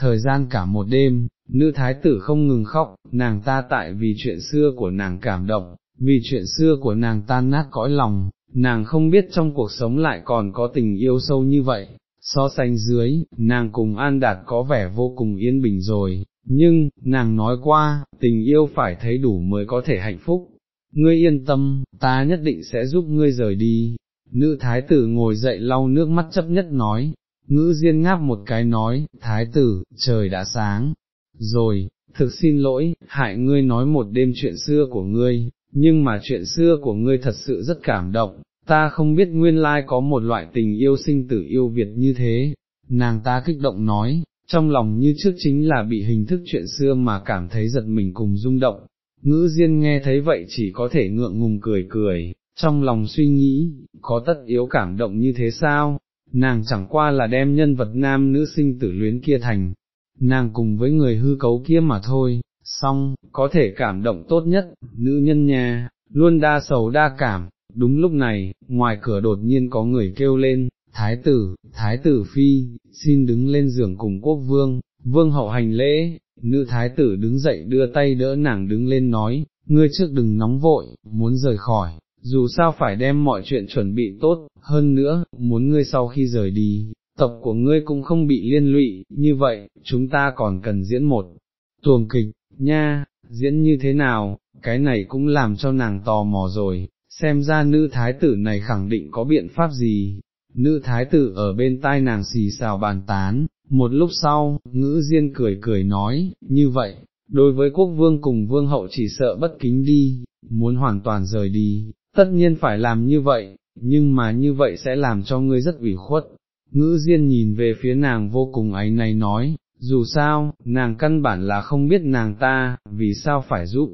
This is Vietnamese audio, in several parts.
thời gian cả một đêm, nữ thái tử không ngừng khóc, nàng ta tại vì chuyện xưa của nàng cảm động, vì chuyện xưa của nàng tan nát cõi lòng, nàng không biết trong cuộc sống lại còn có tình yêu sâu như vậy, so sánh dưới, nàng cùng An Đạt có vẻ vô cùng yên bình rồi, nhưng, nàng nói qua, tình yêu phải thấy đủ mới có thể hạnh phúc, ngươi yên tâm, ta nhất định sẽ giúp ngươi rời đi. Nữ thái tử ngồi dậy lau nước mắt chấp nhất nói, ngữ diên ngáp một cái nói, thái tử, trời đã sáng, rồi, thực xin lỗi, hại ngươi nói một đêm chuyện xưa của ngươi, nhưng mà chuyện xưa của ngươi thật sự rất cảm động, ta không biết nguyên lai có một loại tình yêu sinh tử yêu Việt như thế, nàng ta kích động nói, trong lòng như trước chính là bị hình thức chuyện xưa mà cảm thấy giật mình cùng rung động, ngữ diên nghe thấy vậy chỉ có thể ngượng ngùng cười cười, trong lòng suy nghĩ, có tất yếu cảm động như thế sao, nàng chẳng qua là đem nhân vật nam nữ sinh tử luyến kia thành, nàng cùng với người hư cấu kia mà thôi, xong, có thể cảm động tốt nhất, nữ nhân nhà, luôn đa sầu đa cảm, đúng lúc này, ngoài cửa đột nhiên có người kêu lên, thái tử, thái tử phi, xin đứng lên giường cùng quốc vương, vương hậu hành lễ, nữ thái tử đứng dậy đưa tay đỡ nàng đứng lên nói, ngươi trước đừng nóng vội, muốn rời khỏi, dù sao phải đem mọi chuyện chuẩn bị tốt, hơn nữa, muốn ngươi sau khi rời đi, tộc của ngươi cũng không bị liên lụy, như vậy, chúng ta còn cần diễn một tuồng kịch, nha, diễn như thế nào, cái này cũng làm cho nàng tò mò rồi, xem ra nữ thái tử này khẳng định có biện pháp gì. Nữ thái tử ở bên tai nàng xì xào bàn tán, một lúc sau, ngữ diên cười cười nói, như vậy, đối với quốc vương cùng vương hậu chỉ sợ bất kính đi, muốn hoàn toàn rời đi, tất nhiên phải làm như vậy, nhưng mà như vậy sẽ làm cho ngươi rất ủy khuất. Ngữ diên nhìn về phía nàng vô cùng ấy này nói, dù sao, nàng căn bản là không biết nàng ta, vì sao phải giúp,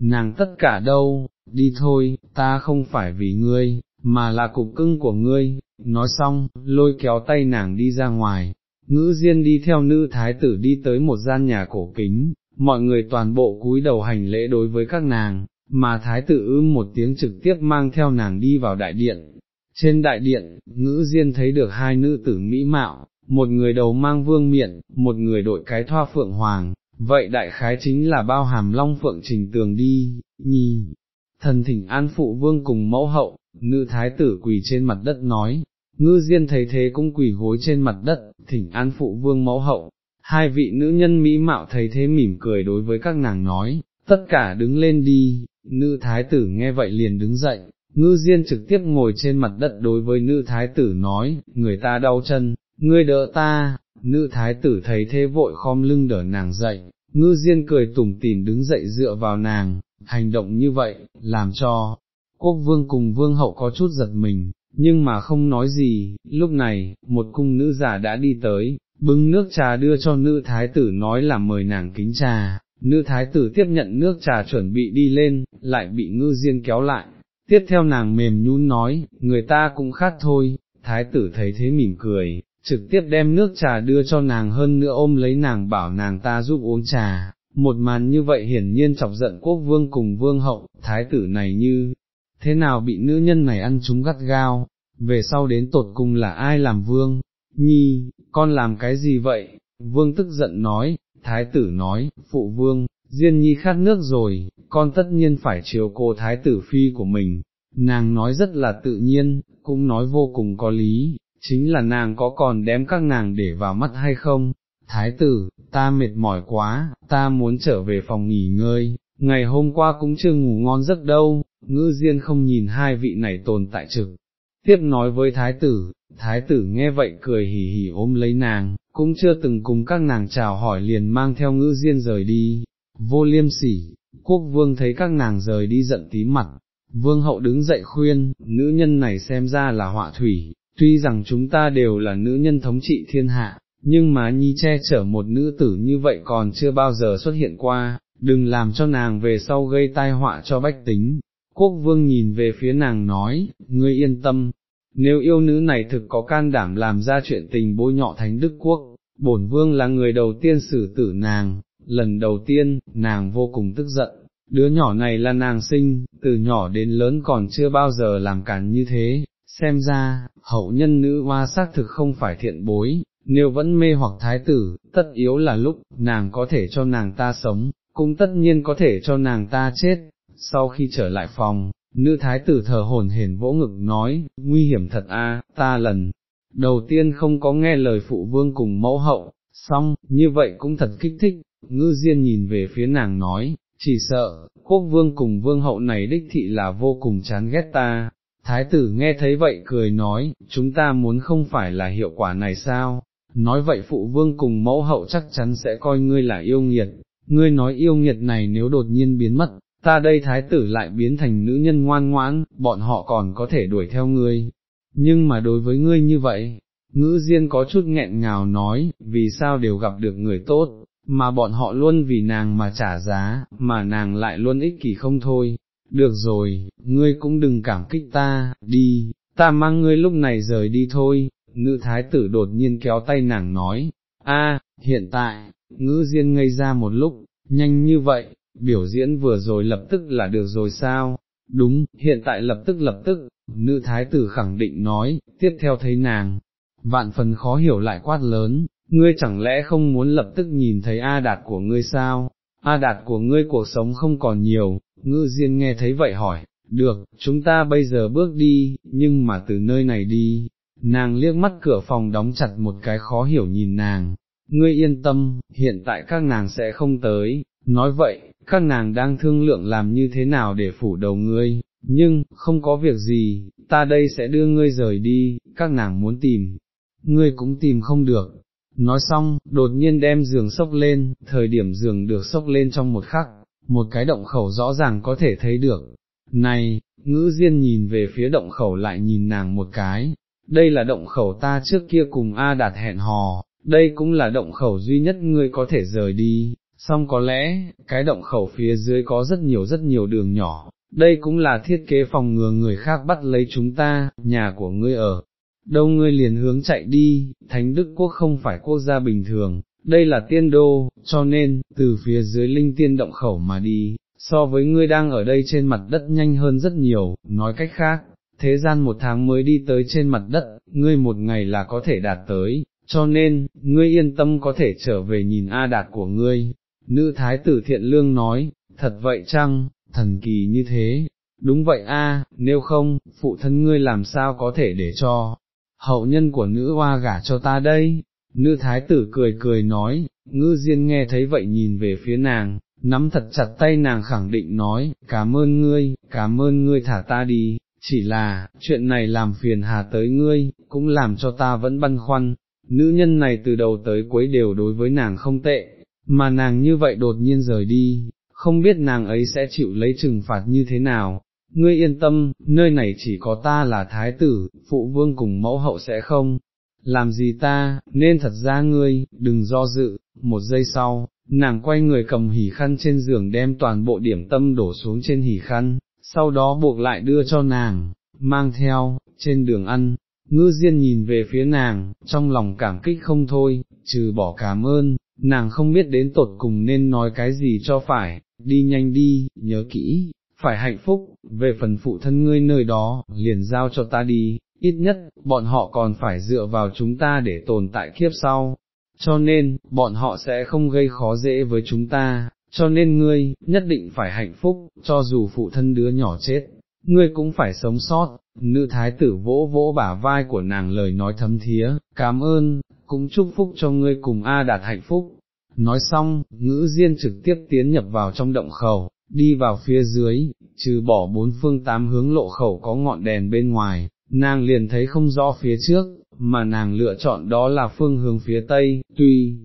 nàng tất cả đâu, đi thôi, ta không phải vì ngươi, mà là cục cưng của ngươi, nói xong, lôi kéo tay nàng đi ra ngoài, ngữ diên đi theo nữ thái tử đi tới một gian nhà cổ kính, mọi người toàn bộ cúi đầu hành lễ đối với các nàng, mà thái tử ưm một tiếng trực tiếp mang theo nàng đi vào đại điện. Trên đại điện, ngữ diên thấy được hai nữ tử mỹ mạo, một người đầu mang vương miện, một người đội cái thoa phượng hoàng, vậy đại khái chính là bao hàm long phượng trình tường đi, nhi. Thần thỉnh an phụ vương cùng mẫu hậu, nữ thái tử quỳ trên mặt đất nói, ngư diên thấy thế cũng quỳ gối trên mặt đất, thỉnh an phụ vương mẫu hậu, hai vị nữ nhân mỹ mạo thấy thế mỉm cười đối với các nàng nói, tất cả đứng lên đi, nữ thái tử nghe vậy liền đứng dậy, ngư diên trực tiếp ngồi trên mặt đất đối với nữ thái tử nói, người ta đau chân, ngươi đỡ ta, nữ thái tử thấy thế vội khom lưng đỡ nàng dậy, ngư diên cười tủm tỉm đứng dậy dựa vào nàng, hành động như vậy, làm cho, quốc vương cùng vương hậu có chút giật mình, nhưng mà không nói gì, lúc này, một cung nữ giả đã đi tới, bưng nước trà đưa cho nữ thái tử nói là mời nàng kính trà, nữ thái tử tiếp nhận nước trà chuẩn bị đi lên, lại bị ngư diên kéo lại, tiếp theo nàng mềm nhún nói, người ta cũng khát thôi, thái tử thấy thế mỉm cười, trực tiếp đem nước trà đưa cho nàng hơn nữa ôm lấy nàng bảo nàng ta giúp uống trà, một màn như vậy hiển nhiên chọc giận quốc vương cùng vương hậu, thái tử này như, thế nào bị nữ nhân này ăn chúng gắt gao, về sau đến tột cùng là ai làm vương, nhi, con làm cái gì vậy, vương tức giận nói, thái tử nói, phụ vương, Diên nhi khát nước rồi, con tất nhiên phải chiều cô thái tử phi của mình, nàng nói rất là tự nhiên, cũng nói vô cùng có lý, chính là nàng có còn đem các nàng để vào mắt hay không, thái tử, ta mệt mỏi quá, ta muốn trở về phòng nghỉ ngơi, ngày hôm qua cũng chưa ngủ ngon giấc đâu, ngư diên không nhìn hai vị này tồn tại trực. Tiếp nói với thái tử, thái tử nghe vậy cười hỉ hỉ ôm lấy nàng, cũng chưa từng cùng các nàng chào hỏi liền mang theo ngữ diên rời đi, vô liêm sỉ, quốc vương thấy các nàng rời đi giận tí mặt, vương hậu đứng dậy khuyên, nữ nhân này xem ra là họa thủy, tuy rằng chúng ta đều là nữ nhân thống trị thiên hạ, nhưng mà nhi che chở một nữ tử như vậy còn chưa bao giờ xuất hiện qua, đừng làm cho nàng về sau gây tai họa cho bách tính. Quốc vương nhìn về phía nàng nói, ngươi yên tâm, nếu yêu nữ này thực có can đảm làm ra chuyện tình bôi nhọ thánh đức quốc, bổn vương là người đầu tiên xử tử nàng, lần đầu tiên, nàng vô cùng tức giận, đứa nhỏ này là nàng sinh, từ nhỏ đến lớn còn chưa bao giờ làm cản như thế, xem ra, hậu nhân nữ hoa xác thực không phải thiện bối, nếu vẫn mê hoặc thái tử, tất yếu là lúc, nàng có thể cho nàng ta sống, cũng tất nhiên có thể cho nàng ta chết. Sau khi trở lại phòng, nữ thái tử thờ hồn hển vỗ ngực nói, nguy hiểm thật a, ta lần đầu tiên không có nghe lời phụ vương cùng mẫu hậu, xong, như vậy cũng thật kích thích, ngư diên nhìn về phía nàng nói, chỉ sợ, quốc vương cùng vương hậu này đích thị là vô cùng chán ghét ta. Thái tử nghe thấy vậy cười nói, chúng ta muốn không phải là hiệu quả này sao, nói vậy phụ vương cùng mẫu hậu chắc chắn sẽ coi ngươi là yêu nghiệt, ngươi nói yêu nghiệt này nếu đột nhiên biến mất, ta đây thái tử lại biến thành nữ nhân ngoan ngoãn, bọn họ còn có thể đuổi theo ngươi, nhưng mà đối với ngươi như vậy, ngữ diên có chút nghẹn ngào nói, vì sao đều gặp được người tốt, mà bọn họ luôn vì nàng mà trả giá, mà nàng lại luôn ích kỷ không thôi. Được rồi, ngươi cũng đừng cảm kích ta, đi, ta mang ngươi lúc này rời đi thôi, nữ thái tử đột nhiên kéo tay nàng nói, a, hiện tại, ngữ diên ngây ra một lúc, nhanh như vậy, biểu diễn vừa rồi lập tức là được rồi sao, đúng, hiện tại lập tức lập tức, nữ thái tử khẳng định nói, tiếp theo thấy nàng, vạn phần khó hiểu lại quát lớn, ngươi chẳng lẽ không muốn lập tức nhìn thấy A đạt của ngươi sao, A đạt của ngươi cuộc sống không còn nhiều, ngư diên nghe thấy vậy hỏi, được, chúng ta bây giờ bước đi, nhưng mà từ nơi này đi, nàng liếc mắt cửa phòng đóng chặt một cái khó hiểu nhìn nàng, ngươi yên tâm, hiện tại các nàng sẽ không tới, nói vậy, các nàng đang thương lượng làm như thế nào để phủ đầu ngươi, nhưng, không có việc gì, ta đây sẽ đưa ngươi rời đi, các nàng muốn tìm, ngươi cũng tìm không được. Nói xong, đột nhiên đem giường sốc lên, thời điểm giường được sốc lên trong một khắc, một cái động khẩu rõ ràng có thể thấy được. Này, ngữ diên nhìn về phía động khẩu lại nhìn nàng một cái, đây là động khẩu ta trước kia cùng A đạt hẹn hò, đây cũng là động khẩu duy nhất ngươi có thể rời đi, song có lẽ, cái động khẩu phía dưới có rất nhiều rất nhiều đường nhỏ, đây cũng là thiết kế phòng ngừa người khác bắt lấy chúng ta, nhà của ngươi ở, đâu ngươi liền hướng chạy đi, Thánh Đức Quốc không phải quốc gia bình thường, đây là tiên đô, cho nên, từ phía dưới linh tiên động khẩu mà đi, so với ngươi đang ở đây trên mặt đất nhanh hơn rất nhiều, nói cách khác, thế gian một tháng mới đi tới trên mặt đất, ngươi một ngày là có thể đạt tới, cho nên, ngươi yên tâm có thể trở về nhìn A đạt của ngươi. Nữ thái tử thiện lương nói, thật vậy chăng, thần kỳ như thế, đúng vậy a, nếu không, phụ thân ngươi làm sao có thể để cho, hậu nhân của nữ hoa gả cho ta đây, nữ thái tử cười cười nói, ngư diên nghe thấy vậy nhìn về phía nàng, nắm thật chặt tay nàng khẳng định nói, cảm ơn ngươi, cảm ơn ngươi thả ta đi, chỉ là, chuyện này làm phiền hà tới ngươi, cũng làm cho ta vẫn băn khoăn, nữ nhân này từ đầu tới cuối đều đối với nàng không tệ, mà nàng như vậy đột nhiên rời đi, không biết nàng ấy sẽ chịu lấy trừng phạt như thế nào, ngươi yên tâm, nơi này chỉ có ta là thái tử, phụ vương cùng mẫu hậu sẽ không, làm gì ta, nên thật ra ngươi, đừng do dự, một giây sau, nàng quay người cầm hỉ khăn trên giường đem toàn bộ điểm tâm đổ xuống trên hỉ khăn, sau đó buộc lại đưa cho nàng, mang theo, trên đường ăn, ngư diên nhìn về phía nàng, trong lòng cảm kích không thôi, trừ bỏ cảm ơn, nàng không biết đến tột cùng nên nói cái gì cho phải, đi nhanh đi, nhớ kỹ, phải hạnh phúc, về phần phụ thân ngươi nơi đó, liền giao cho ta đi, ít nhất, bọn họ còn phải dựa vào chúng ta để tồn tại kiếp sau, cho nên, bọn họ sẽ không gây khó dễ với chúng ta, cho nên ngươi, nhất định phải hạnh phúc, cho dù phụ thân đứa nhỏ chết, ngươi cũng phải sống sót, nữ thái tử vỗ vỗ bả vai của nàng lời nói thấm thía, cảm ơn, cũng chúc phúc cho ngươi cùng A đạt hạnh phúc. Nói xong, ngữ diên trực tiếp tiến nhập vào trong động khẩu, đi vào phía dưới, trừ bỏ bốn phương tám hướng lộ khẩu có ngọn đèn bên ngoài, nàng liền thấy không rõ phía trước, mà nàng lựa chọn đó là phương hướng phía tây, tuy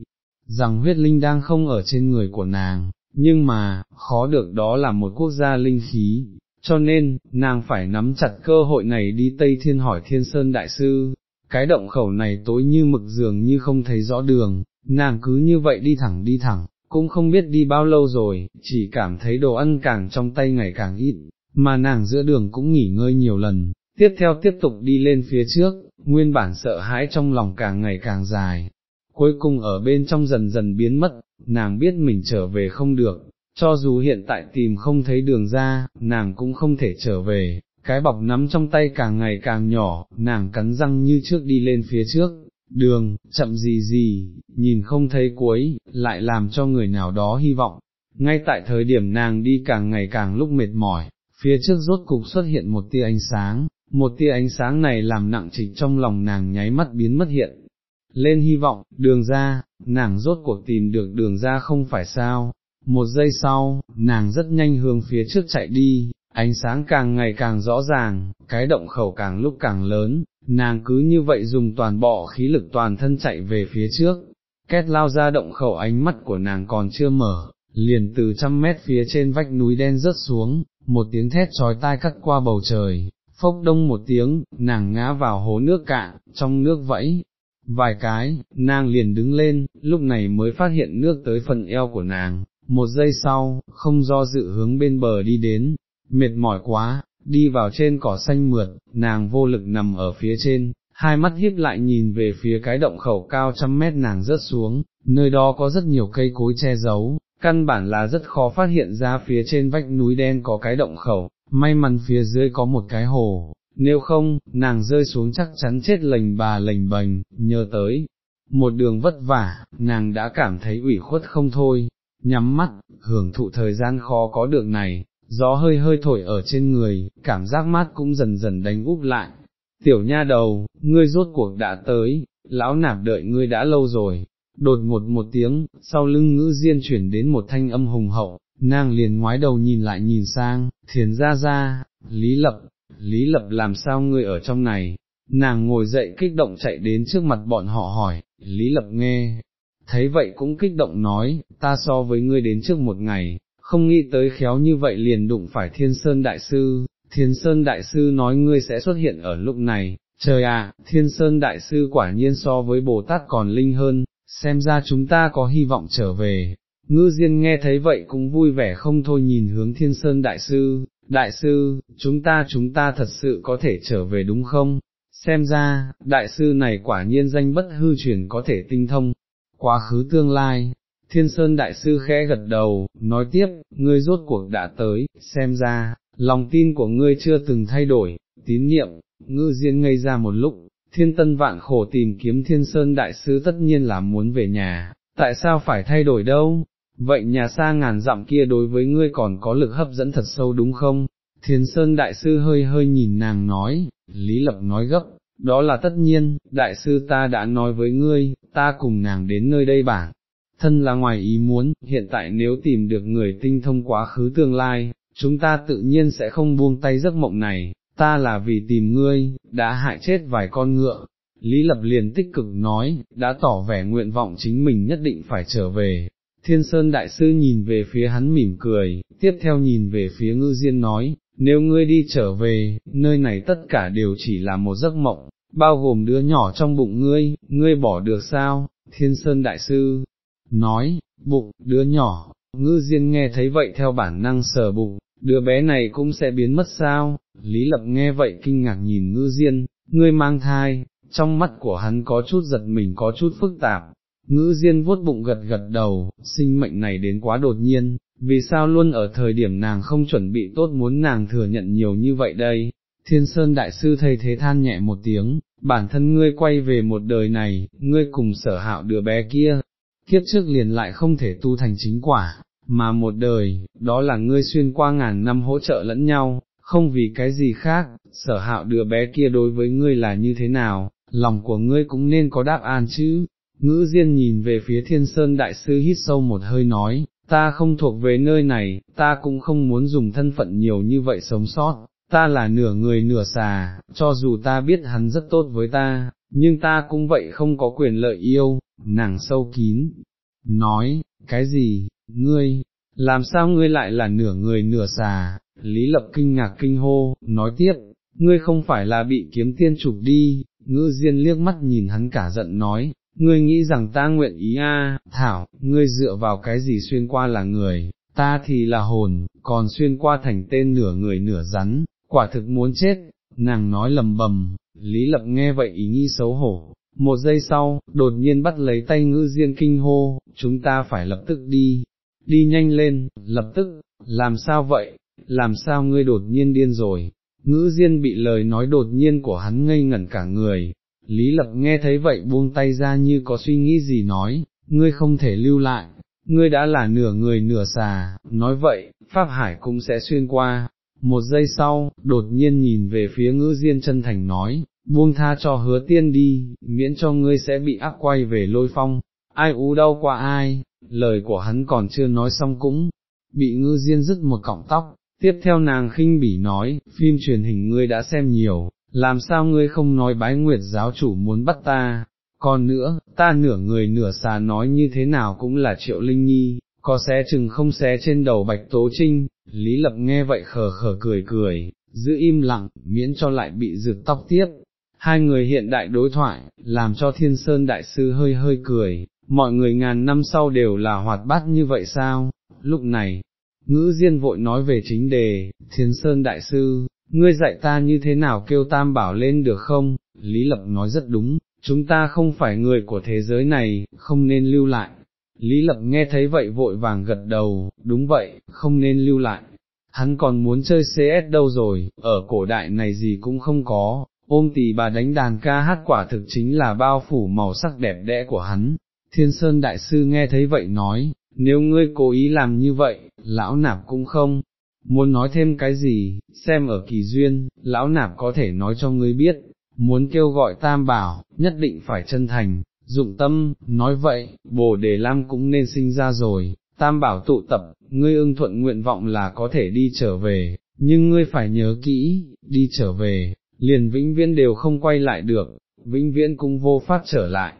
rằng huyết linh đang không ở trên người của nàng, nhưng mà, khó được đó là một quốc gia linh khí, cho nên, nàng phải nắm chặt cơ hội này đi Tây Thiên hỏi Thiên Sơn Đại Sư, cái động khẩu này tối như mực dường như không thấy rõ đường, nàng cứ như vậy đi thẳng đi thẳng, cũng không biết đi bao lâu rồi, chỉ cảm thấy đồ ăn càng trong tay ngày càng ít, mà nàng giữa đường cũng nghỉ ngơi nhiều lần, tiếp theo tiếp tục đi lên phía trước, nguyên bản sợ hãi trong lòng càng ngày càng dài, cuối cùng ở bên trong dần dần biến mất, nàng biết mình trở về không được, cho dù hiện tại tìm không thấy đường ra, nàng cũng không thể trở về, cái bọc nắm trong tay càng ngày càng nhỏ, nàng cắn răng như trước đi lên phía trước, đường, chậm gì gì, nhìn không thấy cuối, lại làm cho người nào đó hy vọng. Ngay tại thời điểm nàng đi càng ngày càng lúc mệt mỏi, phía trước rốt cục xuất hiện một tia ánh sáng, một tia ánh sáng này làm nặng trịch trong lòng nàng nháy mắt biến mất hiện. Lên hy vọng, đường ra, nàng rốt cuộc tìm được đường ra không phải sao, một giây sau, nàng rất nhanh hướng phía trước chạy đi, ánh sáng càng ngày càng rõ ràng, cái động khẩu càng lúc càng lớn, nàng cứ như vậy dùng toàn bộ khí lực toàn thân chạy về phía trước, két lao ra động khẩu ánh mắt của nàng còn chưa mở, liền từ trăm mét phía trên vách núi đen rớt xuống, một tiếng thét trói tai cắt qua bầu trời, phốc đông một tiếng, nàng ngã vào hố nước cạn, trong nước vẫy, vài cái, nàng liền đứng lên, lúc này mới phát hiện nước tới phần eo của nàng, một giây sau, không do dự hướng bên bờ đi đến, mệt mỏi quá, đi vào trên cỏ xanh mượt, nàng vô lực nằm ở phía trên, hai mắt hiếp lại nhìn về phía cái động khẩu cao trăm mét nàng rớt xuống, nơi đó có rất nhiều cây cối che giấu, căn bản là rất khó phát hiện ra phía trên vách núi đen có cái động khẩu, may mắn phía dưới có một cái hồ, nếu không, nàng rơi xuống chắc chắn chết lành bà lành bành, nhớ tới. Một đường vất vả, nàng đã cảm thấy ủy khuất không thôi, nhắm mắt, hưởng thụ thời gian khó có được này, gió hơi hơi thổi ở trên người, cảm giác mát cũng dần dần đánh úp lại. Tiểu nha đầu, ngươi rốt cuộc đã tới, lão nạp đợi ngươi đã lâu rồi, đột một một tiếng, sau lưng ngữ diên chuyển đến một thanh âm hùng hậu, nàng liền ngoái đầu nhìn lại nhìn sang, thiền ra ra, lý lập, lý lập làm sao ngươi ở trong này, nàng ngồi dậy kích động chạy đến trước mặt bọn họ hỏi, lý lập nghe, thấy vậy cũng kích động nói, ta so với ngươi đến trước một ngày, không nghĩ tới khéo như vậy liền đụng phải thiên sơn đại sư, thiên sơn đại sư nói ngươi sẽ xuất hiện ở lúc này, trời à, thiên sơn đại sư quả nhiên so với Bồ Tát còn linh hơn, xem ra chúng ta có hy vọng trở về. Ngư Diên nghe thấy vậy cũng vui vẻ không thôi nhìn hướng thiên sơn đại sư, đại sư, chúng ta chúng ta thật sự có thể trở về đúng không? Xem ra, đại sư này quả nhiên danh bất hư truyền có thể tinh thông, quá khứ tương lai, thiên sơn đại sư khẽ gật đầu, nói tiếp, ngươi rốt cuộc đã tới, xem ra, lòng tin của ngươi chưa từng thay đổi, tín niệm, ngư diên ngây ra một lúc, thiên tân vạn khổ tìm kiếm thiên sơn đại sư tất nhiên là muốn về nhà, tại sao phải thay đổi đâu, vậy nhà xa ngàn dặm kia đối với ngươi còn có lực hấp dẫn thật sâu đúng không? Thiên Sơn Đại Sư hơi hơi nhìn nàng nói, Lý Lập nói gấp, đó là tất nhiên, Đại Sư ta đã nói với ngươi, ta cùng nàng đến nơi đây bảng, thân là ngoài ý muốn, hiện tại nếu tìm được người tinh thông quá khứ tương lai, chúng ta tự nhiên sẽ không buông tay giấc mộng này, ta là vì tìm ngươi, đã hại chết vài con ngựa. Lý Lập liền tích cực nói, đã tỏ vẻ nguyện vọng chính mình nhất định phải trở về. Thiên Sơn Đại Sư nhìn về phía hắn mỉm cười, tiếp theo nhìn về phía ngư diên nói, nếu ngươi đi trở về, nơi này tất cả đều chỉ là một giấc mộng, bao gồm đứa nhỏ trong bụng ngươi, ngươi bỏ được sao, Thiên Sơn Đại Sư, nói, bụng, đứa nhỏ, ngư diên nghe thấy vậy theo bản năng sờ bụng, đứa bé này cũng sẽ biến mất sao, Lý Lập nghe vậy kinh ngạc nhìn ngư diên, ngươi mang thai, trong mắt của hắn có chút giật mình có chút phức tạp, ngư diên vuốt bụng gật gật đầu, sinh mệnh này đến quá đột nhiên, vì sao luôn ở thời điểm nàng không chuẩn bị tốt muốn nàng thừa nhận nhiều như vậy đây, thiên sơn đại sư thầy thế than nhẹ một tiếng, bản thân ngươi quay về một đời này, ngươi cùng sở hạo đứa bé kia, kiếp trước liền lại không thể tu thành chính quả, mà một đời, đó là ngươi xuyên qua ngàn năm hỗ trợ lẫn nhau, không vì cái gì khác, sở hạo đứa bé kia đối với ngươi là như thế nào, lòng của ngươi cũng nên có đáp án chứ. Ngữ Diên nhìn về phía thiên sơn đại sư hít sâu một hơi nói, ta không thuộc về nơi này, ta cũng không muốn dùng thân phận nhiều như vậy sống sót, ta là nửa người nửa xà, cho dù ta biết hắn rất tốt với ta, nhưng ta cũng vậy không có quyền lợi yêu, nàng sâu kín, nói, cái gì, ngươi, làm sao ngươi lại là nửa người nửa xà, Lý Lập kinh ngạc kinh hô, nói tiếp, ngươi không phải là bị kiếm tiên chụp đi, ngư diên liếc mắt nhìn hắn cả giận nói, ngươi nghĩ rằng ta nguyện ý a? thảo, ngươi dựa vào cái gì xuyên qua là người, ta thì là hồn, còn xuyên qua thành tên nửa người nửa rắn, quả thực muốn chết, nàng nói lầm bầm, Lý Lập nghe vậy ý nghĩ xấu hổ, một giây sau, đột nhiên bắt lấy tay ngữ diên kinh hô, chúng ta phải lập tức đi, đi nhanh lên, lập tức, làm sao vậy, làm sao ngươi đột nhiên điên rồi, ngữ diên bị lời nói đột nhiên của hắn ngây ngẩn cả người, Lý Lập nghe thấy vậy buông tay ra như có suy nghĩ gì nói, ngươi không thể lưu lại, ngươi đã là nửa người nửa xà, nói vậy, Pháp Hải cũng sẽ xuyên qua. Một giây sau, đột nhiên nhìn về phía ngữ diên chân thành nói, buông tha cho hứa tiên đi, miễn cho ngươi sẽ bị áp quay về lôi phong, ai ú đau qua ai, lời của hắn còn chưa nói xong cũng, bị ngư diên dứt một cọng tóc, tiếp theo nàng khinh bỉ nói, phim truyền hình ngươi đã xem nhiều, làm sao ngươi không nói bái nguyệt giáo chủ muốn bắt ta, còn nữa, ta nửa người nửa xà nói như thế nào cũng là triệu linh nhi, có xé chừng không xé trên đầu bạch tố trinh, lý lập nghe vậy khờ khờ cười cười, giữ im lặng, miễn cho lại bị rực tóc tiếp. Hai người hiện đại đối thoại, làm cho thiên sơn đại sư hơi hơi cười, mọi người ngàn năm sau đều là hoạt bát như vậy sao, lúc này, ngữ diên vội nói về chính đề, thiên sơn đại sư, ngươi dạy ta như thế nào kêu tam bảo lên được không, Lý Lập nói rất đúng, chúng ta không phải người của thế giới này, không nên lưu lại. Lý Lập nghe thấy vậy vội vàng gật đầu, đúng vậy, không nên lưu lại. Hắn còn muốn chơi CS đâu rồi, ở cổ đại này gì cũng không có, ôm tỷ bà đánh đàn ca hát quả thực chính là bao phủ màu sắc đẹp đẽ của hắn. Thiên Sơn Đại Sư nghe thấy vậy nói, nếu ngươi cố ý làm như vậy, lão nạp cũng không, muốn nói thêm cái gì, xem ở kỳ duyên, lão nạp có thể nói cho ngươi biết, muốn kêu gọi tam bảo, nhất định phải chân thành, dụng tâm, nói vậy, bồ đề lam cũng nên sinh ra rồi, tam bảo tụ tập, ngươi ưng thuận nguyện vọng là có thể đi trở về, nhưng ngươi phải nhớ kỹ, đi trở về, liền vĩnh viễn đều không quay lại được, vĩnh viễn cũng vô phát trở lại.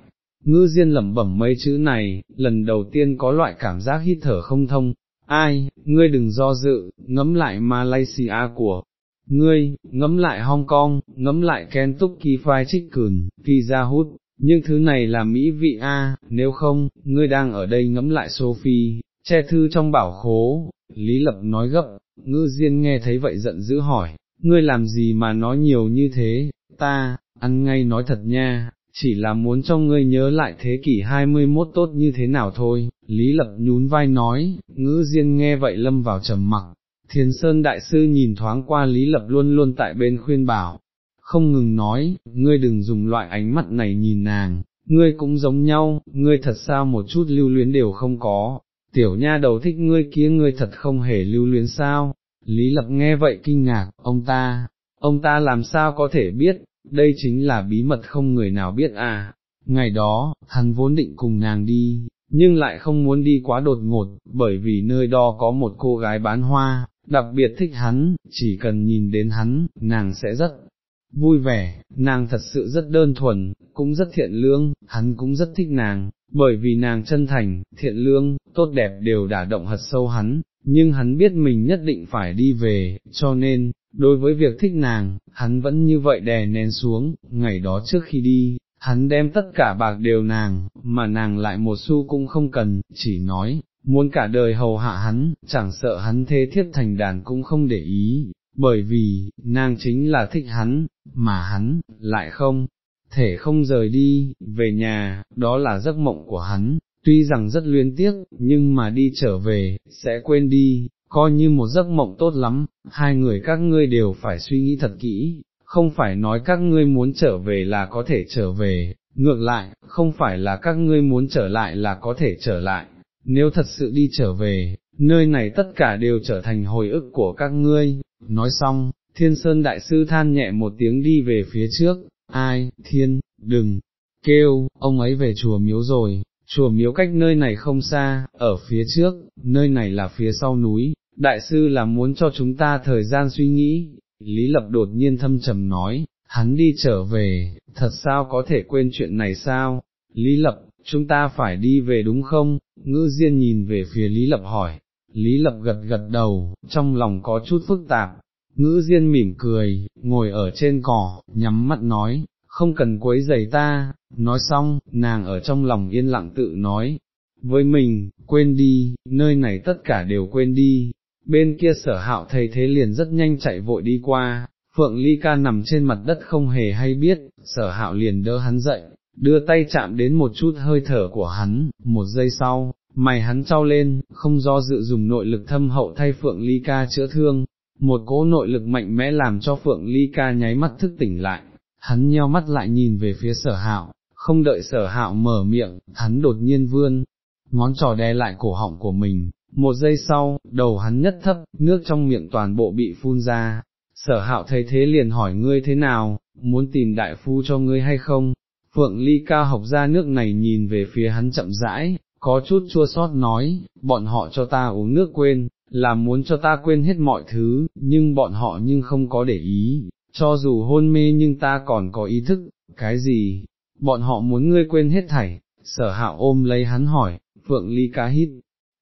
Ngư Diên lẩm bẩm mấy chữ này, lần đầu tiên có loại cảm giác hít thở không thông, ai, ngươi đừng do dự, ngẫm lại Malaysia của ngươi, ngẫm lại Hong Kong, ngẫm lại Kentucky Fried Chicken, pizza hút, nhưng thứ này là mỹ vị a, nếu không, ngươi đang ở đây ngẫm lại Sophie, che thư trong bảo khố, Lý Lập nói gấp, ngư diên nghe thấy vậy giận dữ hỏi, ngươi làm gì mà nói nhiều như thế, ta, ăn ngay nói thật nha, chỉ là muốn cho ngươi nhớ lại thế kỷ 21 tốt như thế nào thôi, Lý Lập nhún vai nói, ngữ diên nghe vậy lâm vào trầm mặc, Thiền Sơn Đại Sư nhìn thoáng qua Lý Lập luôn luôn tại bên khuyên bảo, không ngừng nói, ngươi đừng dùng loại ánh mắt này nhìn nàng, ngươi cũng giống nhau, ngươi thật sao một chút lưu luyến đều không có, tiểu nha đầu thích ngươi kia ngươi thật không hề lưu luyến sao, Lý Lập nghe vậy kinh ngạc, ông ta, ông ta làm sao có thể biết, đây chính là bí mật không người nào biết à, ngày đó, hắn vốn định cùng nàng đi, nhưng lại không muốn đi quá đột ngột, bởi vì nơi đó có một cô gái bán hoa, đặc biệt thích hắn, chỉ cần nhìn đến hắn, nàng sẽ rất vui vẻ, nàng thật sự rất đơn thuần, cũng rất thiện lương, hắn cũng rất thích nàng, bởi vì nàng chân thành, thiện lương, tốt đẹp đều đả động hật sâu hắn, nhưng hắn biết mình nhất định phải đi về, cho nên, đối với việc thích nàng, hắn vẫn như vậy đè nén xuống, ngày đó trước khi đi, hắn đem tất cả bạc đều nàng, mà nàng lại một xu cũng không cần, chỉ nói, muốn cả đời hầu hạ hắn, chẳng sợ hắn thế thiết thành đàn cũng không để ý, bởi vì, nàng chính là thích hắn, mà hắn, lại không, thể không rời đi, về nhà, đó là giấc mộng của hắn, tuy rằng rất luyến tiếc, nhưng mà đi trở về, sẽ quên đi, coi như một giấc mộng tốt lắm, hai người các ngươi đều phải suy nghĩ thật kỹ, không phải nói các ngươi muốn trở về là có thể trở về, ngược lại, không phải là các ngươi muốn trở lại là có thể trở lại, nếu thật sự đi trở về, nơi này tất cả đều trở thành hồi ức của các ngươi, nói xong, thiên sơn đại sư than nhẹ một tiếng đi về phía trước, ai, thiên, đừng, kêu, ông ấy về chùa miếu rồi, chùa miếu cách nơi này không xa, ở phía trước, nơi này là phía sau núi, đại sư là muốn cho chúng ta thời gian suy nghĩ, Lý Lập đột nhiên thâm trầm nói, hắn đi trở về, thật sao có thể quên chuyện này sao, Lý Lập, chúng ta phải đi về đúng không, ngữ diên nhìn về phía Lý Lập hỏi, Lý Lập gật gật đầu, trong lòng có chút phức tạp, ngữ diên mỉm cười, ngồi ở trên cỏ, nhắm mắt nói, không cần quấy giày ta, nói xong, nàng ở trong lòng yên lặng tự nói, với mình, quên đi, nơi này tất cả đều quên đi, bên kia sở hạo thầy thế liền rất nhanh chạy vội đi qua, Phượng Ly ca nằm trên mặt đất không hề hay biết, sở hạo liền đỡ hắn dậy, đưa tay chạm đến một chút hơi thở của hắn, một giây sau, mày hắn trao lên, không do dự dùng nội lực thâm hậu thay Phượng Ly ca chữa thương, một cỗ nội lực mạnh mẽ làm cho Phượng Ly ca nháy mắt thức tỉnh lại, hắn nheo mắt lại nhìn về phía sở hạo, không đợi sở hạo mở miệng, hắn đột nhiên vươn, ngón trò đè lại cổ họng của mình, một giây sau, đầu hắn nhất thấp, nước trong miệng toàn bộ bị phun ra, sở hạo thấy thế liền hỏi ngươi thế nào, muốn tìm đại phu cho ngươi hay không, phượng ly ca học ra nước này nhìn về phía hắn chậm rãi, có chút chua sót nói, bọn họ cho ta uống nước quên, là muốn cho ta quên hết mọi thứ, nhưng bọn họ nhưng không có để ý, cho dù hôn mê nhưng ta còn có ý thức, cái gì, bọn họ muốn ngươi quên hết thảy, sở hạo ôm lấy hắn hỏi, phượng ly cá hít,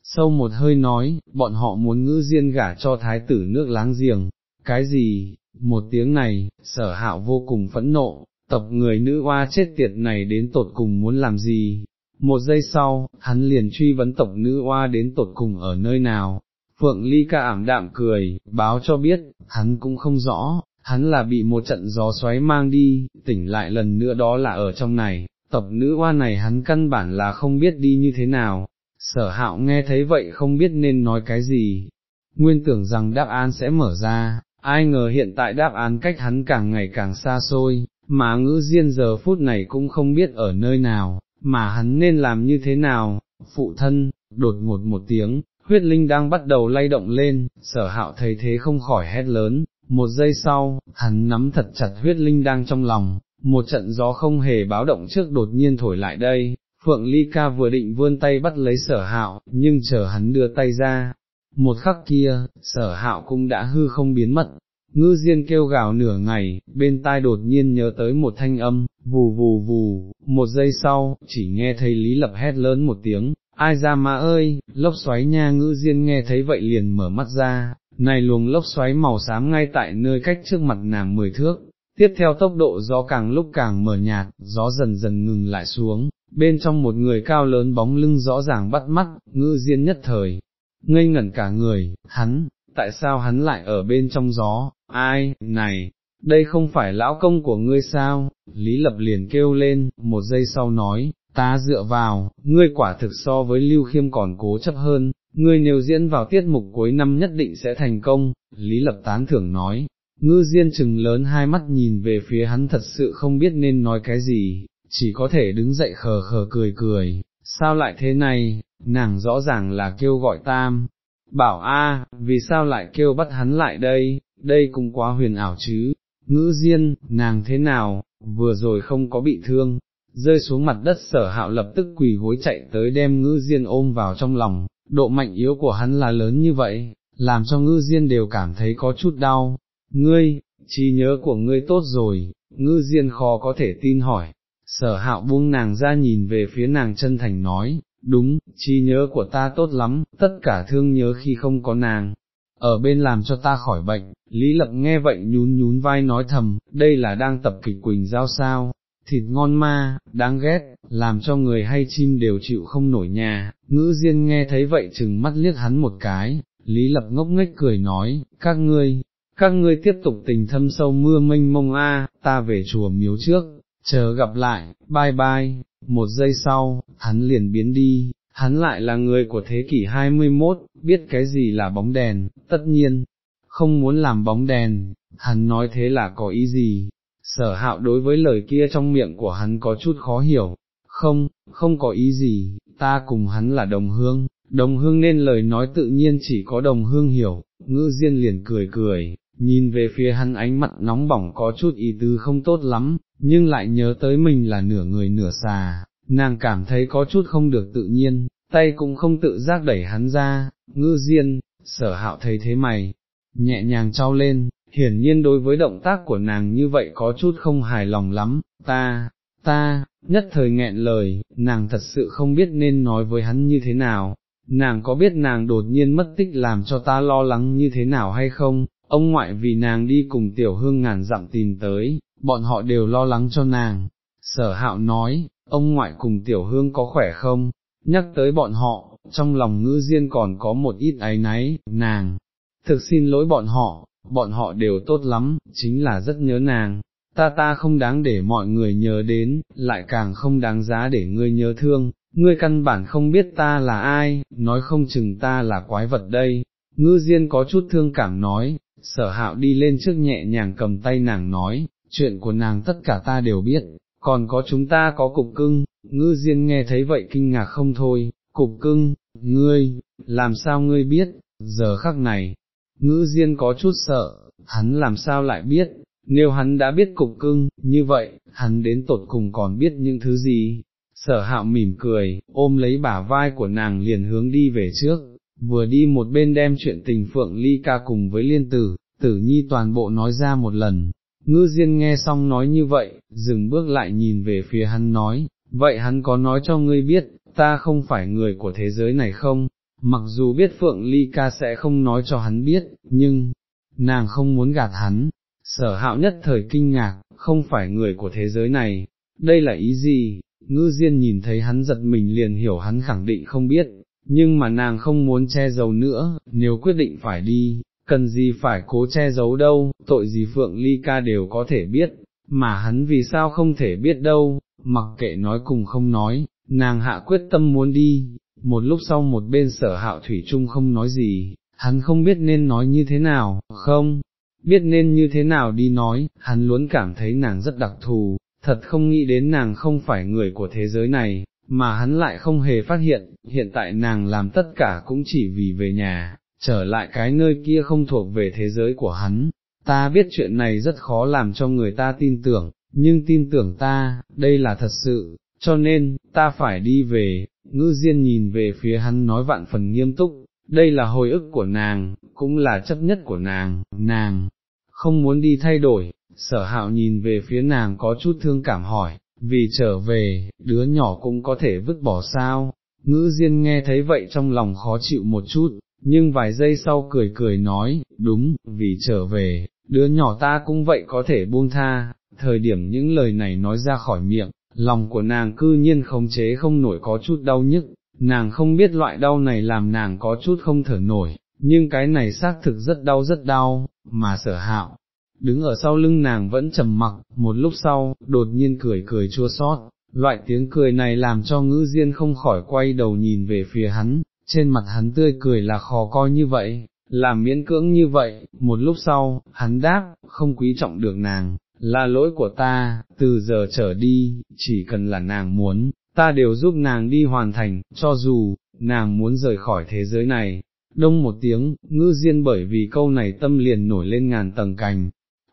sâu một hơi nói, bọn họ muốn ngữ diên gả cho thái tử nước láng giềng, cái gì, một tiếng này, sở hạo vô cùng phẫn nộ, tập người nữ hoa chết tiệt này đến tột cùng muốn làm gì, một giây sau, hắn liền truy vấn tộc nữ hoa đến tột cùng ở nơi nào, Phượng Ly ca ảm đạm cười, báo cho biết, hắn cũng không rõ, hắn là bị một trận gió xoáy mang đi, tỉnh lại lần nữa đó là ở trong này, tập nữ hoa này hắn căn bản là không biết đi như thế nào, sở hạo nghe thấy vậy không biết nên nói cái gì, nguyên tưởng rằng đáp án sẽ mở ra, ai ngờ hiện tại đáp án cách hắn càng ngày càng xa xôi, mà ngữ diên giờ phút này cũng không biết ở nơi nào, mà hắn nên làm như thế nào, phụ thân, đột ngột một tiếng, huyết linh đang bắt đầu lay động lên, sở hạo thấy thế không khỏi hét lớn, một giây sau, hắn nắm thật chặt huyết linh đang trong lòng, một trận gió không hề báo động trước đột nhiên thổi lại đây, Phượng Ly Ca vừa định vươn tay bắt lấy sở hạo, nhưng chờ hắn đưa tay ra, một khắc kia, sở hạo cũng đã hư không biến mất, ngư diên kêu gào nửa ngày, bên tai đột nhiên nhớ tới một thanh âm, vù vù vù, một giây sau, chỉ nghe thấy Lý Lập hét lớn một tiếng, ai ra mà ơi, lốc xoáy nha. Ngư diên nghe thấy vậy liền mở mắt ra, này luồng lốc xoáy màu xám ngay tại nơi cách trước mặt nàng mười thước, tiếp theo tốc độ gió càng lúc càng mở nhạt, gió dần dần ngừng lại xuống, bên trong một người cao lớn bóng lưng rõ ràng bắt mắt, Ngư diên nhất thời, ngây ngẩn cả người, hắn, tại sao hắn lại ở bên trong gió, ai, này, đây không phải lão công của ngươi sao, Lý Lập liền kêu lên, một giây sau nói, ta dựa vào, ngươi quả thực so với Lưu Khiêm còn cố chấp hơn, ngươi nếu diễn vào tiết mục cuối năm nhất định sẽ thành công, Lý Lập tán thưởng nói, ngư diên chừng lớn hai mắt nhìn về phía hắn thật sự không biết nên nói cái gì, chỉ có thể đứng dậy khờ khờ cười cười, sao lại thế này, nàng rõ ràng là kêu gọi tam, bảo a, vì sao lại kêu bắt hắn lại đây, đây cũng quá huyền ảo chứ, ngữ diên, nàng thế nào, vừa rồi không có bị thương, rơi xuống mặt đất sở hạo lập tức quỳ gối chạy tới đem ngữ diên ôm vào trong lòng, độ mạnh yếu của hắn là lớn như vậy, làm cho ngữ diên đều cảm thấy có chút đau, ngươi, trí nhớ của ngươi tốt rồi, ngữ diên khó có thể tin hỏi, sở hạo buông nàng ra nhìn về phía nàng chân thành nói, đúng, trí nhớ của ta tốt lắm, tất cả thương nhớ khi không có nàng, ở bên làm cho ta khỏi bệnh, Lý Lập nghe vậy nhún nhún vai nói thầm, đây là đang tập kịch quỳnh giao sao, thịt ngon ma, đáng ghét, làm cho người hay chim đều chịu không nổi nhà, ngữ diên nghe thấy vậy chừng mắt liếc hắn một cái, Lý Lập ngốc nghếch cười nói, các ngươi, các ngươi tiếp tục tình thâm sâu mưa mênh mông a, ta về chùa miếu trước, chờ gặp lại, bye bye, một giây sau, hắn liền biến đi, hắn lại là người của thế kỷ 21, biết cái gì là bóng đèn, tất nhiên, không muốn làm bóng đèn, hắn nói thế là có ý gì, sở hạo đối với lời kia trong miệng của hắn có chút khó hiểu, không, không có ý gì, ta cùng hắn là đồng hương, đồng hương nên lời nói tự nhiên chỉ có đồng hương hiểu, ngữ diên liền cười cười, nhìn về phía hắn ánh mặt nóng bỏng có chút ý tứ không tốt lắm, nhưng lại nhớ tới mình là nửa người nửa xà, nàng cảm thấy có chút không được tự nhiên, tay cũng không tự giác đẩy hắn ra, ngư diên, sở hạo thấy thế mày, nhẹ nhàng trao lên, hiển nhiên đối với động tác của nàng như vậy có chút không hài lòng lắm, ta, ta, nhất thời nghẹn lời, nàng thật sự không biết nên nói với hắn như thế nào, nàng có biết nàng đột nhiên mất tích làm cho ta lo lắng như thế nào hay không, ông ngoại vì nàng đi cùng tiểu hương ngàn dặm tìm tới, bọn họ đều lo lắng cho nàng, sở hạo nói, ông ngoại cùng tiểu hương có khỏe không, nhắc tới bọn họ, trong lòng ngữ diên còn có một ít áy náy, nàng, thực xin lỗi bọn họ, bọn họ đều tốt lắm, chính là rất nhớ nàng, ta ta không đáng để mọi người nhớ đến, lại càng không đáng giá để ngươi nhớ thương, ngươi căn bản không biết ta là ai, nói không chừng ta là quái vật đây, ngư diên có chút thương cảm nói, sở hạo đi lên trước nhẹ nhàng cầm tay nàng nói, chuyện của nàng tất cả ta đều biết, còn có chúng ta có cục cưng, ngư diên nghe thấy vậy kinh ngạc không thôi, cục cưng, ngươi, làm sao ngươi biết, giờ khắc này, ngư diên có chút sợ, hắn làm sao lại biết, nếu hắn đã biết cục cưng, như vậy, hắn đến tột cùng còn biết những thứ gì, sở hạo mỉm cười, ôm lấy bả vai của nàng liền hướng đi về trước, vừa đi một bên đem chuyện tình Phượng Ly ca cùng với liên tử, tử nhi toàn bộ nói ra một lần. Ngư Diên nghe xong nói như vậy, dừng bước lại nhìn về phía hắn nói, vậy hắn có nói cho ngươi biết, ta không phải người của thế giới này không, mặc dù biết Phượng Ly ca sẽ không nói cho hắn biết, nhưng, nàng không muốn gạt hắn, sở hạo nhất thời kinh ngạc, không phải người của thế giới này, đây là ý gì, ngư diên nhìn thấy hắn giật mình liền hiểu hắn khẳng định không biết, nhưng mà nàng không muốn che giấu nữa, nếu quyết định phải đi, cần gì phải cố che giấu đâu, tội gì Phượng Ly ca đều có thể biết, mà hắn vì sao không thể biết đâu, mặc kệ nói cùng không nói, nàng hạ quyết tâm muốn đi, một lúc sau một bên sở hạo thủy chung không nói gì, hắn không biết nên nói như thế nào, không, biết nên như thế nào đi nói, hắn luôn cảm thấy nàng rất đặc thù, thật không nghĩ đến nàng không phải người của thế giới này, mà hắn lại không hề phát hiện, hiện tại nàng làm tất cả cũng chỉ vì về nhà, trở lại cái nơi kia không thuộc về thế giới của hắn. Ta biết chuyện này rất khó làm cho người ta tin tưởng, nhưng tin tưởng ta, đây là thật sự, cho nên, ta phải đi về, ngư diên nhìn về phía hắn nói vạn phần nghiêm túc, đây là hồi ức của nàng, cũng là chấp nhất của nàng, nàng, không muốn đi thay đổi, sở hạo nhìn về phía nàng có chút thương cảm hỏi, vì trở về, đứa nhỏ cũng có thể vứt bỏ sao, ngữ diên nghe thấy vậy trong lòng khó chịu một chút, nhưng vài giây sau cười cười nói, đúng, vì trở về, đứa nhỏ ta cũng vậy có thể buông tha, thời điểm những lời này nói ra khỏi miệng, lòng của nàng cư nhiên không chế không nổi có chút đau nhức, nàng không biết loại đau này làm nàng có chút không thở nổi, nhưng cái này xác thực rất đau rất đau, mà sở hạo, đứng ở sau lưng nàng vẫn trầm mặc, một lúc sau, đột nhiên cười cười chua xót. Loại tiếng cười này làm cho ngữ diên không khỏi quay đầu nhìn về phía hắn, trên mặt hắn tươi cười là khó coi như vậy, làm miễn cưỡng như vậy, một lúc sau, hắn đáp, không quý trọng được nàng, là lỗi của ta, từ giờ trở đi, chỉ cần là nàng muốn, ta đều giúp nàng đi hoàn thành, cho dù, nàng muốn rời khỏi thế giới này. Đông một tiếng, ngư diên bởi vì câu này tâm liền nổi lên ngàn tầng cành,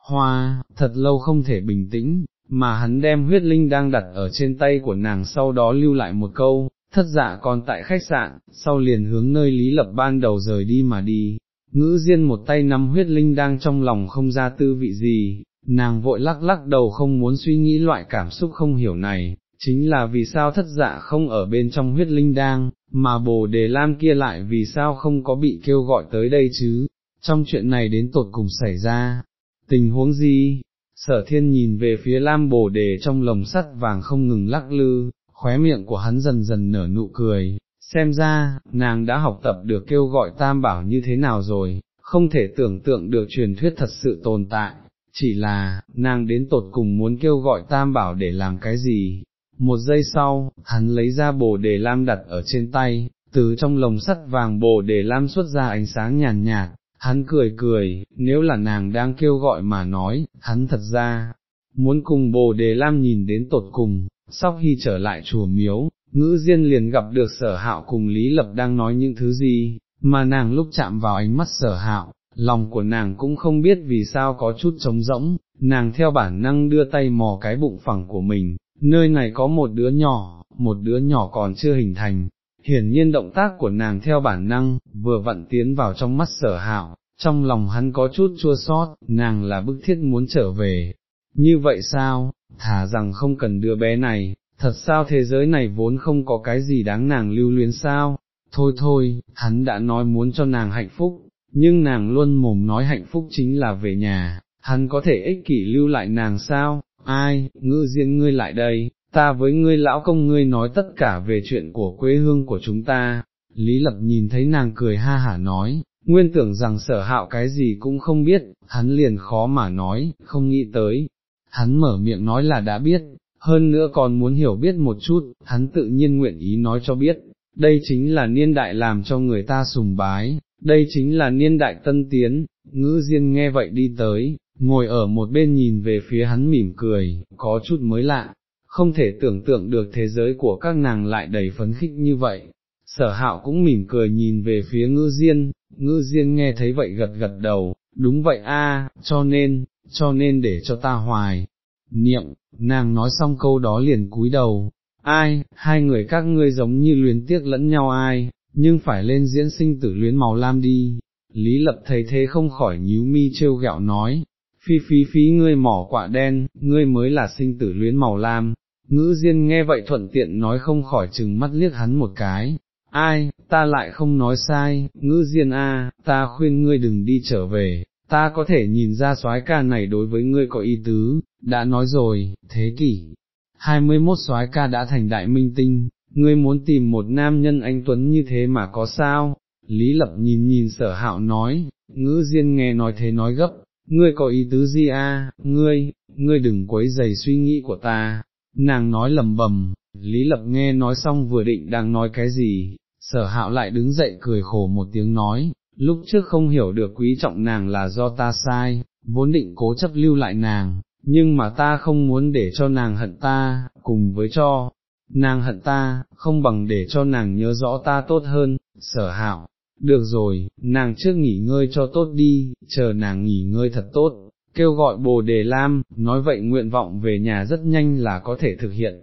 hoa, thật lâu không thể bình tĩnh, mà hắn đem huyết linh đang đặt ở trên tay của nàng sau đó lưu lại một câu, thất dạ còn tại khách sạn, sau liền hướng nơi lý lập ban đầu rời đi mà đi, ngữ diên một tay nắm huyết linh đang trong lòng không ra tư vị gì, nàng vội lắc lắc đầu không muốn suy nghĩ loại cảm xúc không hiểu này, chính là vì sao thất dạ không ở bên trong huyết linh đang, mà bồ đề lam kia lại vì sao không có bị kêu gọi tới đây chứ, trong chuyện này đến tột cùng xảy ra, tình huống gì, sở thiên nhìn về phía lam bồ đề trong lồng sắt vàng không ngừng lắc lư, khóe miệng của hắn dần dần nở nụ cười, xem ra, nàng đã học tập được kêu gọi tam bảo như thế nào rồi, không thể tưởng tượng được truyền thuyết thật sự tồn tại, chỉ là, nàng đến tột cùng muốn kêu gọi tam bảo để làm cái gì. Một giây sau, hắn lấy ra bồ đề lam đặt ở trên tay, từ trong lồng sắt vàng bồ đề lam xuất ra ánh sáng nhàn nhạt, hắn cười cười, nếu là nàng đang kêu gọi mà nói, hắn thật ra, muốn cùng bồ đề lam nhìn đến tột cùng, sau khi trở lại chùa miếu, ngữ diên liền gặp được sở hạo cùng Lý Lập đang nói những thứ gì, mà nàng lúc chạm vào ánh mắt sở hạo, lòng của nàng cũng không biết vì sao có chút trống rỗng, nàng theo bản năng đưa tay mò cái bụng phẳng của mình, nơi này có một đứa nhỏ, một đứa nhỏ còn chưa hình thành, hiển nhiên động tác của nàng theo bản năng, vừa vặn tiến vào trong mắt sở hạo, trong lòng hắn có chút chua sót, nàng là bức thiết muốn trở về, như vậy sao, thả rằng không cần đứa bé này, thật sao thế giới này vốn không có cái gì đáng nàng lưu luyến sao, thôi thôi, hắn đã nói muốn cho nàng hạnh phúc, nhưng nàng luôn mồm nói hạnh phúc chính là về nhà, hắn có thể ích kỷ lưu lại nàng sao, ai, ngư diên ngươi lại đây, ta với ngươi lão công ngươi nói tất cả về chuyện của quê hương của chúng ta, Lý Lập nhìn thấy nàng cười ha hả nói, nguyên tưởng rằng sở hạo cái gì cũng không biết, hắn liền khó mà nói, không nghĩ tới, hắn mở miệng nói là đã biết, hơn nữa còn muốn hiểu biết một chút, hắn tự nhiên nguyện ý nói cho biết, đây chính là niên đại làm cho người ta sùng bái, đây chính là niên đại tân tiến, ngữ diên nghe vậy đi tới, ngồi ở một bên nhìn về phía hắn mỉm cười, có chút mới lạ, không thể tưởng tượng được thế giới của các nàng lại đầy phấn khích như vậy. Sở hạo cũng mỉm cười nhìn về phía ngư diên, ngư diên nghe thấy vậy gật gật đầu, đúng vậy a, cho nên, cho nên để cho ta hoài. Niệm, nàng nói xong câu đó liền cúi đầu, ai, hai người các ngươi giống như luyến tiếc lẫn nhau ai, nhưng phải lên diễn sinh tử luyến màu lam đi. Lý lập thấy thế không khỏi nhíu mi trêu gạo nói, phi phi phi ngươi mỏ quạ đen, ngươi mới là sinh tử luyến màu lam. Ngữ Diên nghe vậy thuận tiện nói không khỏi chừng mắt liếc hắn một cái, ai, ta lại không nói sai, ngữ Diên a, ta khuyên ngươi đừng đi trở về, ta có thể nhìn ra soái ca này đối với ngươi có ý tứ, đã nói rồi, thế kỷ, 21 soái ca đã thành đại minh tinh, ngươi muốn tìm một nam nhân anh Tuấn như thế mà có sao? Lý Lập nhìn nhìn sở hạo nói, ngữ diên nghe nói thế nói gấp, ngươi có ý tứ gì a? ngươi, ngươi đừng quấy giày suy nghĩ của ta, nàng nói lầm bầm, Lý Lập nghe nói xong vừa định đang nói cái gì, sở hạo lại đứng dậy cười khổ một tiếng nói, lúc trước không hiểu được quý trọng nàng là do ta sai, vốn định cố chấp lưu lại nàng, nhưng mà ta không muốn để cho nàng hận ta, cùng với cho, nàng hận ta, không bằng để cho nàng nhớ rõ ta tốt hơn, sở hạo, được rồi, nàng trước nghỉ ngơi cho tốt đi, chờ nàng nghỉ ngơi thật tốt, kêu gọi bồ đề lam, nói vậy nguyện vọng về nhà rất nhanh là có thể thực hiện,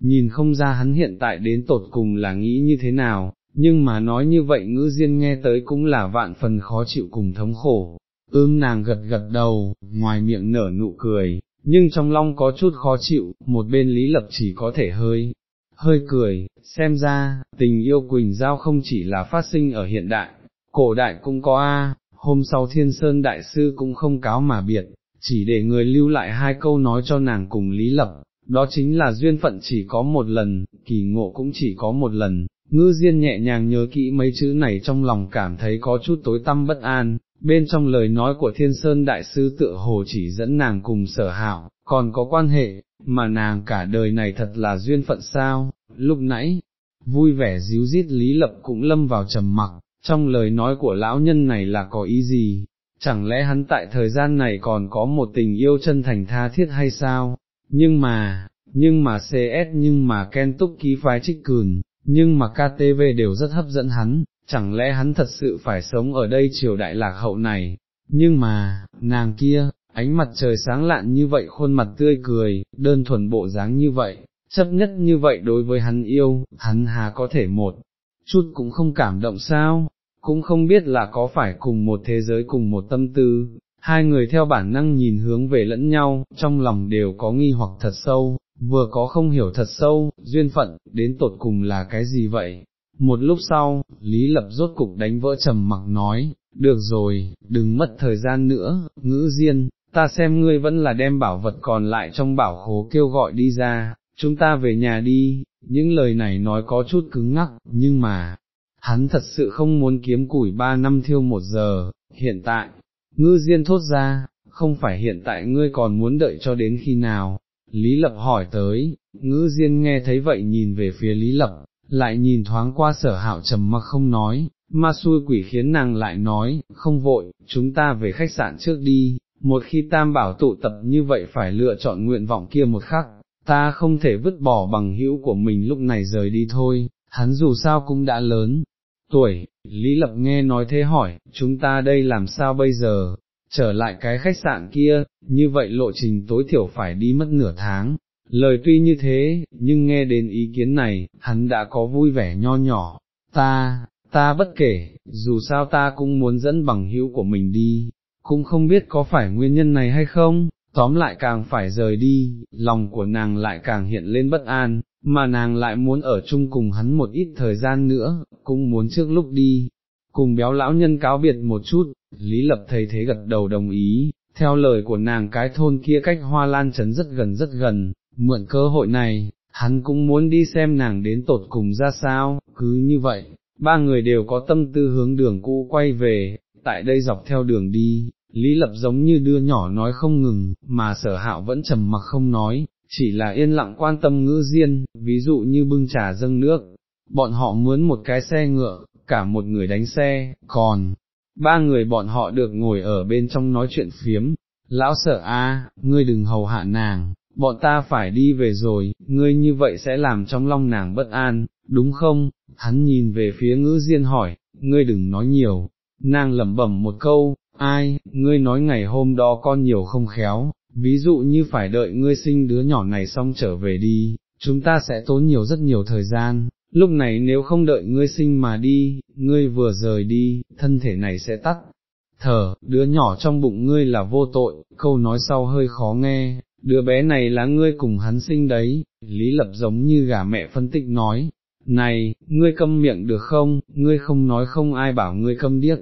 nhìn không ra hắn hiện tại đến tột cùng là nghĩ như thế nào, nhưng mà nói như vậy ngữ diên nghe tới cũng là vạn phần khó chịu cùng thống khổ, ưm nàng gật gật đầu, ngoài miệng nở nụ cười, nhưng trong lòng có chút khó chịu, một bên lý lập chỉ có thể hơi, hơi cười, xem ra, tình yêu Quỳnh Giao không chỉ là phát sinh ở hiện đại, cổ đại cũng có A, hôm sau thiên sơn đại sư cũng không cáo mà biệt, chỉ để người lưu lại hai câu nói cho nàng cùng lý lập, đó chính là duyên phận chỉ có một lần, kỳ ngộ cũng chỉ có một lần, ngư diên nhẹ nhàng nhớ kỹ mấy chữ này trong lòng cảm thấy có chút tối tăm bất an, bên trong lời nói của thiên sơn đại sư tựa hồ chỉ dẫn nàng cùng sở hảo, còn có quan hệ, mà nàng cả đời này thật là duyên phận sao, lúc nãy, vui vẻ díu dít lý lập cũng lâm vào trầm mặc, trong lời nói của lão nhân này là có ý gì, chẳng lẽ hắn tại thời gian này còn có một tình yêu chân thành tha thiết hay sao, nhưng mà, nhưng mà CS nhưng mà Ken Túc ký phái trích cừn, nhưng mà KTV đều rất hấp dẫn hắn, chẳng lẽ hắn thật sự phải sống ở đây triều đại lạc hậu này, nhưng mà, nàng kia, ánh mặt trời sáng lạn như vậy khuôn mặt tươi cười, đơn thuần bộ dáng như vậy, chấp nhất như vậy đối với hắn yêu, hắn hà có thể một, chút cũng không cảm động sao, cũng không biết là có phải cùng một thế giới cùng một tâm tư, hai người theo bản năng nhìn hướng về lẫn nhau, trong lòng đều có nghi hoặc thật sâu, vừa có không hiểu thật sâu, duyên phận, đến tột cùng là cái gì vậy, một lúc sau, Lý Lập rốt cục đánh vỡ trầm mặc nói, được rồi, đừng mất thời gian nữa, ngữ diên, ta xem ngươi vẫn là đem bảo vật còn lại trong bảo khố kêu gọi đi ra, chúng ta về nhà đi, những lời này nói có chút cứng ngắc, nhưng mà, hắn thật sự không muốn kiếm củi ba năm thiêu một giờ, hiện tại, ngư diên thốt ra, không phải hiện tại ngươi còn muốn đợi cho đến khi nào, Lý Lập hỏi tới, ngư diên nghe thấy vậy nhìn về phía Lý Lập, lại nhìn thoáng qua sở hạo trầm mặc không nói, ma xui quỷ khiến nàng lại nói, không vội, chúng ta về khách sạn trước đi, một khi tam bảo tụ tập như vậy phải lựa chọn nguyện vọng kia một khắc, ta không thể vứt bỏ bằng hữu của mình lúc này rời đi thôi, hắn dù sao cũng đã lớn. Tuổi, Lý Lập nghe nói thế hỏi, chúng ta đây làm sao bây giờ, trở lại cái khách sạn kia, như vậy lộ trình tối thiểu phải đi mất nửa tháng, Lời tuy như thế, nhưng nghe đến ý kiến này, hắn đã có vui vẻ nho nhỏ, ta, ta bất kể, dù sao ta cũng muốn dẫn bằng hữu của mình đi, cũng không biết có phải nguyên nhân này hay không, tóm lại càng phải rời đi, lòng của nàng lại càng hiện lên bất an, mà nàng lại muốn ở chung cùng hắn một ít thời gian nữa, cũng muốn trước lúc đi, cùng béo lão nhân cáo biệt một chút, Lý Lập thầy thế gật đầu đồng ý, theo lời của nàng cái thôn kia cách hoa lan trấn rất gần rất gần, mượn cơ hội này, hắn cũng muốn đi xem nàng đến tột cùng ra sao, cứ như vậy, ba người đều có tâm tư hướng đường cũ quay về, tại đây dọc theo đường đi, Lý Lập giống như đưa nhỏ nói không ngừng, mà sở hạo vẫn trầm mặc không nói, chỉ là yên lặng quan tâm ngữ diên, ví dụ như bưng trà dâng nước, bọn họ muốn một cái xe ngựa, cả một người đánh xe, còn, ba người bọn họ được ngồi ở bên trong nói chuyện phiếm, lão sợ a, ngươi đừng hầu hạ nàng, bọn ta phải đi về rồi, ngươi như vậy sẽ làm trong lòng nàng bất an, đúng không? Hắn nhìn về phía ngữ diên hỏi, ngươi đừng nói nhiều, nàng lẩm bẩm một câu, ai, ngươi nói ngày hôm đó con nhiều không khéo, ví dụ như phải đợi ngươi sinh đứa nhỏ này xong trở về đi, chúng ta sẽ tốn nhiều rất nhiều thời gian, lúc này nếu không đợi ngươi sinh mà đi, ngươi vừa rời đi, thân thể này sẽ tắt. Thở, đứa nhỏ trong bụng ngươi là vô tội, câu nói sau hơi khó nghe, đứa bé này là ngươi cùng hắn sinh đấy, Lý Lập giống như gà mẹ phân tích nói, này, ngươi câm miệng được không, ngươi không nói không ai bảo ngươi câm điếc.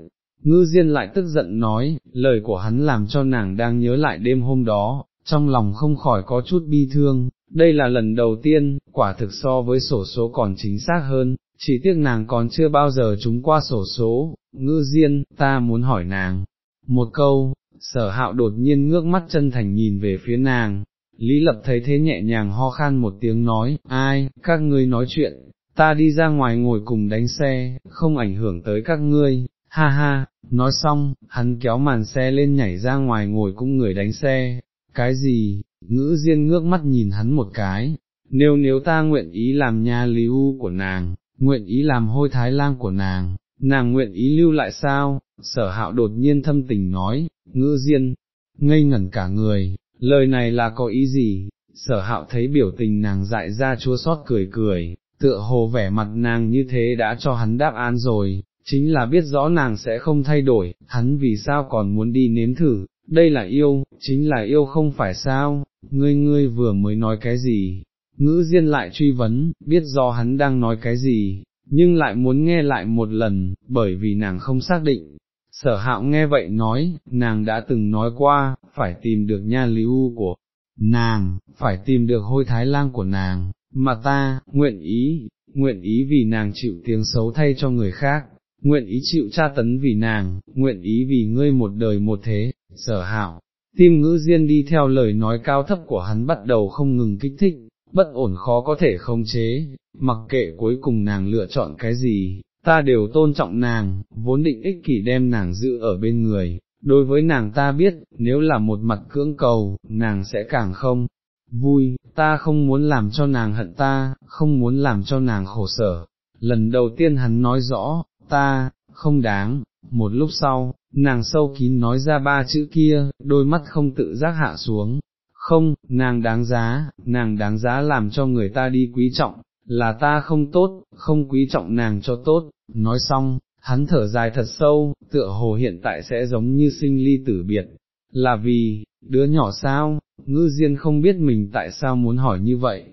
Ngư Diên lại tức giận nói, lời của hắn làm cho nàng đang nhớ lại đêm hôm đó, trong lòng không khỏi có chút bi thương, đây là lần đầu tiên, quả thực so với sổ số còn chính xác hơn, chỉ tiếc nàng còn chưa bao giờ trúng qua sổ số, ngư Diên, ta muốn hỏi nàng, một câu, sở hạo đột nhiên ngước mắt chân thành nhìn về phía nàng, Lý Lập thấy thế nhẹ nhàng ho khan một tiếng nói, ai, các ngươi nói chuyện, ta đi ra ngoài ngồi cùng đánh xe, không ảnh hưởng tới các ngươi, ha ha, nói xong, hắn kéo màn xe lên nhảy ra ngoài ngồi cũng người đánh xe, cái gì, ngữ diên ngước mắt nhìn hắn một cái, nếu nếu ta nguyện ý làm nha lý u của nàng, nguyện ý làm hôi thái lang của nàng, nàng nguyện ý lưu lại sao, sở hạo đột nhiên thâm tình nói, ngữ diên, ngây ngẩn cả người, lời này là có ý gì, sở hạo thấy biểu tình nàng dại ra chua xót cười cười, tựa hồ vẻ mặt nàng như thế đã cho hắn đáp án rồi, chính là biết rõ nàng sẽ không thay đổi, hắn vì sao còn muốn đi nếm thử, đây là yêu, chính là yêu không phải sao, ngươi ngươi vừa mới nói cái gì, ngữ diên lại truy vấn, biết do hắn đang nói cái gì, nhưng lại muốn nghe lại một lần, bởi vì nàng không xác định. Sở hạo nghe vậy nói, nàng đã từng nói qua, phải tìm được nha lý u của nàng, phải tìm được hôi thái lang của nàng, mà ta, nguyện ý, nguyện ý vì nàng chịu tiếng xấu thay cho người khác, nguyện ý chịu tra tấn vì nàng, nguyện ý vì ngươi một đời một thế, sở hảo. Tim ngữ diên đi theo lời nói cao thấp của hắn bắt đầu không ngừng kích thích, bất ổn khó có thể không chế, mặc kệ cuối cùng nàng lựa chọn cái gì, ta đều tôn trọng nàng, vốn định ích kỷ đem nàng giữ ở bên người, đối với nàng ta biết, nếu là một mặt cưỡng cầu, nàng sẽ càng không vui, ta không muốn làm cho nàng hận ta, không muốn làm cho nàng khổ sở. Lần đầu tiên hắn nói rõ, ta, không đáng, một lúc sau, nàng sâu kín nói ra ba chữ kia, đôi mắt không tự giác hạ xuống, không, nàng đáng giá, nàng đáng giá làm cho người ta đi quý trọng, là ta không tốt, không quý trọng nàng cho tốt, nói xong, hắn thở dài thật sâu, tựa hồ hiện tại sẽ giống như sinh ly tử biệt, là vì, đứa nhỏ sao, ngư diên không biết mình tại sao muốn hỏi như vậy,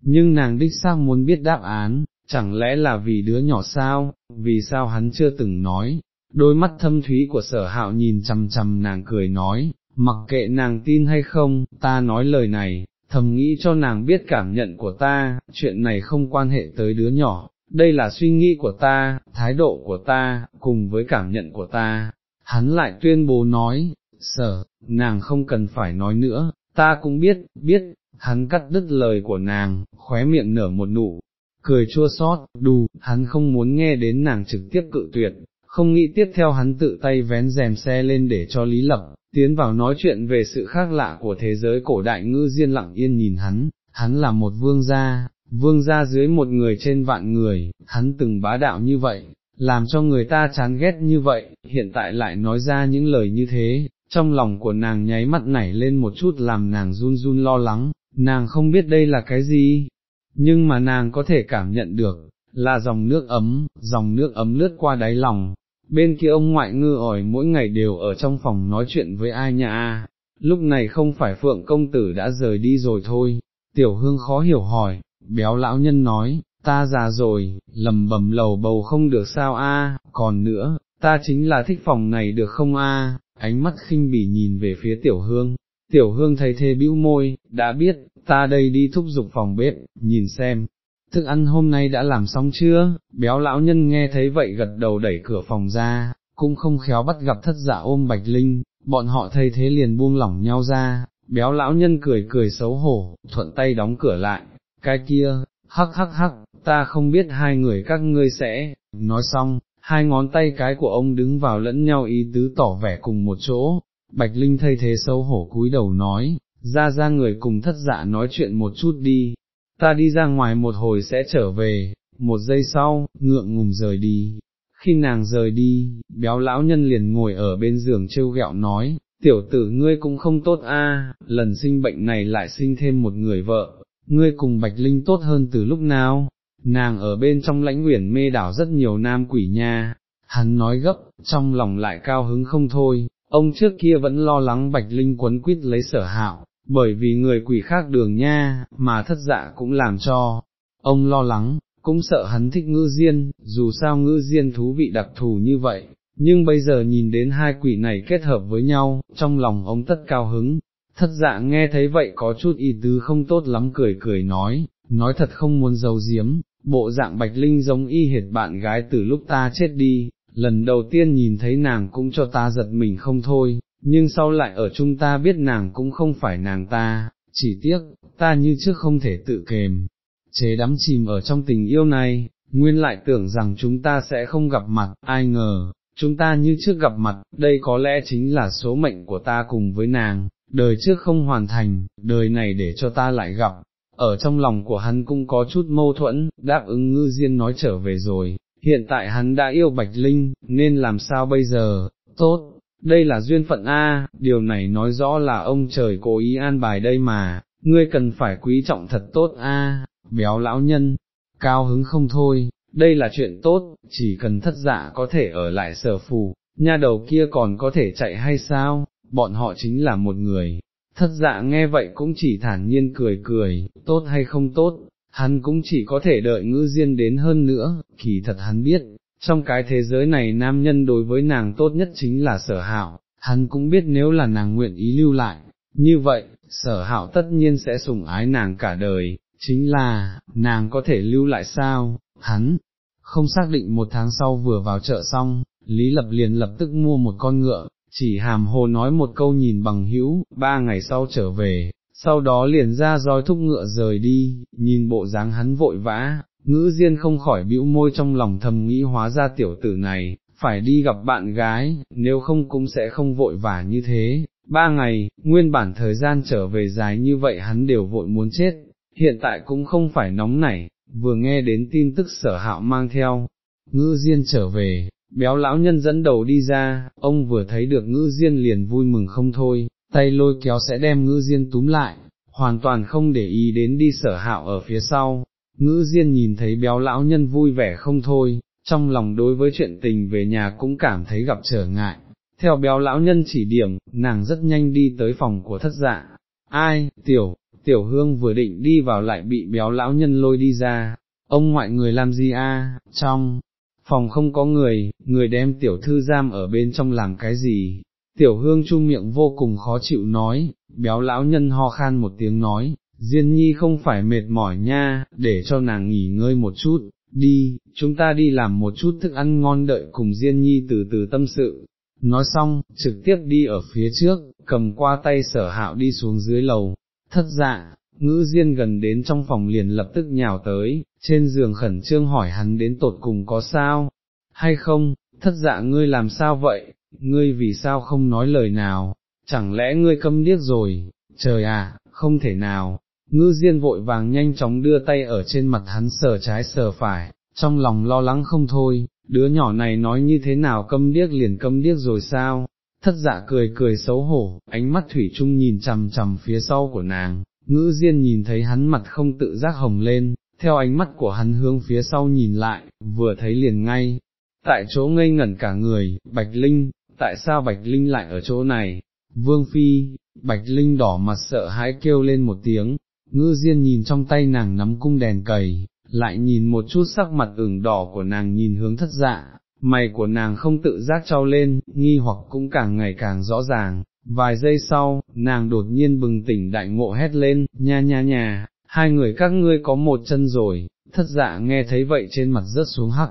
nhưng nàng đích xác muốn biết đáp án, chẳng lẽ là vì đứa nhỏ sao, vì sao hắn chưa từng nói, đôi mắt thâm thúy của sở hạo nhìn chằm chằm nàng cười nói, mặc kệ nàng tin hay không, ta nói lời này, thầm nghĩ cho nàng biết cảm nhận của ta, chuyện này không quan hệ tới đứa nhỏ, đây là suy nghĩ của ta, thái độ của ta, cùng với cảm nhận của ta. Hắn lại tuyên bố nói, sở, nàng không cần phải nói nữa, ta cũng biết, biết, hắn cắt đứt lời của nàng, khóe miệng nở một nụ, cười chua xót, đù, hắn không muốn nghe đến nàng trực tiếp cự tuyệt, không nghĩ tiếp theo hắn tự tay vén rèm xe lên để cho Lý Lập, tiến vào nói chuyện về sự khác lạ của thế giới cổ đại ngư diên lặng yên nhìn hắn, hắn là một vương gia, vương gia dưới một người trên vạn người, hắn từng bá đạo như vậy, làm cho người ta chán ghét như vậy, hiện tại lại nói ra những lời như thế, trong lòng của nàng nháy mắt nảy lên một chút làm nàng run run lo lắng, nàng không biết đây là cái gì, nhưng mà nàng có thể cảm nhận được, là dòng nước ấm, dòng nước ấm lướt qua đáy lòng. Bên kia ông ngoại ngư ỏi mỗi ngày đều ở trong phòng nói chuyện với ai nhà a. lúc này không phải phượng công tử đã rời đi rồi thôi, tiểu hương khó hiểu hỏi, béo lão nhân nói, ta già rồi, lầm bầm lầu bầu không được sao a, còn nữa, ta chính là thích phòng này được không a? ánh mắt khinh bỉ nhìn về phía tiểu hương, tiểu hương thấy thế bĩu môi, đã biết, ta đây đi thúc giục phòng bếp, nhìn xem, thức ăn hôm nay đã làm xong chưa, béo lão nhân nghe thấy vậy gật đầu đẩy cửa phòng ra, cũng không khéo bắt gặp thất giả ôm bạch linh, bọn họ thấy thế liền buông lỏng nhau ra, béo lão nhân cười cười xấu hổ, thuận tay đóng cửa lại, cái kia, hắc hắc hắc, ta không biết hai người các ngươi sẽ, nói xong, hai ngón tay cái của ông đứng vào lẫn nhau ý tứ tỏ vẻ cùng một chỗ, Bạch Linh thay thế xấu hổ cúi đầu nói, ra ra người cùng thất dạ nói chuyện một chút đi, ta đi ra ngoài một hồi sẽ trở về, một giây sau, ngượng ngùng rời đi. Khi nàng rời đi, béo lão nhân liền ngồi ở bên giường trêu ghẹo nói, tiểu tử ngươi cũng không tốt a, lần sinh bệnh này lại sinh thêm một người vợ, ngươi cùng Bạch Linh tốt hơn từ lúc nào, nàng ở bên trong lãnh nguyện mê đảo rất nhiều nam quỷ nha, hắn nói gấp, trong lòng lại cao hứng không thôi, ông trước kia vẫn lo lắng Bạch Linh quấn quýt lấy sở hạo, bởi vì người quỷ khác đường nha, mà thất dạ cũng làm cho, ông lo lắng, cũng sợ hắn thích ngữ diên, dù sao ngữ diên thú vị đặc thù như vậy, nhưng bây giờ nhìn đến hai quỷ này kết hợp với nhau, trong lòng ông tất cao hứng, thất dạ nghe thấy vậy có chút ý tứ không tốt lắm cười cười nói, nói thật không muốn giấu giếm, bộ dạng bạch linh giống y hệt bạn gái từ lúc ta chết đi, lần đầu tiên nhìn thấy nàng cũng cho ta giật mình không thôi, nhưng sau lại ở chung ta biết nàng cũng không phải nàng ta, chỉ tiếc, ta như trước không thể tự kềm, chế đắm chìm ở trong tình yêu này, nguyên lại tưởng rằng chúng ta sẽ không gặp mặt, ai ngờ, chúng ta như trước gặp mặt, đây có lẽ chính là số mệnh của ta cùng với nàng, đời trước không hoàn thành, đời này để cho ta lại gặp. Ở trong lòng của hắn cũng có chút mâu thuẫn, đáp ứng ngư diên nói trở về rồi, hiện tại hắn đã yêu Bạch Linh, nên làm sao bây giờ, tốt, đây là duyên phận A, điều này nói rõ là ông trời cố ý an bài đây mà, ngươi cần phải quý trọng thật tốt A, béo lão nhân, cao hứng không thôi, đây là chuyện tốt, chỉ cần thất dạ có thể ở lại sở phù, nha đầu kia còn có thể chạy hay sao, bọn họ chính là một người. Thất dạ nghe vậy cũng chỉ thản nhiên cười cười, tốt hay không tốt, hắn cũng chỉ có thể đợi ngư diên đến hơn nữa, kỳ thật hắn biết, trong cái thế giới này nam nhân đối với nàng tốt nhất chính là sở hạo, hắn cũng biết nếu là nàng nguyện ý lưu lại, như vậy, sở hạo tất nhiên sẽ sủng ái nàng cả đời, chính là, nàng có thể lưu lại sao, hắn, không xác định một tháng sau vừa vào chợ xong, Lý Lập liền lập tức mua một con ngựa, chỉ hàm hồ nói một câu nhìn bằng hữu, ba ngày sau trở về, sau đó liền ra roi thúc ngựa rời đi, nhìn bộ dáng hắn vội vã, ngữ diên không khỏi bĩu môi trong lòng thầm nghĩ hóa ra tiểu tử này, phải đi gặp bạn gái, nếu không cũng sẽ không vội vã như thế. Ba ngày, nguyên bản thời gian trở về dài như vậy hắn đều vội muốn chết, hiện tại cũng không phải nóng nảy, vừa nghe đến tin tức sở hạo mang theo, ngữ diên trở về, béo lão nhân dẫn đầu đi ra, ông vừa thấy được ngữ diên liền vui mừng không thôi, tay lôi kéo sẽ đem ngữ diên túm lại, hoàn toàn không để ý đến đi sở hạo ở phía sau, ngữ diên nhìn thấy béo lão nhân vui vẻ không thôi, trong lòng đối với chuyện tình về nhà cũng cảm thấy gặp trở ngại, theo béo lão nhân chỉ điểm, nàng rất nhanh đi tới phòng của thất dạ, ai, tiểu, tiểu hương vừa định đi vào lại bị béo lão nhân lôi đi ra, ông ngoại người làm gì a? trong, phòng không có người, người đem tiểu thư giam ở bên trong làm cái gì, tiểu hương chu miệng vô cùng khó chịu nói, béo lão nhân ho khan một tiếng nói, Diên nhi không phải mệt mỏi nha, để cho nàng nghỉ ngơi một chút, đi, chúng ta đi làm một chút thức ăn ngon đợi cùng Diên nhi từ từ tâm sự. Nói xong, trực tiếp đi ở phía trước, cầm qua tay sở hạo đi xuống dưới lầu, thất dạ, ngữ diên gần đến trong phòng liền lập tức nhào tới, trên giường khẩn trương hỏi hắn đến tột cùng có sao, hay không, thất dạ ngươi làm sao vậy, ngươi vì sao không nói lời nào, chẳng lẽ ngươi câm điếc rồi, trời à, không thể nào, ngư diên vội vàng nhanh chóng đưa tay ở trên mặt hắn sờ trái sờ phải, trong lòng lo lắng không thôi, đứa nhỏ này nói như thế nào câm điếc liền câm điếc rồi sao, thất dạ cười cười xấu hổ, ánh mắt thủy chung nhìn chằm chằm phía sau của nàng, ngữ diên nhìn thấy hắn mặt không tự giác hồng lên, theo ánh mắt của hắn hướng phía sau nhìn lại, vừa thấy liền ngay, tại chỗ ngây ngẩn cả người, Bạch Linh, tại sao Bạch Linh lại ở chỗ này, Vương Phi, Bạch Linh đỏ mặt sợ hãi kêu lên một tiếng, ngư diên nhìn trong tay nàng nắm cung đèn cầy, lại nhìn một chút sắc mặt ửng đỏ của nàng nhìn hướng thất dạ, mày của nàng không tự giác trao lên, nghi hoặc cũng càng ngày càng rõ ràng, vài giây sau, nàng đột nhiên bừng tỉnh đại ngộ hét lên, nha nha nha, hai người các ngươi có một chân rồi, thất dạ nghe thấy vậy trên mặt rớt xuống hắc.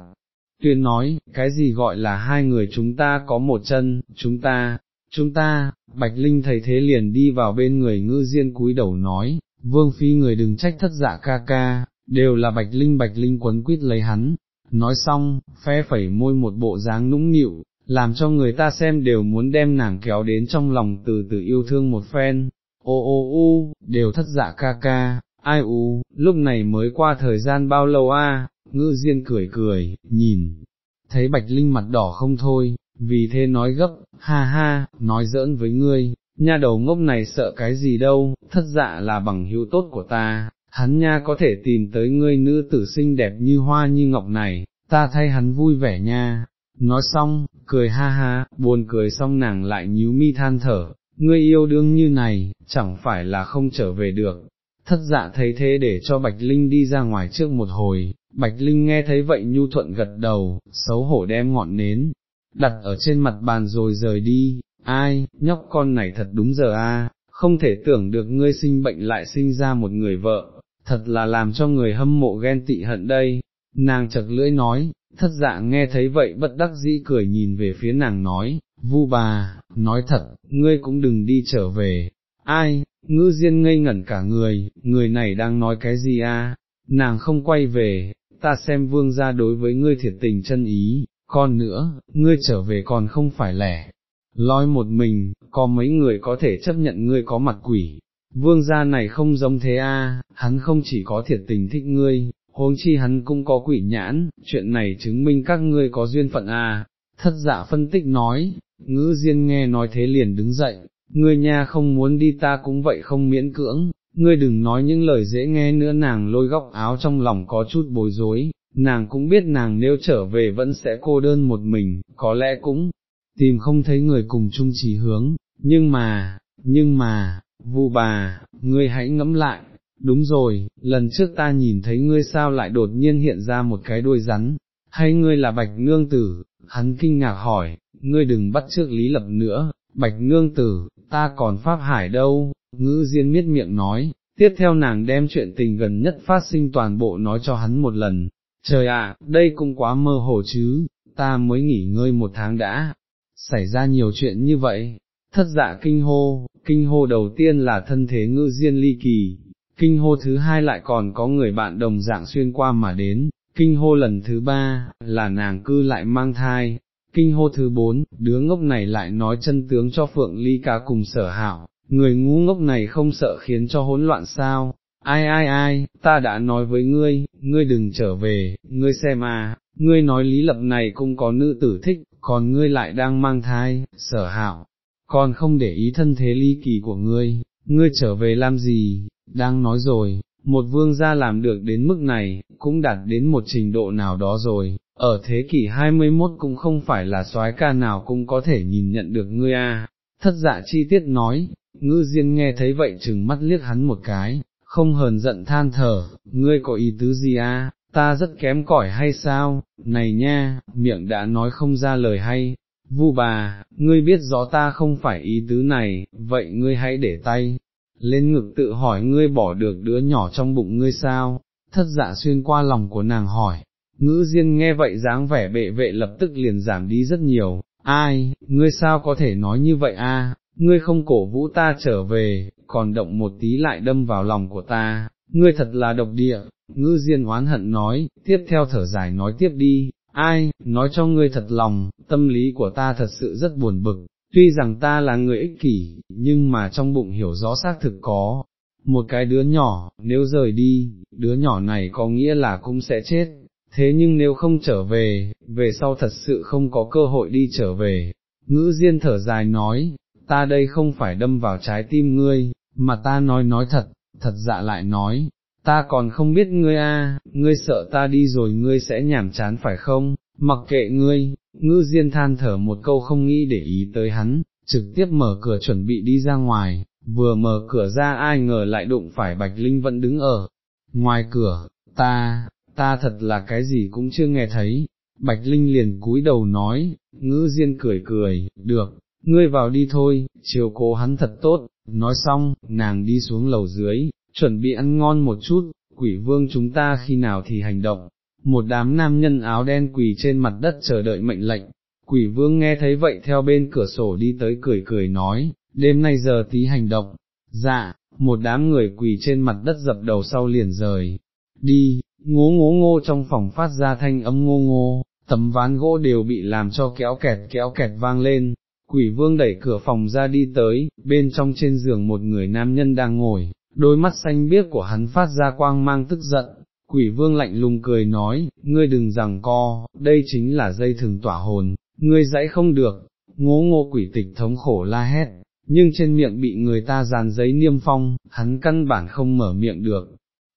Tuyên nói, cái gì gọi là hai người chúng ta có một chân, chúng ta, chúng ta, Bạch Linh thấy thế liền đi vào bên người ngư diên cúi đầu nói, vương phi người đừng trách thất dạ ca ca, đều là bạch linh bạch linh quấn quýt lấy hắn, nói xong, phe phẩy môi một bộ dáng nũng nịu, làm cho người ta xem đều muốn đem nàng kéo đến trong lòng từ từ yêu thương một phen, ô ô u, đều thất dạ ca ca, ai u, lúc này mới qua thời gian bao lâu a? Ngư diên cười cười, nhìn, thấy bạch linh mặt đỏ không thôi, vì thế nói gấp, ha ha, nói giỡn với ngươi, nha đầu ngốc này sợ cái gì đâu, thất dạ là bằng hữu tốt của ta, hắn nha có thể tìm tới ngươi nữ tử xinh đẹp như hoa như ngọc này, ta thay hắn vui vẻ nha. Nói xong, cười ha ha, buồn cười xong nàng lại nhíu mi than thở, ngươi yêu đương như này, chẳng phải là không trở về được. Thất dạ thấy thế để cho Bạch Linh đi ra ngoài trước một hồi, Bạch Linh nghe thấy vậy nhu thuận gật đầu, xấu hổ đem ngọn nến, đặt ở trên mặt bàn rồi rời đi, ai, nhóc con này thật đúng giờ a, không thể tưởng được ngươi sinh bệnh lại sinh ra một người vợ, thật là làm cho người hâm mộ ghen tị hận đây, nàng chật lưỡi nói, thất dạ nghe thấy vậy bất đắc dĩ cười nhìn về phía nàng nói, vu bà, nói thật, ngươi cũng đừng đi trở về, ai, ngư diên ngây ngẩn cả người, người này đang nói cái gì a? nàng không quay về, ta xem vương gia đối với ngươi thiệt tình chân ý, còn nữa, ngươi trở về còn không phải lẻ, loi một mình, có mấy người có thể chấp nhận ngươi có mặt quỷ, vương gia này không giống thế a, hắn không chỉ có thiệt tình thích ngươi, huống chi hắn cũng có quỷ nhãn, chuyện này chứng minh các ngươi có duyên phận a. Thất dạ phân tích nói, ngữ diên nghe nói thế liền đứng dậy, ngươi nha không muốn đi ta cũng vậy không miễn cưỡng, ngươi đừng nói những lời dễ nghe nữa nàng lôi góc áo trong lòng có chút bối rối, nàng cũng biết nàng nếu trở về vẫn sẽ cô đơn một mình, có lẽ cũng tìm không thấy người cùng chung chỉ hướng, nhưng mà, nhưng mà, vu bà, ngươi hãy ngẫm lại, đúng rồi, lần trước ta nhìn thấy ngươi sao lại đột nhiên hiện ra một cái đuôi rắn, hay ngươi là bạch nương tử, hắn kinh ngạc hỏi, ngươi đừng bắt trước lý lập nữa, bạch nương tử, ta còn pháp hải đâu, ngữ diên miết miệng nói, tiếp theo nàng đem chuyện tình gần nhất phát sinh toàn bộ nói cho hắn một lần, trời ạ, đây cũng quá mơ hồ chứ, ta mới nghỉ ngơi một tháng đã, xảy ra nhiều chuyện như vậy, thất dạ kinh hô, kinh hô đầu tiên là thân thế ngữ diên ly kỳ, kinh hô thứ hai lại còn có người bạn đồng dạng xuyên qua mà đến, kinh hô lần thứ ba, là nàng cư lại mang thai, kinh hô thứ bốn, đứa ngốc này lại nói chân tướng cho Phượng Ly ca cùng sở hảo, người ngu ngốc này không sợ khiến cho hỗn loạn sao, ai ai ai, ta đã nói với ngươi, ngươi đừng trở về, ngươi xem à, ngươi nói lý lập này cũng có nữ tử thích, còn ngươi lại đang mang thai, sở hảo, còn không để ý thân thế ly kỳ của ngươi, ngươi trở về làm gì, đang nói rồi, một vương gia làm được đến mức này, cũng đạt đến một trình độ nào đó rồi, ở thế kỷ 21 cũng không phải là soái ca nào cũng có thể nhìn nhận được ngươi a. Thất dạ chi tiết nói, ngư diên nghe thấy vậy chừng mắt liếc hắn một cái, không hờn giận than thở, ngươi có ý tứ gì a? ta rất kém cỏi hay sao, này nha, miệng đã nói không ra lời hay, vu bà, ngươi biết rõ ta không phải ý tứ này, vậy ngươi hãy để tay, lên ngực tự hỏi ngươi bỏ được đứa nhỏ trong bụng ngươi sao, thất dạ xuyên qua lòng của nàng hỏi, ngữ diên nghe vậy dáng vẻ bệ vệ lập tức liền giảm đi rất nhiều, ai, ngươi sao có thể nói như vậy a? ngươi không cổ vũ ta trở về, còn động một tí lại đâm vào lòng của ta, ngươi thật là độc địa, ngư diên oán hận nói, tiếp theo thở dài nói tiếp đi, ai, nói cho ngươi thật lòng, tâm lý của ta thật sự rất buồn bực, tuy rằng ta là người ích kỷ, nhưng mà trong bụng hiểu rõ xác thực có, một cái đứa nhỏ, nếu rời đi, đứa nhỏ này có nghĩa là cũng sẽ chết, thế nhưng nếu không trở về, về sau thật sự không có cơ hội đi trở về. Ngữ Diên thở dài nói, ta đây không phải đâm vào trái tim ngươi, mà ta nói nói thật, thật dạ lại nói, ta còn không biết ngươi a, ngươi sợ ta đi rồi ngươi sẽ nhảm chán phải không, mặc kệ ngươi, ngư diên than thở một câu không nghĩ để ý tới hắn, trực tiếp mở cửa chuẩn bị đi ra ngoài, vừa mở cửa ra ai ngờ lại đụng phải Bạch Linh vẫn đứng ở ngoài cửa, ta, ta thật là cái gì cũng chưa nghe thấy, Bạch Linh liền cúi đầu nói, ngữ diên cười cười, được, ngươi vào đi thôi, chiều cố hắn thật tốt, nói xong, nàng đi xuống lầu dưới, chuẩn bị ăn ngon một chút, quỷ vương chúng ta khi nào thì hành động, một đám nam nhân áo đen quỳ trên mặt đất chờ đợi mệnh lệnh, quỷ vương nghe thấy vậy theo bên cửa sổ đi tới cười cười nói, đêm nay giờ tí hành động, dạ, một đám người quỳ trên mặt đất dập đầu sau liền rời, đi, ngố ngố ngô trong phòng phát ra thanh âm ngô ngô, tấm ván gỗ đều bị làm cho kéo kẹt kéo kẹt vang lên, quỷ vương đẩy cửa phòng ra đi tới, bên trong trên giường một người nam nhân đang ngồi, đôi mắt xanh biếc của hắn phát ra quang mang tức giận, quỷ vương lạnh lùng cười nói, ngươi đừng rằng co, đây chính là dây thừng tỏa hồn, ngươi dãy không được, ngố ngô quỷ tịch thống khổ la hét, nhưng trên miệng bị người ta dàn giấy niêm phong, hắn căn bản không mở miệng được.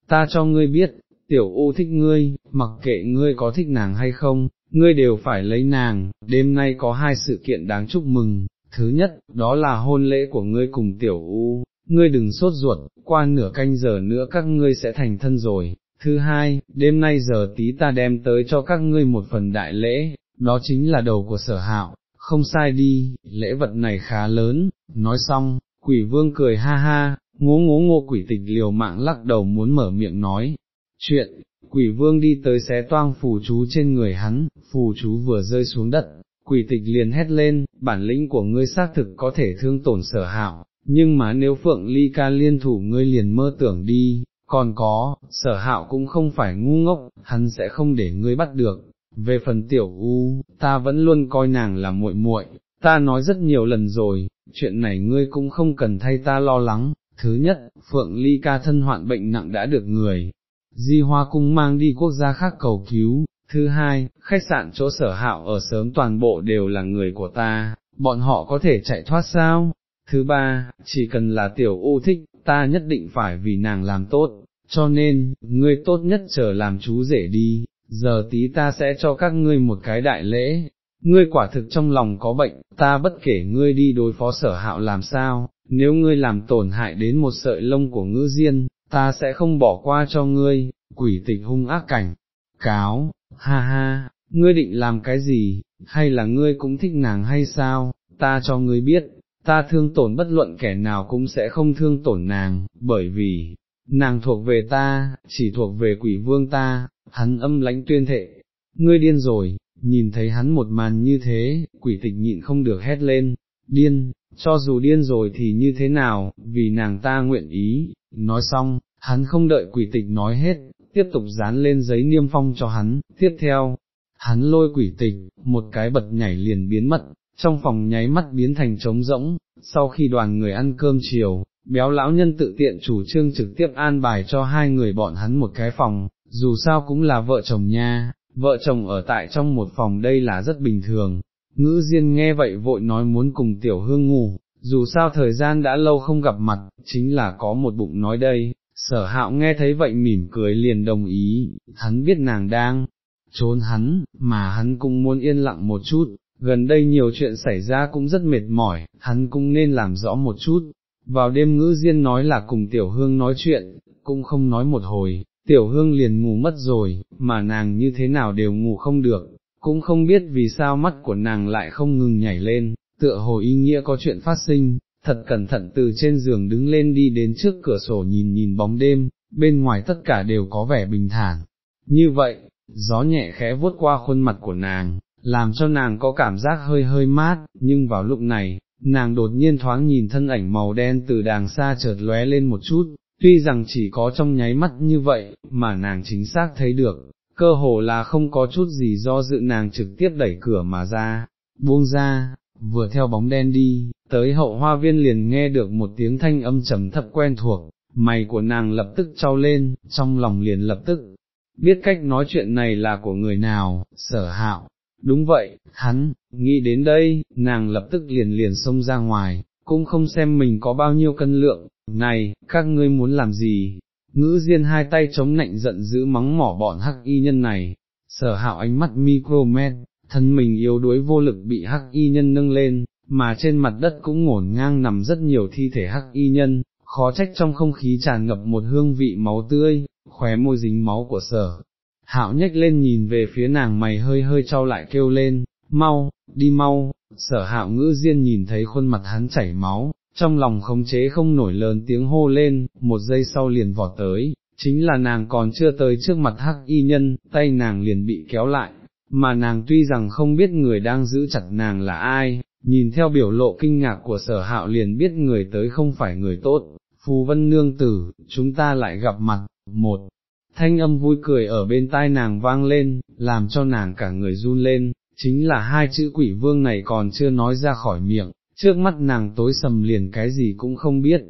Ta cho ngươi biết, tiểu u thích ngươi, mặc kệ ngươi có thích nàng hay không, ngươi đều phải lấy nàng, đêm nay có hai sự kiện đáng chúc mừng, thứ nhất, đó là hôn lễ của ngươi cùng tiểu u, ngươi đừng sốt ruột, qua nửa canh giờ nữa các ngươi sẽ thành thân rồi. Thứ hai, đêm nay giờ tí ta đem tới cho các ngươi một phần đại lễ, đó chính là đầu của sở hạo, không sai đi, lễ vật này khá lớn, nói xong, quỷ vương cười ha ha, ngố ngố ngô quỷ tịch liều mạng lắc đầu muốn mở miệng nói, chuyện, quỷ vương đi tới xé toang phù chú trên người hắn, phù chú vừa rơi xuống đất, quỷ tịch liền hét lên, bản lĩnh của ngươi xác thực có thể thương tổn sở hạo, nhưng mà nếu phượng ly ca liên thủ ngươi liền mơ tưởng đi, còn có, sở hạo cũng không phải ngu ngốc, hắn sẽ không để ngươi bắt được. Về phần tiểu u, ta vẫn luôn coi nàng là muội muội, ta nói rất nhiều lần rồi, chuyện này ngươi cũng không cần thay ta lo lắng. Thứ nhất, Phượng Ly ca thân hoạn bệnh nặng đã được người, di hoa cung mang đi quốc gia khác cầu cứu, thứ hai, khách sạn chỗ sở hạo ở sớm toàn bộ đều là người của ta, bọn họ có thể chạy thoát sao? Thứ ba, chỉ cần là tiểu u thích, ta nhất định phải vì nàng làm tốt, cho nên, ngươi tốt nhất chờ làm chú rể đi, giờ tí ta sẽ cho các ngươi một cái đại lễ, ngươi quả thực trong lòng có bệnh, ta bất kể ngươi đi đối phó sở hạo làm sao, nếu ngươi làm tổn hại đến một sợi lông của ngữ diên, ta sẽ không bỏ qua cho ngươi, quỷ tịch hung ác cảnh, cáo, ha ha, ngươi định làm cái gì, hay là ngươi cũng thích nàng hay sao, ta cho ngươi biết, ta thương tổn bất luận kẻ nào cũng sẽ không thương tổn nàng, bởi vì, nàng thuộc về ta, chỉ thuộc về quỷ vương ta, hắn âm lãnh tuyên thệ, ngươi điên rồi, nhìn thấy hắn một màn như thế, quỷ tịch nhịn không được hét lên, điên, cho dù điên rồi thì như thế nào, vì nàng ta nguyện ý, nói xong, hắn không đợi quỷ tịch nói hết, tiếp tục dán lên giấy niêm phong cho hắn, tiếp theo, hắn lôi quỷ tịch, một cái bật nhảy liền biến mất, trong phòng nháy mắt biến thành trống rỗng, sau khi đoàn người ăn cơm chiều, béo lão nhân tự tiện chủ trương trực tiếp an bài cho hai người bọn hắn một cái phòng, dù sao cũng là vợ chồng nha, vợ chồng ở tại trong một phòng đây là rất bình thường, ngữ diên nghe vậy vội nói muốn cùng tiểu hương ngủ, dù sao thời gian đã lâu không gặp mặt, chính là có một bụng nói đây, sở hạo nghe thấy vậy mỉm cười liền đồng ý, hắn biết nàng đang trốn hắn, mà hắn cũng muốn yên lặng một chút, gần đây nhiều chuyện xảy ra cũng rất mệt mỏi, hắn cũng nên làm rõ một chút. Vào đêm ngữ diên nói là cùng tiểu hương nói chuyện, cũng không nói một hồi, tiểu hương liền ngủ mất rồi, mà nàng như thế nào đều ngủ không được, cũng không biết vì sao mắt của nàng lại không ngừng nhảy lên, tựa hồ ý nghĩa có chuyện phát sinh, thật cẩn thận từ trên giường đứng lên đi đến trước cửa sổ nhìn nhìn bóng đêm, bên ngoài tất cả đều có vẻ bình thản. Như vậy, gió nhẹ khẽ vuốt qua khuôn mặt của nàng, làm cho nàng có cảm giác hơi hơi mát, nhưng vào lúc này, nàng đột nhiên thoáng nhìn thân ảnh màu đen từ đàng xa chợt lóe lên một chút, tuy rằng chỉ có trong nháy mắt như vậy, mà nàng chính xác thấy được, cơ hồ là không có chút gì do dự nàng trực tiếp đẩy cửa mà ra, buông ra, vừa theo bóng đen đi, tới hậu hoa viên liền nghe được một tiếng thanh âm trầm thấp quen thuộc, mày của nàng lập tức trao lên, trong lòng liền lập tức, biết cách nói chuyện này là của người nào, sở hạo, đúng vậy, hắn, nghĩ đến đây, nàng lập tức liền liền xông ra ngoài, cũng không xem mình có bao nhiêu cân lượng, này, các ngươi muốn làm gì, ngữ diên hai tay chống nạnh giận dữ mắng mỏ bọn hắc y nhân này, sở hạo ánh mắt micromet, thân mình yếu đuối vô lực bị hắc y nhân nâng lên, mà trên mặt đất cũng ngổn ngang nằm rất nhiều thi thể hắc y nhân, khó trách trong không khí tràn ngập một hương vị máu tươi, khóe môi dính máu của sở. Hạo nhếch lên nhìn về phía nàng mày hơi hơi trao lại kêu lên, mau, đi mau, sở hạo ngữ diên nhìn thấy khuôn mặt hắn chảy máu, trong lòng khống chế không nổi lớn tiếng hô lên, một giây sau liền vọt tới, chính là nàng còn chưa tới trước mặt hắc y nhân, tay nàng liền bị kéo lại, mà nàng tuy rằng không biết người đang giữ chặt nàng là ai, nhìn theo biểu lộ kinh ngạc của sở hạo liền biết người tới không phải người tốt, phù vân nương tử, chúng ta lại gặp mặt, một, thanh âm vui cười ở bên tai nàng vang lên, làm cho nàng cả người run lên, chính là hai chữ quỷ vương này còn chưa nói ra khỏi miệng, trước mắt nàng tối sầm liền cái gì cũng không biết,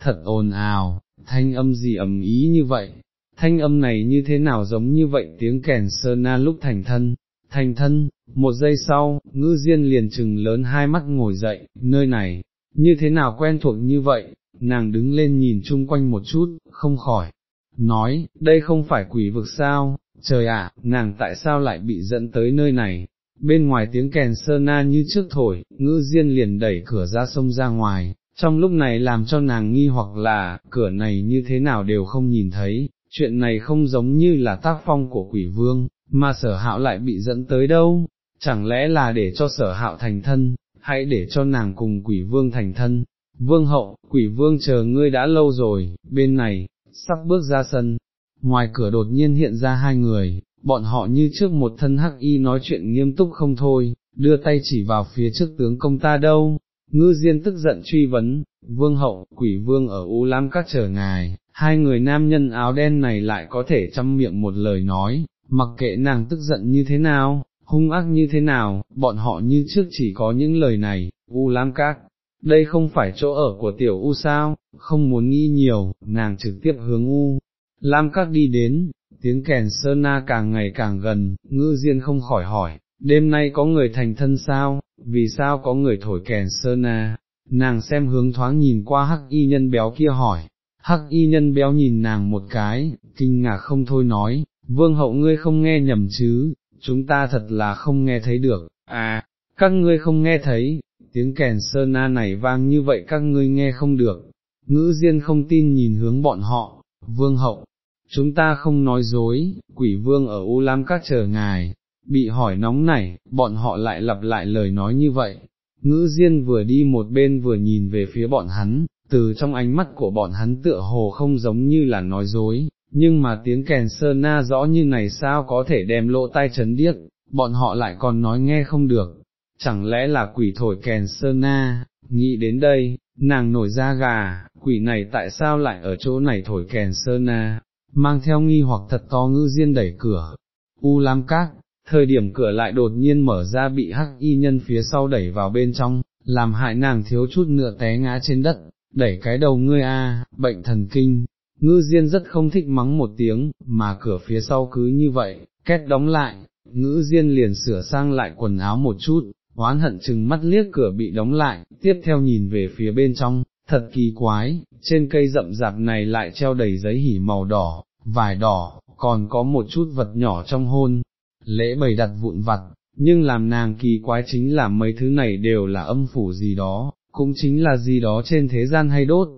thật ồn ào, thanh âm gì ầm ý như vậy, thanh âm này như thế nào giống như vậy? Tiếng kèn sơ na lúc thành thân, thành thân, một giây sau, ngư diên liền trừng lớn hai mắt ngồi dậy, nơi này, như thế nào quen thuộc như vậy, nàng đứng lên nhìn chung quanh một chút, không khỏi, nói, đây không phải quỷ vực sao, trời ạ, nàng tại sao lại bị dẫn tới nơi này, bên ngoài tiếng kèn sơ na như trước thổi, ngữ diên liền đẩy cửa ra sông ra ngoài, trong lúc này làm cho nàng nghi hoặc là, cửa này như thế nào đều không nhìn thấy, chuyện này không giống như là tác phong của quỷ vương, mà sở hạo lại bị dẫn tới đâu, chẳng lẽ là để cho sở hạo thành thân, hãy để cho nàng cùng quỷ vương thành thân. Vương hậu, quỷ vương chờ ngươi đã lâu rồi, bên này, sắp bước ra sân, ngoài cửa đột nhiên hiện ra hai người, bọn họ như trước một thân hắc y nói chuyện nghiêm túc không thôi, đưa tay chỉ vào phía trước tướng công ta đâu, ngư diên tức giận truy vấn, vương hậu, quỷ vương ở U Lam các chờ ngài, hai người nam nhân áo đen này lại có thể chăm miệng một lời nói, mặc kệ nàng tức giận như thế nào, hung ác như thế nào, bọn họ như trước chỉ có những lời này, U Lam các. Đây không phải chỗ ở của tiểu U sao, không muốn nghĩ nhiều, nàng trực tiếp hướng U, Lam các đi đến, tiếng kèn sơ na càng ngày càng gần, ngư diên không khỏi hỏi, đêm nay có người thành thân sao, vì sao có người thổi kèn sơ na, nàng xem hướng thoáng nhìn qua hắc y nhân béo kia hỏi, hắc y nhân béo nhìn nàng một cái, kinh ngạc không thôi nói, vương hậu ngươi không nghe nhầm chứ, chúng ta thật là không nghe thấy được, à, các ngươi không nghe thấy, tiếng kèn sơn na này vang như vậy các ngươi nghe không được, ngữ diên không tin nhìn hướng bọn họ, vương hậu, chúng ta không nói dối, quỷ vương ở U Lam các chờ ngài, bị hỏi nóng này, bọn họ lại lặp lại lời nói như vậy. Ngữ Diên vừa đi một bên vừa nhìn về phía bọn hắn, từ trong ánh mắt của bọn hắn tựa hồ không giống như là nói dối, nhưng mà tiếng kèn sơn na rõ như này sao có thể đem lỗ tai chấn điếc, bọn họ lại còn nói nghe không được, chẳng lẽ là quỷ thổi kèn sơn na, nghĩ đến đây, nàng nổi da gà, quỷ này tại sao lại ở chỗ này thổi kèn sơn na, mang theo nghi hoặc thật to ngư diên đẩy cửa, u lam các, thời điểm cửa lại đột nhiên mở ra bị hắc y nhân phía sau đẩy vào bên trong, làm hại nàng thiếu chút nữa té ngã trên đất, đẩy cái đầu ngươi a, bệnh thần kinh, ngư diên rất không thích mắng một tiếng, mà cửa phía sau cứ như vậy, két đóng lại, ngữ diên liền sửa sang lại quần áo một chút, oán hận chừng mắt liếc cửa bị đóng lại, tiếp theo nhìn về phía bên trong, thật kỳ quái, trên cây rậm rạp này lại treo đầy giấy hỉ màu đỏ, vải đỏ, còn có một chút vật nhỏ trong hôn, lễ bày đặt vụn vặt, nhưng làm nàng kỳ quái chính là mấy thứ này đều là âm phủ gì đó, cũng chính là gì đó trên thế gian hay đốt.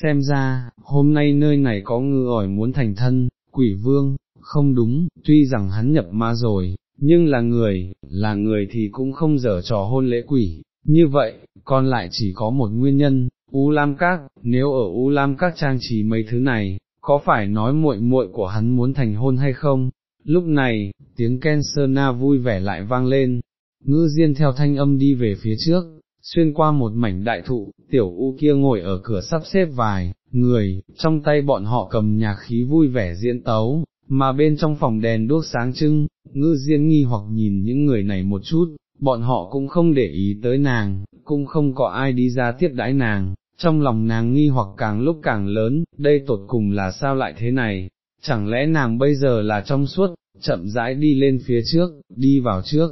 Xem ra, hôm nay nơi này có ngư ỏi muốn thành thân, quỷ vương, không đúng, tuy rằng hắn nhập ma rồi, nhưng là người, là người thì cũng không dở trò hôn lễ quỷ, như vậy, còn lại chỉ có một nguyên nhân, U Lam Các, nếu ở U Lam Các trang trí mấy thứ này, có phải nói muội muội của hắn muốn thành hôn hay không? Lúc này, tiếng Ken Na vui vẻ lại vang lên, ngư diên theo thanh âm đi về phía trước, xuyên qua một mảnh đại thụ, tiểu u kia ngồi ở cửa sắp xếp vài, người, trong tay bọn họ cầm nhạc khí vui vẻ diễn tấu, mà bên trong phòng đèn đốt sáng trưng, ngư diên nghi hoặc nhìn những người này một chút, bọn họ cũng không để ý tới nàng, cũng không có ai đi ra tiếp đãi nàng, trong lòng nàng nghi hoặc càng lúc càng lớn, đây tột cùng là sao lại thế này, chẳng lẽ nàng bây giờ là trong suốt, chậm rãi đi lên phía trước, đi vào trước.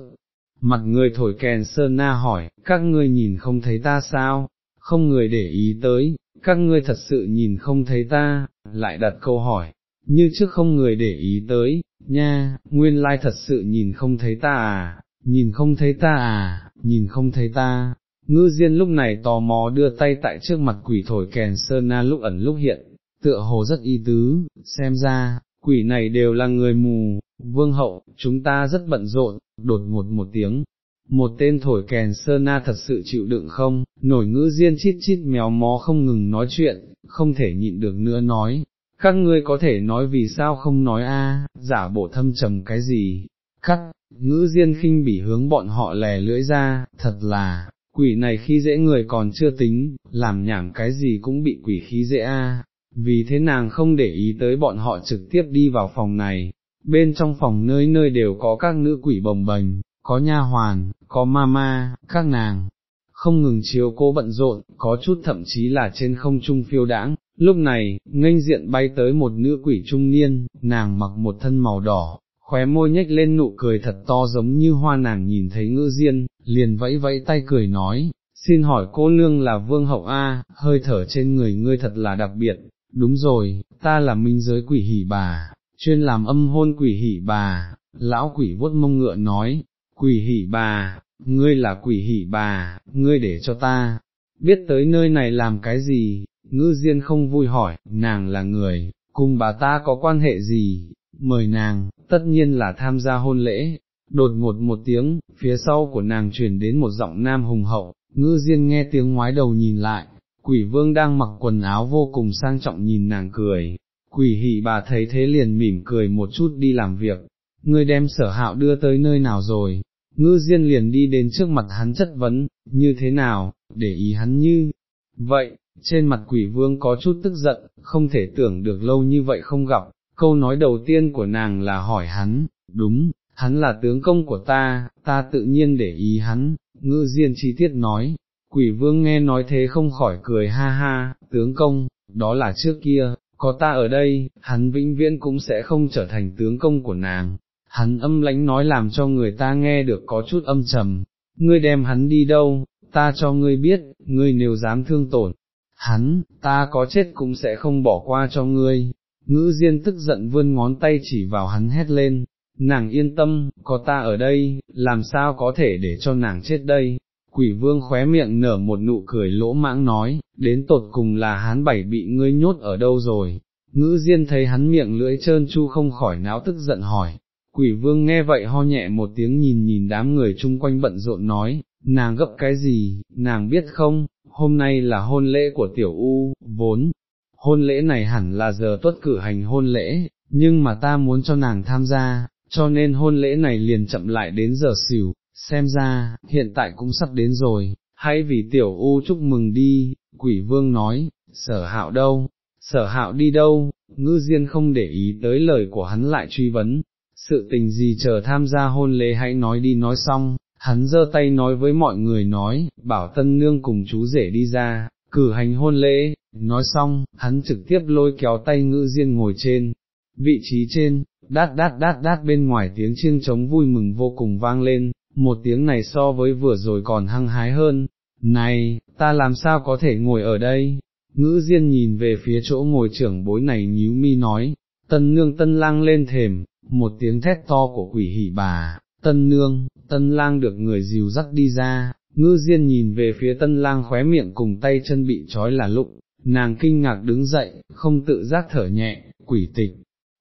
Mặt người thổi kèn sơn na hỏi, các ngươi nhìn không thấy ta sao, không người để ý tới, các ngươi thật sự nhìn không thấy ta, lại đặt câu hỏi, như trước không người để ý tới, nha, nguyên lai thật sự nhìn không thấy ta à, nhìn không thấy ta à, nhìn không thấy ta, ngư diên lúc này tò mò đưa tay tại trước mặt quỷ thổi kèn sơn na lúc ẩn lúc hiện, tựa hồ rất y tứ, xem ra, quỷ này đều là người mù, vương hậu, chúng ta rất bận rộn, đột ngột một tiếng. Một tên thổi kèn sơn na thật sự chịu đựng không, nổi ngữ diên chít chít méo mó không ngừng nói chuyện, không thể nhịn được nữa nói, các ngươi có thể nói vì sao không nói a, giả bộ thâm trầm cái gì, cắt, ngữ diên khinh bỉ hướng bọn họ lè lưỡi ra, thật là, quỷ này khi dễ người còn chưa tính, làm nhảm cái gì cũng bị quỷ khí dễ a vì thế nàng không để ý tới bọn họ trực tiếp đi vào phòng này, bên trong phòng nơi nơi đều có các nữ quỷ bồng bềnh, có nha hoàn, có mama, các nàng, không ngừng chiếu cô bận rộn, có chút thậm chí là trên không trung phiêu đãng. Lúc này, nghênh diện bay tới một nữ quỷ trung niên, nàng mặc một thân màu đỏ, khóe môi nhếch lên nụ cười thật to giống như hoa nàng nhìn thấy ngữ diên, liền vẫy vẫy tay cười nói, xin hỏi cô nương là vương hậu A, hơi thở trên người ngươi thật là đặc biệt, đúng rồi, ta là minh giới quỷ hỉ bà, chuyên làm âm hôn quỷ hỉ bà, lão quỷ vuốt mông ngựa nói, quỷ hỉ bà, ngươi là quỷ hỉ bà, ngươi để cho ta, biết tới nơi này làm cái gì, ngư diên không vui hỏi, nàng là người, cùng bà ta có quan hệ gì, mời nàng, tất nhiên là tham gia hôn lễ, đột ngột một tiếng, phía sau của nàng truyền đến một giọng nam hùng hậu, ngư diên nghe tiếng ngoái đầu nhìn lại, quỷ vương đang mặc quần áo vô cùng sang trọng nhìn nàng cười, quỷ hị bà thấy thế liền mỉm cười một chút đi làm việc, ngươi đem sở hạo đưa tới nơi nào rồi, ngư diên liền đi đến trước mặt hắn chất vấn, như thế nào, để ý hắn như, vậy, trên mặt quỷ vương có chút tức giận, không thể tưởng được lâu như vậy không gặp, câu nói đầu tiên của nàng là hỏi hắn, đúng, hắn là tướng công của ta, ta tự nhiên để ý hắn, ngư diên chi tiết nói, quỷ vương nghe nói thế không khỏi cười ha ha, tướng công, đó là trước kia, có ta ở đây, hắn vĩnh viễn cũng sẽ không trở thành tướng công của nàng, hắn âm lãnh nói làm cho người ta nghe được có chút âm trầm, ngươi đem hắn đi đâu, ta cho ngươi biết, ngươi nếu dám thương tổn, hắn, ta có chết cũng sẽ không bỏ qua cho ngươi, ngữ diên tức giận vươn ngón tay chỉ vào hắn hét lên, nàng yên tâm, có ta ở đây, làm sao có thể để cho nàng chết đây. Quỷ vương khóe miệng nở một nụ cười lỗ mãng nói, đến tột cùng là hắn bảy bị ngươi nhốt ở đâu rồi, ngữ diên thấy hắn miệng lưỡi trơn chu không khỏi náo tức giận hỏi, quỷ vương nghe vậy ho nhẹ một tiếng nhìn nhìn đám người chung quanh bận rộn nói, nàng gấp cái gì, nàng biết không, hôm nay là hôn lễ của tiểu U, vốn, hôn lễ này hẳn là giờ tuất cử hành hôn lễ, nhưng mà ta muốn cho nàng tham gia, cho nên hôn lễ này liền chậm lại đến giờ xỉu, xem ra, hiện tại cũng sắp đến rồi, hãy vì tiểu U chúc mừng đi, quỷ vương nói, sở hạo đâu, sở hạo đi đâu, ngư diên không để ý tới lời của hắn lại truy vấn, sự tình gì chờ tham gia hôn lễ hãy nói đi nói xong, hắn giơ tay nói với mọi người nói, bảo tân nương cùng chú rể đi ra, cử hành hôn lễ, nói xong, hắn trực tiếp lôi kéo tay ngữ diên ngồi trên, vị trí trên, đát đát đát đát bên ngoài tiếng chiêng trống vui mừng vô cùng vang lên, một tiếng này so với vừa rồi còn hăng hái hơn, này, ta làm sao có thể ngồi ở đây, ngữ diên nhìn về phía chỗ ngồi trưởng bối này nhíu mi nói, tân nương tân lang lên thềm, một tiếng thét to của quỷ hỉ bà, tân nương, tân lang được người dìu dắt đi ra, ngư diên nhìn về phía tân lang khóe miệng cùng tay chân bị trói là lụng, nàng kinh ngạc đứng dậy, không tự giác thở nhẹ, quỷ tịch,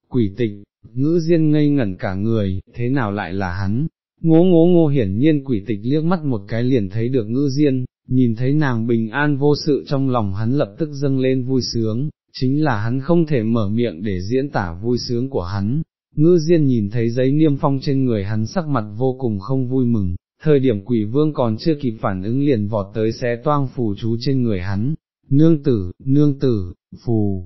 quỷ tịch, ngữ diên ngây ngẩn cả người, thế nào lại là hắn, ngố ngố ngô hiển nhiên quỷ tịch liếc mắt một cái liền thấy được ngư diên, nhìn thấy nàng bình an vô sự trong lòng hắn lập tức dâng lên vui sướng, chính là hắn không thể mở miệng để diễn tả vui sướng của hắn, ngư diên nhìn thấy giấy niêm phong trên người hắn sắc mặt vô cùng không vui mừng, thời điểm quỷ vương còn chưa kịp phản ứng liền vọt tới xé toang phù chú trên người hắn, nương tử, nương tử, phù,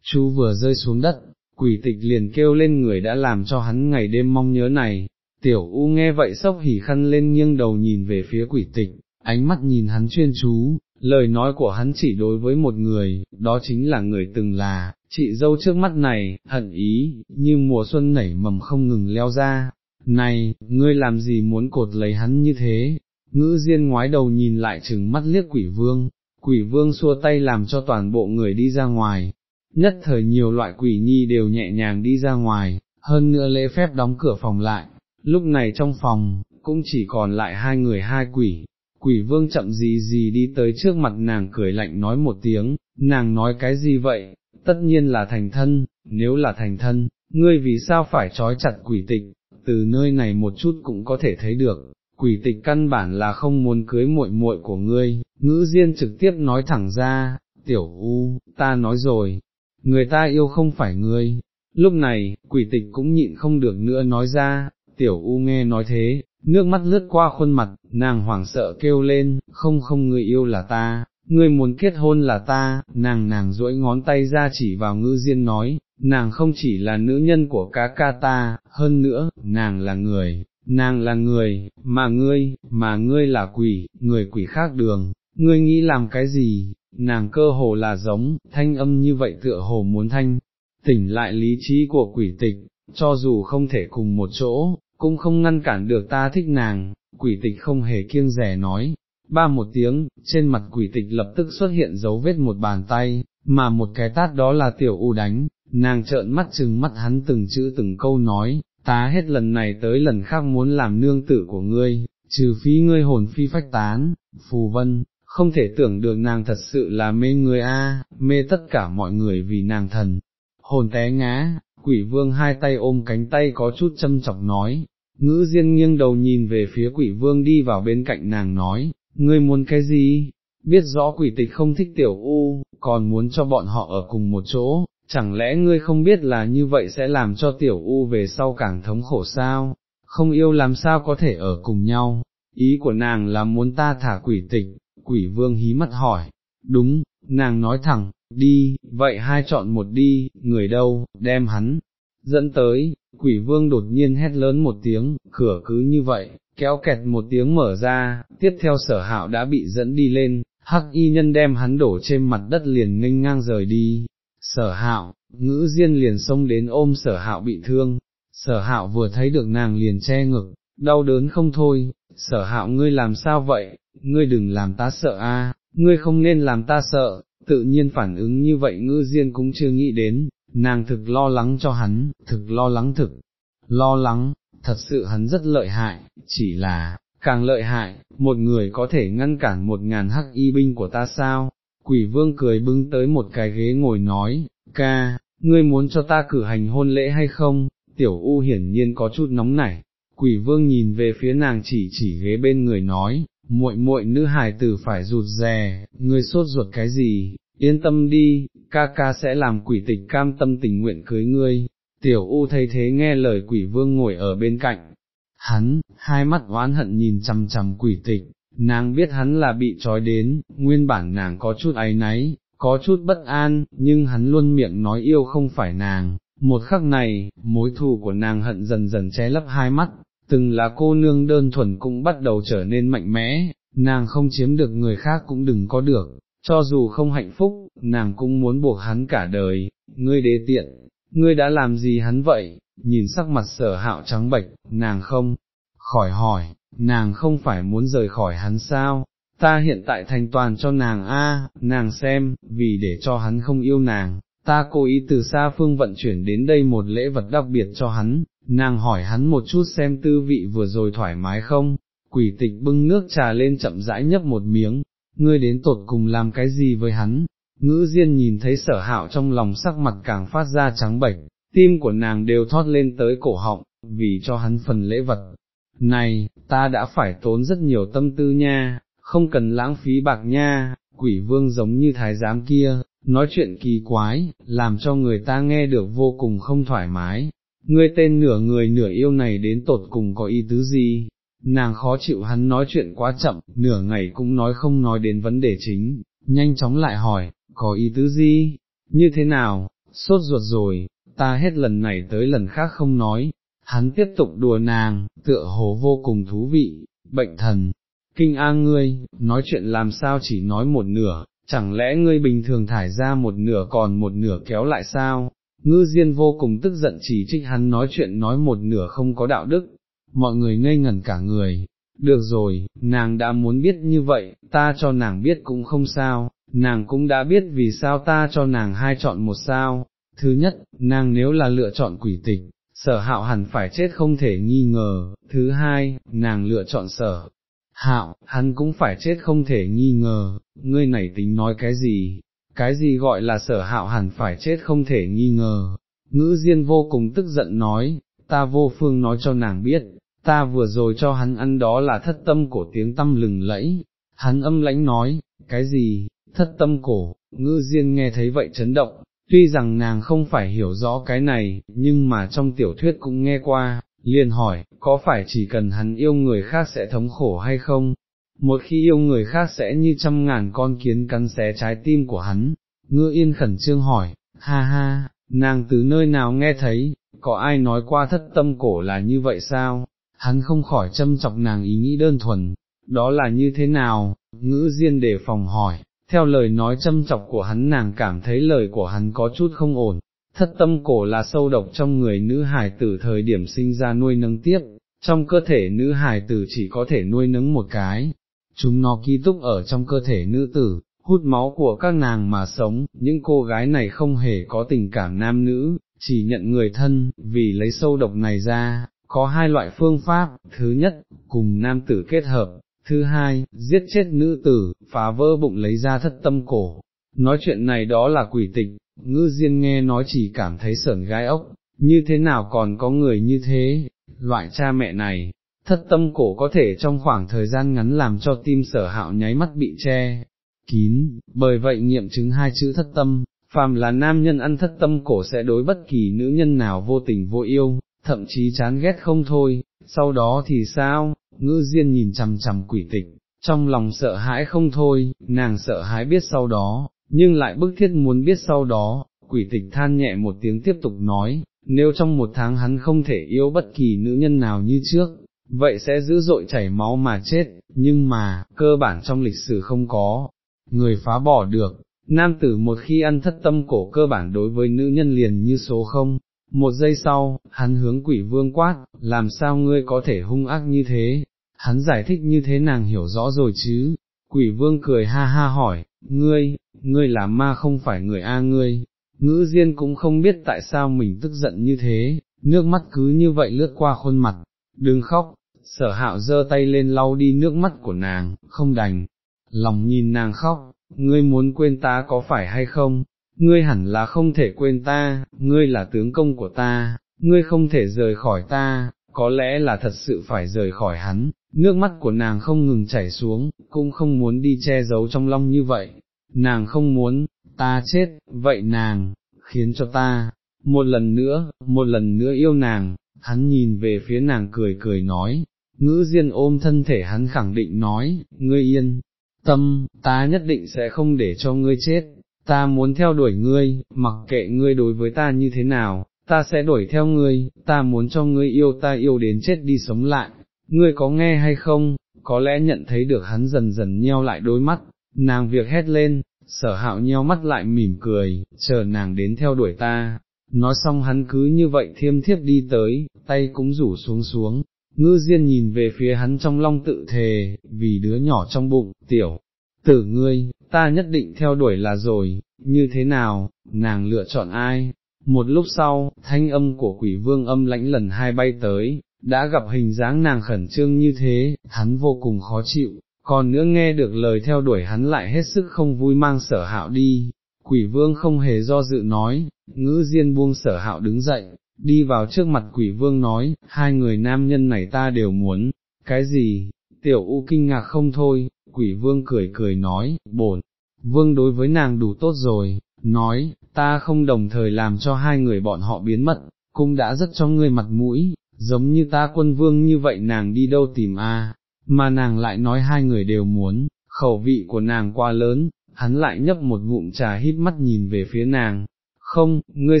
chú vừa rơi xuống đất, quỷ tịch liền kêu lên người đã làm cho hắn ngày đêm mong nhớ này, tiểu u nghe vậy sốc hỉ khăn lên nghiêng đầu nhìn về phía quỷ tịch, ánh mắt nhìn hắn chuyên chú, lời nói của hắn chỉ đối với một người, đó chính là người từng là, chị dâu trước mắt này, hận ý, như mùa xuân nảy mầm không ngừng leo ra, này, ngươi làm gì muốn cột lấy hắn như thế, ngữ diên ngoái đầu nhìn lại chừng mắt liếc quỷ vương, quỷ vương xua tay làm cho toàn bộ người đi ra ngoài, nhất thời nhiều loại quỷ nhi đều nhẹ nhàng đi ra ngoài, hơn nữa lễ phép đóng cửa phòng lại, lúc này trong phòng, cũng chỉ còn lại hai người hai quỷ, quỷ vương chậm gì gì đi tới trước mặt nàng cười lạnh nói một tiếng, nàng nói cái gì vậy, tất nhiên là thành thân, nếu là thành thân, ngươi vì sao phải trói chặt quỷ tịch, từ nơi này một chút cũng có thể thấy được, quỷ tịch căn bản là không muốn cưới muội muội của ngươi, ngữ diên trực tiếp nói thẳng ra, tiểu u, ta nói rồi, người ta yêu không phải ngươi. Lúc này, quỷ tịch cũng nhịn không được nữa nói ra, tiểu u nghe nói thế, nước mắt lướt qua khuôn mặt, nàng hoảng sợ kêu lên, không không người yêu là ta, ngươi muốn kết hôn là ta, nàng nàng duỗi ngón tay ra chỉ vào Ngư diên nói, nàng không chỉ là nữ nhân của cá ca ta, hơn nữa, nàng là người, nàng là người, mà ngươi, mà ngươi là quỷ, người quỷ khác đường, ngươi nghĩ làm cái gì, nàng cơ hồ là giống, thanh âm như vậy tựa hồ muốn thanh, tỉnh lại lý trí của quỷ tịch, cho dù không thể cùng một chỗ, cũng không ngăn cản được ta thích nàng, quỷ tịch không hề kiêng rẻ nói. Ba một tiếng, trên mặt quỷ tịch lập tức xuất hiện dấu vết một bàn tay, mà một cái tát đó là tiểu u đánh, nàng trợn mắt chừng mắt hắn từng chữ từng câu nói, ta hết lần này tới lần khác muốn làm nương tử của ngươi, trừ phí ngươi hồn phi phách tán, phù vân, không thể tưởng được nàng thật sự là mê người a, mê tất cả mọi người vì nàng thần, hồn té ngã, quỷ vương hai tay ôm cánh tay có chút châm chọc nói, ngữ diên nghiêng đầu nhìn về phía quỷ vương đi vào bên cạnh nàng nói, ngươi muốn cái gì, biết rõ quỷ tịch không thích tiểu u, còn muốn cho bọn họ ở cùng một chỗ, chẳng lẽ ngươi không biết là như vậy sẽ làm cho tiểu u về sau càng thống khổ sao, không yêu làm sao có thể ở cùng nhau, ý của nàng là muốn ta thả quỷ tịch, quỷ vương hí mắt hỏi, đúng, nàng nói thẳng, đi, vậy hai chọn một đi, người đâu, đem hắn, dẫn tới, quỷ vương đột nhiên hét lớn một tiếng, cửa cứ như vậy, kéo kẹt một tiếng mở ra, tiếp theo sở hạo đã bị dẫn đi lên, hắc y nhân đem hắn đổ trên mặt đất liền nghênh ngang rời đi, sở hạo, ngữ diên liền xông đến ôm sở hạo bị thương, sở hạo vừa thấy được nàng liền che ngực, đau đớn không thôi, sở hạo ngươi làm sao vậy, ngươi đừng làm ta sợ a, ngươi không nên làm ta sợ, tự nhiên phản ứng như vậy ngữ diên cũng chưa nghĩ đến, nàng thực lo lắng cho hắn, thực lo lắng thực, lo lắng, thật sự hắn rất lợi hại, chỉ là, càng lợi hại, một người có thể ngăn cản một ngàn hắc y binh của ta sao, quỷ vương cười bưng tới một cái ghế ngồi nói, ca, ngươi muốn cho ta cử hành hôn lễ hay không, tiểu u hiển nhiên có chút nóng nảy, quỷ vương nhìn về phía nàng chỉ chỉ ghế bên người nói, muội muội nữ hài tử phải rụt rè, ngươi sốt ruột cái gì, yên tâm đi, ca ca sẽ làm quỷ tịch cam tâm tình nguyện cưới ngươi, tiểu u thấy thế nghe lời quỷ vương ngồi ở bên cạnh, hắn, hai mắt oán hận nhìn chằm chằm quỷ tịch, nàng biết hắn là bị trói đến, nguyên bản nàng có chút áy náy, có chút bất an, nhưng hắn luôn miệng nói yêu không phải nàng, một khắc này, mối thù của nàng hận dần dần che lấp hai mắt, từng là cô nương đơn thuần cũng bắt đầu trở nên mạnh mẽ, nàng không chiếm được người khác cũng đừng có được, cho dù không hạnh phúc, nàng cũng muốn buộc hắn cả đời, ngươi đế tiện, ngươi đã làm gì hắn vậy, nhìn sắc mặt sở hạo trắng bệch, nàng không, khỏi hỏi, nàng không phải muốn rời khỏi hắn sao, ta hiện tại thành toàn cho nàng a, nàng xem, vì để cho hắn không yêu nàng, ta cố ý từ xa phương vận chuyển đến đây một lễ vật đặc biệt cho hắn, nàng hỏi hắn một chút xem tư vị vừa rồi thoải mái không, quỷ tịch bưng nước trà lên chậm rãi nhấp một miếng, ngươi đến tột cùng làm cái gì với hắn, ngữ diên nhìn thấy sở hạo trong lòng sắc mặt càng phát ra trắng bệch, tim của nàng đều thoát lên tới cổ họng, vì cho hắn phần lễ vật. Này, ta đã phải tốn rất nhiều tâm tư nha, không cần lãng phí bạc nha, quỷ vương giống như thái giám kia, nói chuyện kỳ quái, làm cho người ta nghe được vô cùng không thoải mái. Ngươi tên nửa người nửa yêu này đến tột cùng có ý tứ gì? Nàng khó chịu hắn nói chuyện quá chậm, nửa ngày cũng nói không nói đến vấn đề chính, nhanh chóng lại hỏi, có ý tứ gì? Như thế nào? Sốt ruột rồi, ta hết lần này tới lần khác không nói, hắn tiếp tục đùa nàng, tựa hồ vô cùng thú vị, bệnh thần, kinh a ngươi, nói chuyện làm sao chỉ nói một nửa, chẳng lẽ ngươi bình thường thải ra một nửa còn một nửa kéo lại sao, ngư diên vô cùng tức giận chỉ trích hắn nói chuyện nói một nửa không có đạo đức, mọi người ngây ngẩn cả người, được rồi, nàng đã muốn biết như vậy, ta cho nàng biết cũng không sao, nàng cũng đã biết vì sao ta cho nàng hai chọn một sao, thứ nhất, nàng nếu là lựa chọn quỷ tịch, sở hạo hẳn phải chết không thể nghi ngờ, thứ hai, nàng lựa chọn sở hạo, hắn cũng phải chết không thể nghi ngờ, ngươi này tính nói cái gì, cái gì gọi là sở hạo hẳn phải chết không thể nghi ngờ, ngữ diên vô cùng tức giận nói, ta vô phương nói cho nàng biết, ta vừa rồi cho hắn ăn đó là thất tâm cổ tiếng tâm lừng lẫy, hắn âm lãnh nói, cái gì, thất tâm cổ, Ngư diên nghe thấy vậy chấn động, tuy rằng nàng không phải hiểu rõ cái này, nhưng mà trong tiểu thuyết cũng nghe qua, liền hỏi, có phải chỉ cần hắn yêu người khác sẽ thống khổ hay không? một khi yêu người khác sẽ như trăm ngàn con kiến cắn xé trái tim của hắn, ngư yên khẩn trương hỏi, ha ha, nàng từ nơi nào nghe thấy, có ai nói qua thất tâm cổ là như vậy sao, hắn không khỏi châm chọc nàng ý nghĩ đơn thuần, đó là như thế nào, ngữ diên để phòng hỏi, theo lời nói châm chọc của hắn nàng cảm thấy lời của hắn có chút không ổn, thất tâm cổ là sâu độc trong người nữ hài tử thời điểm sinh ra nuôi nấng tiếp, trong cơ thể nữ hài tử chỉ có thể nuôi nấng một cái, chúng nó ký túc ở trong cơ thể nữ tử, hút máu của các nàng mà sống, những cô gái này không hề có tình cảm nam nữ, chỉ nhận người thân, vì lấy sâu độc này ra, có hai loại phương pháp, thứ nhất, cùng nam tử kết hợp, thứ hai, giết chết nữ tử, phá vỡ bụng lấy ra thất tâm cổ. Nói chuyện này đó là quỷ tịch, ngư diên nghe nói chỉ cảm thấy sởn gai ốc, như thế nào còn có người như thế, loại cha mẹ này, thất tâm cổ có thể trong khoảng thời gian ngắn làm cho tim sở hạo nháy mắt bị che, kín, bởi vậy nghiệm chứng hai chữ thất tâm, phàm là nam nhân ăn thất tâm cổ sẽ đối bất kỳ nữ nhân nào vô tình vô yêu, thậm chí chán ghét không thôi, sau đó thì sao, ngữ diên nhìn chằm chằm quỷ tịch, trong lòng sợ hãi không thôi, nàng sợ hãi biết sau đó, nhưng lại bức thiết muốn biết sau đó, quỷ tịch than nhẹ một tiếng tiếp tục nói, nếu trong một tháng hắn không thể yêu bất kỳ nữ nhân nào như trước, vậy sẽ dữ dội chảy máu mà chết, nhưng mà, cơ bản trong lịch sử không có, người phá bỏ được, nam tử một khi ăn thất tâm cổ cơ bản đối với nữ nhân liền như số không, một giây sau, hắn hướng quỷ vương quát, làm sao ngươi có thể hung ác như thế, hắn giải thích như thế nàng hiểu rõ rồi chứ, quỷ vương cười ha ha hỏi, ngươi, ngươi là ma không phải người A ngươi, ngữ diên cũng không biết tại sao mình tức giận như thế, nước mắt cứ như vậy lướt qua khuôn mặt, đừng khóc, sở hạo giơ tay lên lau đi nước mắt của nàng, không đành, lòng nhìn nàng khóc, ngươi muốn quên ta có phải hay không, ngươi hẳn là không thể quên ta, ngươi là tướng công của ta, ngươi không thể rời khỏi ta, có lẽ là thật sự phải rời khỏi hắn, nước mắt của nàng không ngừng chảy xuống, cũng không muốn đi che giấu trong lòng như vậy, nàng không muốn, ta chết, vậy nàng, khiến cho ta, một lần nữa, một lần nữa yêu nàng, hắn nhìn về phía nàng cười cười nói, ngữ diên ôm thân thể hắn khẳng định nói, ngươi yên, tâm, ta nhất định sẽ không để cho ngươi chết, ta muốn theo đuổi ngươi, mặc kệ ngươi đối với ta như thế nào, ta sẽ đuổi theo ngươi, ta muốn cho ngươi yêu ta yêu đến chết đi sống lại, ngươi có nghe hay không, có lẽ nhận thấy được hắn dần dần nheo lại đôi mắt, nàng việc hét lên, sở hạo nheo mắt lại mỉm cười, chờ nàng đến theo đuổi ta, nói xong hắn cứ như vậy thiêm thiếp đi tới, tay cũng rủ xuống xuống, ngư diên nhìn về phía hắn trong long tự thề, vì đứa nhỏ trong bụng, tiểu, tử ngươi, ta nhất định theo đuổi là rồi, như thế nào, nàng lựa chọn ai? Một lúc sau, thanh âm của quỷ vương âm lãnh lần hai bay tới, đã gặp hình dáng nàng khẩn trương như thế, hắn vô cùng khó chịu, còn nữa nghe được lời theo đuổi hắn lại hết sức không vui mang sở hạo đi. Quỷ vương không hề do dự nói, ngữ diên buông sở hạo đứng dậy, đi vào trước mặt quỷ vương nói, hai người nam nhân này ta đều muốn, cái gì, tiểu u kinh ngạc không thôi, quỷ vương cười cười nói, bổn, vương đối với nàng đủ tốt rồi, nói, ta không đồng thời làm cho hai người bọn họ biến mất, cũng đã rất cho ngươi mặt mũi, giống như ta quân vương như vậy nàng đi đâu tìm a? mà nàng lại nói hai người đều muốn, khẩu vị của nàng quá lớn, hắn lại nhấp một ngụm trà hít mắt nhìn về phía nàng, không, ngươi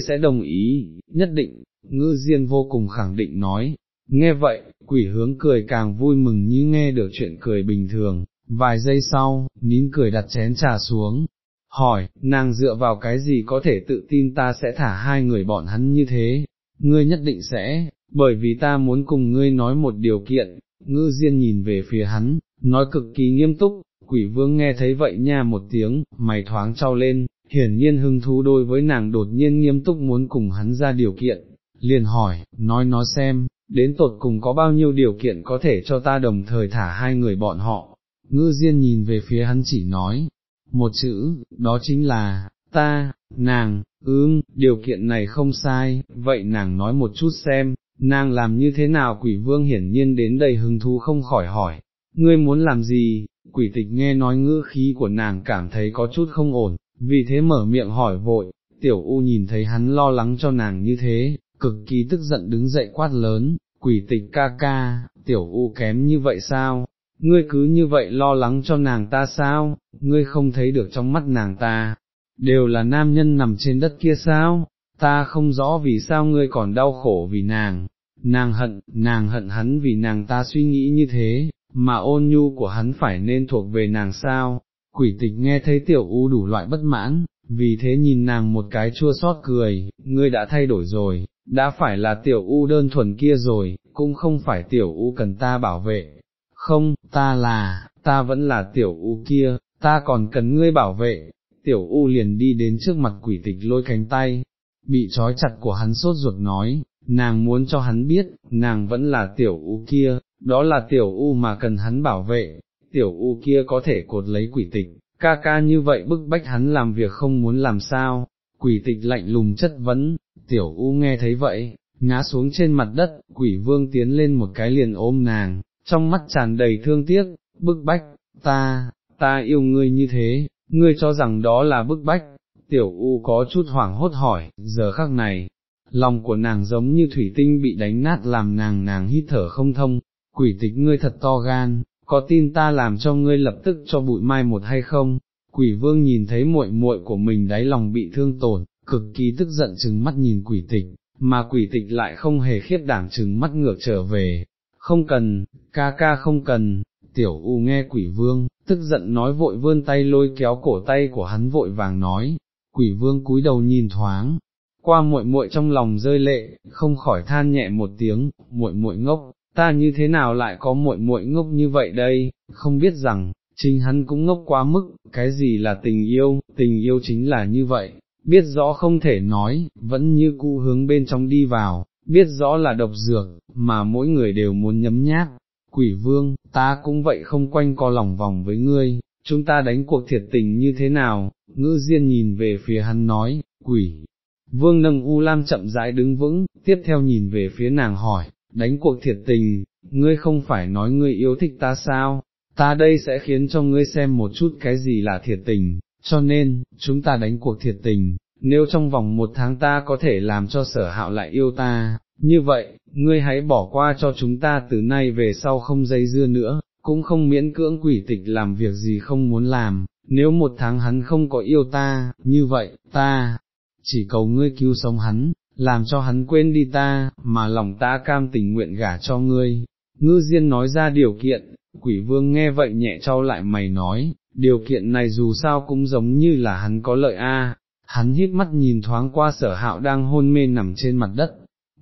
sẽ đồng ý, nhất định, ngư diên vô cùng khẳng định nói, nghe vậy, quỷ hướng cười càng vui mừng như nghe được chuyện cười bình thường, vài giây sau, nín cười đặt chén trà xuống, hỏi, nàng dựa vào cái gì có thể tự tin ta sẽ thả hai người bọn hắn như thế, ngươi nhất định sẽ, bởi vì ta muốn cùng ngươi nói một điều kiện, ngư diên nhìn về phía hắn, nói cực kỳ nghiêm túc, quỷ vương nghe thấy vậy nha một tiếng, mày thoáng trao lên, hiển nhiên hưng thú đôi với nàng đột nhiên nghiêm túc muốn cùng hắn ra điều kiện, liền hỏi, nói nó xem, đến tột cùng có bao nhiêu điều kiện có thể cho ta đồng thời thả hai người bọn họ, ngư diên nhìn về phía hắn chỉ nói, một chữ, đó chính là, ta, nàng, ương điều kiện này không sai, vậy nàng nói một chút xem, nàng làm như thế nào quỷ vương hiển nhiên đến đầy hứng thú không khỏi hỏi, ngươi muốn làm gì, quỷ tịch nghe nói ngữ khí của nàng cảm thấy có chút không ổn, vì thế mở miệng hỏi vội, tiểu u nhìn thấy hắn lo lắng cho nàng như thế, cực kỳ tức giận đứng dậy quát lớn, quỷ tịch ca ca, tiểu u kém như vậy sao, ngươi cứ như vậy lo lắng cho nàng ta sao, ngươi không thấy được trong mắt nàng ta, đều là nam nhân nằm trên đất kia sao, ta không rõ vì sao ngươi còn đau khổ vì nàng, nàng hận, nàng hận hắn vì nàng ta suy nghĩ như thế, mà ôn nhu của hắn phải nên thuộc về nàng sao, quỷ tịch nghe thấy tiểu u đủ loại bất mãn, vì thế nhìn nàng một cái chua xót cười, ngươi đã thay đổi rồi, đã phải là tiểu u đơn thuần kia rồi, cũng không phải tiểu u cần ta bảo vệ, không, ta là, ta vẫn là tiểu u kia, ta còn cần ngươi bảo vệ, tiểu u liền đi đến trước mặt quỷ tịch lôi cánh tay, bị trói chặt của hắn sốt ruột nói, nàng muốn cho hắn biết, nàng vẫn là tiểu u kia, đó là tiểu u mà cần hắn bảo vệ, tiểu u kia có thể cột lấy quỷ tịch, ca ca như vậy bức bách hắn làm việc không muốn làm sao, quỷ tịch lạnh lùng chất vấn, tiểu u nghe thấy vậy, ngã xuống trên mặt đất, quỷ vương tiến lên một cái liền ôm nàng, trong mắt tràn đầy thương tiếc, bức bách, ta, ta yêu ngươi như thế, ngươi cho rằng đó là bức bách, tiểu u có chút hoảng hốt hỏi, giờ khắc này, lòng của nàng giống như thủy tinh bị đánh nát làm nàng nàng hít thở không thông, quỷ tịch ngươi thật to gan, có tin ta làm cho ngươi lập tức cho bụi mai một hay không? Quỷ vương nhìn thấy muội muội của mình đáy lòng bị thương tổn, cực kỳ tức giận chừng mắt nhìn quỷ tịch, mà quỷ tịch lại không hề khiết đảm chừng mắt ngược trở về, không cần, ca ca không cần, tiểu u nghe quỷ vương, tức giận nói vội vươn tay lôi kéo cổ tay của hắn vội vàng nói, quỷ vương cúi đầu nhìn thoáng, qua muội muội trong lòng rơi lệ, không khỏi than nhẹ một tiếng, muội muội ngốc, ta như thế nào lại có muội muội ngốc như vậy đây, không biết rằng, chính hắn cũng ngốc quá mức, cái gì là tình yêu, tình yêu chính là như vậy, biết rõ không thể nói, vẫn như cũ hướng bên trong đi vào, biết rõ là độc dược, mà mỗi người đều muốn nhấm nháp. Quỷ vương, ta cũng vậy không quanh co lòng vòng với ngươi, chúng ta đánh cuộc thiệt tình như thế nào, ngữ diên nhìn về phía hắn nói, quỷ. Vương nâng U Lam chậm rãi đứng vững, tiếp theo nhìn về phía nàng hỏi, đánh cuộc thiệt tình, ngươi không phải nói ngươi yêu thích ta sao, ta đây sẽ khiến cho ngươi xem một chút cái gì là thiệt tình, cho nên, chúng ta đánh cuộc thiệt tình, nếu trong vòng một tháng ta có thể làm cho sở hạo lại yêu ta, như vậy, ngươi hãy bỏ qua cho chúng ta từ nay về sau không dây dưa nữa, cũng không miễn cưỡng quỷ tịch làm việc gì không muốn làm, nếu một tháng hắn không có yêu ta, như vậy, ta, chỉ cầu ngươi cứu sống hắn, làm cho hắn quên đi ta, mà lòng ta cam tình nguyện gả cho ngươi. Ngư Diên nói ra điều kiện, quỷ vương nghe vậy nhẹ trao lại mày nói, điều kiện này dù sao cũng giống như là hắn có lợi a. Hắn hít mắt nhìn thoáng qua sở hạo đang hôn mê nằm trên mặt đất,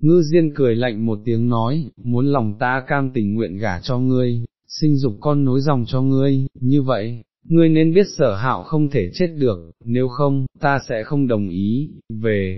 ngư diên cười lạnh một tiếng nói, muốn lòng ta cam tình nguyện gả cho ngươi, sinh dục con nối dòng cho ngươi, như vậy, ngươi nên biết sở hạo không thể chết được, nếu không, ta sẽ không đồng ý, về,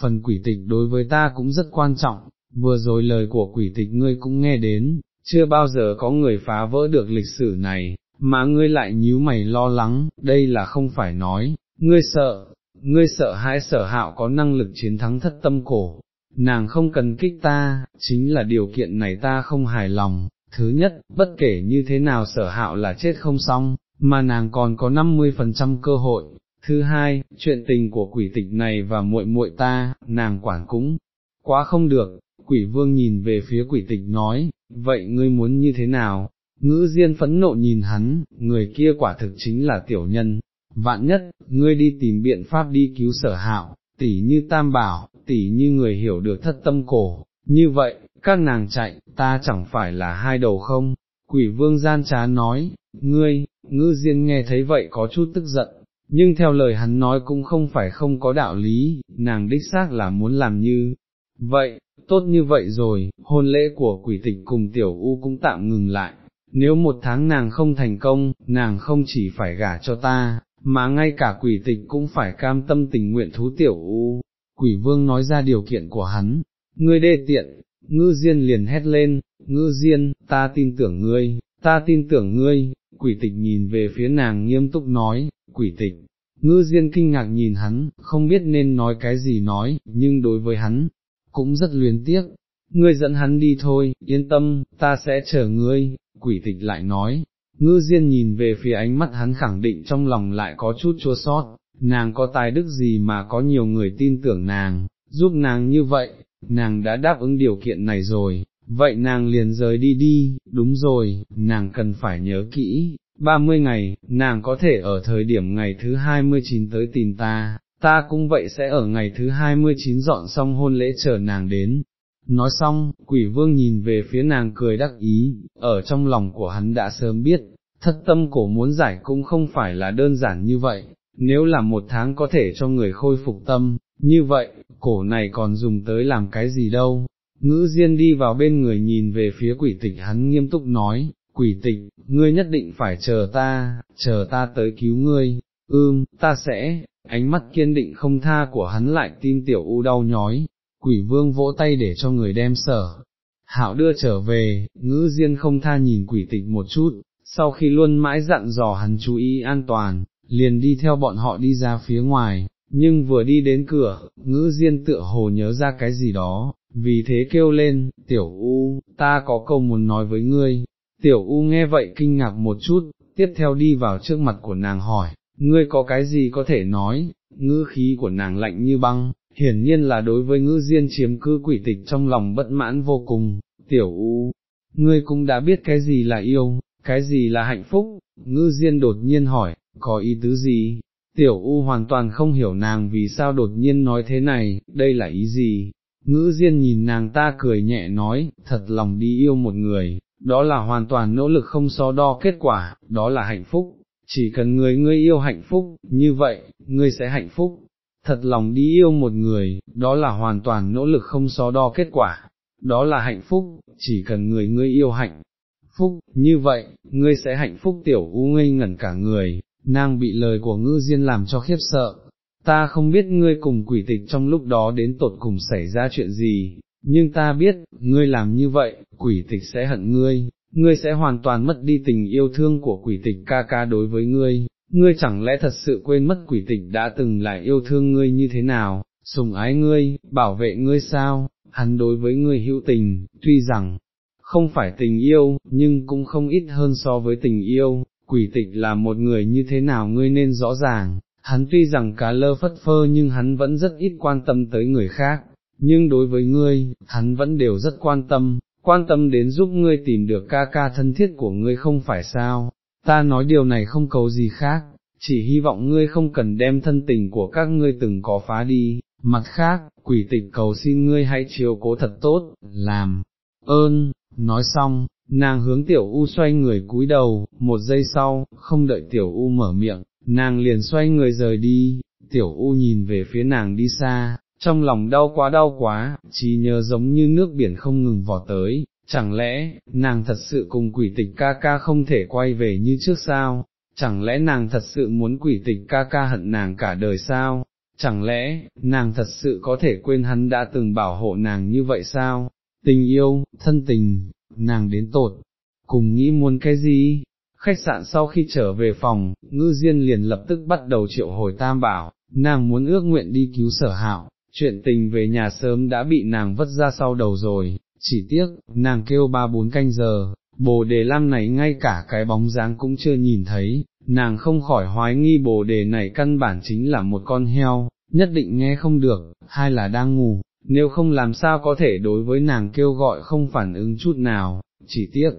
phần quỷ tịch đối với ta cũng rất quan trọng, vừa rồi lời của quỷ tịch ngươi cũng nghe đến, chưa bao giờ có người phá vỡ được lịch sử này, mà ngươi lại nhíu mày lo lắng, đây là không phải nói, ngươi sợ, ngươi sợ hãi sở hạo có năng lực chiến thắng thất tâm cổ, nàng không cần kích ta, chính là điều kiện này ta không hài lòng, thứ nhất, bất kể như thế nào sở hạo là chết không xong, mà nàng còn có 50% cơ hội, thứ hai, chuyện tình của quỷ tịch này và muội muội ta, nàng quản cũng quá không được, quỷ vương nhìn về phía quỷ tịch nói, vậy ngươi muốn như thế nào? Ngữ diên phẫn nộ nhìn hắn, người kia quả thực chính là tiểu nhân, vạn nhất, ngươi đi tìm biện pháp đi cứu sở hạo, tỉ như tam bảo, tỉ như người hiểu được thất tâm cổ, như vậy, các nàng chạy, ta chẳng phải là hai đầu không? Quỷ vương gian trá nói, ngươi, ngư diên nghe thấy vậy có chút tức giận, nhưng theo lời hắn nói cũng không phải không có đạo lý, nàng đích xác là muốn làm như, vậy, tốt như vậy rồi, hôn lễ của quỷ tịch cùng tiểu u cũng tạm ngừng lại, nếu một tháng nàng không thành công, nàng không chỉ phải gả cho ta, mà ngay cả quỷ tịch cũng phải cam tâm tình nguyện thú tiểu u. Quỷ vương nói ra điều kiện của hắn, ngươi đê tiện, ngư diên liền hét lên, ngư diên, ta tin tưởng ngươi, ta tin tưởng ngươi, quỷ tịch nhìn về phía nàng nghiêm túc nói, quỷ tịch, ngư diên kinh ngạc nhìn hắn, không biết nên nói cái gì nói, nhưng đối với hắn, cũng rất luyến tiếc, ngươi dẫn hắn đi thôi, yên tâm, ta sẽ chờ ngươi, quỷ tịch lại nói, ngư diên nhìn về phía ánh mắt hắn khẳng định trong lòng lại có chút chua sót, nàng có tài đức gì mà có nhiều người tin tưởng nàng, giúp nàng như vậy, nàng đã đáp ứng điều kiện này rồi, vậy nàng liền rời đi đi, đúng rồi, nàng cần phải nhớ kỹ, 30 ngày, nàng có thể ở thời điểm ngày thứ 29 tới tìm ta, ta cũng vậy sẽ ở ngày thứ 29 dọn xong hôn lễ chờ nàng đến. Nói xong, quỷ vương nhìn về phía nàng cười đắc ý, ở trong lòng của hắn đã sớm biết, thất tâm cổ muốn giải cũng không phải là đơn giản như vậy, nếu là một tháng có thể cho người khôi phục tâm, như vậy, cổ này còn dùng tới làm cái gì đâu. Ngữ Diên đi vào bên người nhìn về phía quỷ tịch hắn nghiêm túc nói, quỷ tịch, ngươi nhất định phải chờ ta, chờ ta tới cứu ngươi, ưm, ta sẽ, ánh mắt kiên định không tha của hắn lại tim tiểu u đau nhói, quỷ vương vỗ tay để cho người đem sở. Hạo đưa trở về, ngữ diên không tha nhìn quỷ tịch một chút, sau khi luôn mãi dặn dò hắn chú ý an toàn, liền đi theo bọn họ đi ra phía ngoài, nhưng vừa đi đến cửa, ngữ diên tựa hồ nhớ ra cái gì đó, vì thế kêu lên, tiểu u, ta có câu muốn nói với ngươi, tiểu u nghe vậy kinh ngạc một chút, tiếp theo đi vào trước mặt của nàng hỏi, ngươi có cái gì có thể nói, ngữ khí của nàng lạnh như băng, hiển nhiên là đối với ngữ diên chiếm cư quỷ tịch trong lòng bất mãn vô cùng, tiểu u, ngươi cũng đã biết cái gì là yêu, cái gì là hạnh phúc, ngữ diên đột nhiên hỏi, có ý tứ gì, tiểu u hoàn toàn không hiểu nàng vì sao đột nhiên nói thế này, đây là ý gì, ngữ diên nhìn nàng ta cười nhẹ nói, thật lòng đi yêu một người, đó là hoàn toàn nỗ lực không so đo kết quả, đó là hạnh phúc, chỉ cần người ngươi yêu hạnh phúc, như vậy, ngươi sẽ hạnh phúc, thật lòng đi yêu một người, đó là hoàn toàn nỗ lực không so đo kết quả, đó là hạnh phúc, chỉ cần người ngươi yêu hạnh phúc, như vậy, ngươi sẽ hạnh phúc tiểu u ngây ngẩn cả người, nàng bị lời của ngư diên làm cho khiếp sợ, ta không biết ngươi cùng quỷ tịch trong lúc đó đến tột cùng xảy ra chuyện gì, nhưng ta biết, ngươi làm như vậy, quỷ tịch sẽ hận ngươi, ngươi sẽ hoàn toàn mất đi tình yêu thương của quỷ tịch ca ca đối với ngươi, ngươi chẳng lẽ thật sự quên mất quỷ tịch đã từng lại yêu thương ngươi như thế nào, sùng ái ngươi, bảo vệ ngươi sao, hắn đối với ngươi hữu tình, tuy rằng, không phải tình yêu, nhưng cũng không ít hơn so với tình yêu, quỷ tịch là một người như thế nào ngươi nên rõ ràng, hắn tuy rằng cá lơ phất phơ nhưng hắn vẫn rất ít quan tâm tới người khác, nhưng đối với ngươi, hắn vẫn đều rất quan tâm, quan tâm đến giúp ngươi tìm được ca ca thân thiết của ngươi không phải sao, ta nói điều này không cầu gì khác, chỉ hy vọng ngươi không cần đem thân tình của các ngươi từng có phá đi, mặt khác, quỷ tịch cầu xin ngươi hãy chiều cố thật tốt, làm, ơn, nói xong, nàng hướng tiểu u xoay người cúi đầu, một giây sau, không đợi tiểu u mở miệng, nàng liền xoay người rời đi, tiểu u nhìn về phía nàng đi xa, trong lòng đau quá đau quá, chỉ nhớ giống như nước biển không ngừng vò tới, chẳng lẽ, nàng thật sự cùng quỷ tịch ca ca không thể quay về như trước sao, chẳng lẽ nàng thật sự muốn quỷ tịch ca ca hận nàng cả đời sao, chẳng lẽ, nàng thật sự có thể quên hắn đã từng bảo hộ nàng như vậy sao, tình yêu, thân tình, nàng đến tột, cùng nghĩ muốn cái gì? Khách sạn sau khi trở về phòng, ngư diên liền lập tức bắt đầu triệu hồi tam bảo, nàng muốn ước nguyện đi cứu sở hạo, chuyện tình về nhà sớm đã bị nàng vất ra sau đầu rồi, chỉ tiếc, nàng kêu ba bốn canh giờ, bồ đề lam này ngay cả cái bóng dáng cũng chưa nhìn thấy, nàng không khỏi hoái nghi bồ đề này căn bản chính là một con heo, nhất định nghe không được, hay là đang ngủ, nếu không làm sao có thể đối với nàng kêu gọi không phản ứng chút nào, chỉ tiếc.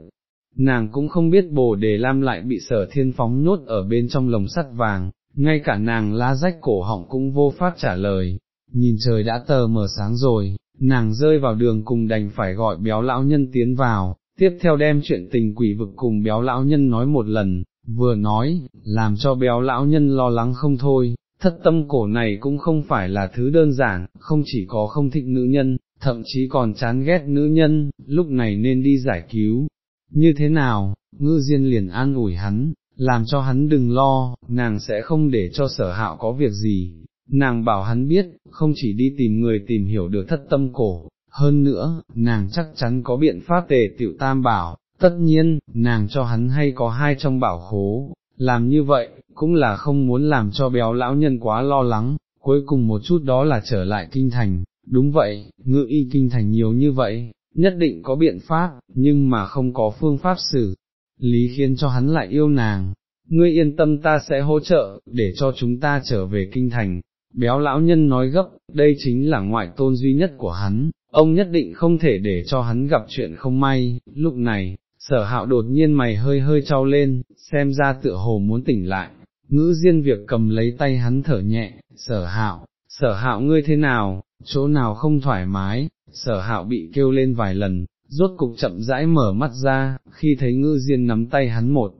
Nàng cũng không biết bồ đề lam lại bị sở thiên phóng nhốt ở bên trong lồng sắt vàng, ngay cả nàng la rách cổ họng cũng vô pháp trả lời, nhìn trời đã tờ mờ sáng rồi, nàng rơi vào đường cùng đành phải gọi béo lão nhân tiến vào, tiếp theo đem chuyện tình quỷ vực cùng béo lão nhân nói một lần, vừa nói, làm cho béo lão nhân lo lắng không thôi, thất tâm cổ này cũng không phải là thứ đơn giản, không chỉ có không thích nữ nhân, thậm chí còn chán ghét nữ nhân, lúc này nên đi giải cứu. Như thế nào, ngư diên liền an ủi hắn, làm cho hắn đừng lo, nàng sẽ không để cho sở hạo có việc gì, nàng bảo hắn biết, không chỉ đi tìm người tìm hiểu được thất tâm cổ, hơn nữa, nàng chắc chắn có biện pháp tề tiểu tam bảo, tất nhiên, nàng cho hắn hay có hai trong bảo khố, làm như vậy, cũng là không muốn làm cho béo lão nhân quá lo lắng, cuối cùng một chút đó là trở lại kinh thành, đúng vậy, ngự y kinh thành nhiều như vậy, nhất định có biện pháp, nhưng mà không có phương pháp xử, lý khiến cho hắn lại yêu nàng. Ngươi yên tâm ta sẽ hỗ trợ, để cho chúng ta trở về kinh thành, béo lão nhân nói gấp, đây chính là ngoại tôn duy nhất của hắn, ông nhất định không thể để cho hắn gặp chuyện không may, lúc này, sở hạo đột nhiên mày hơi hơi trao lên, xem ra tựa hồ muốn tỉnh lại, ngữ diên việc cầm lấy tay hắn thở nhẹ, sở hạo, sở hạo ngươi thế nào, chỗ nào không thoải mái, sở hạo bị kêu lên vài lần, rốt cục chậm rãi mở mắt ra, khi thấy ngư diên nắm tay hắn một.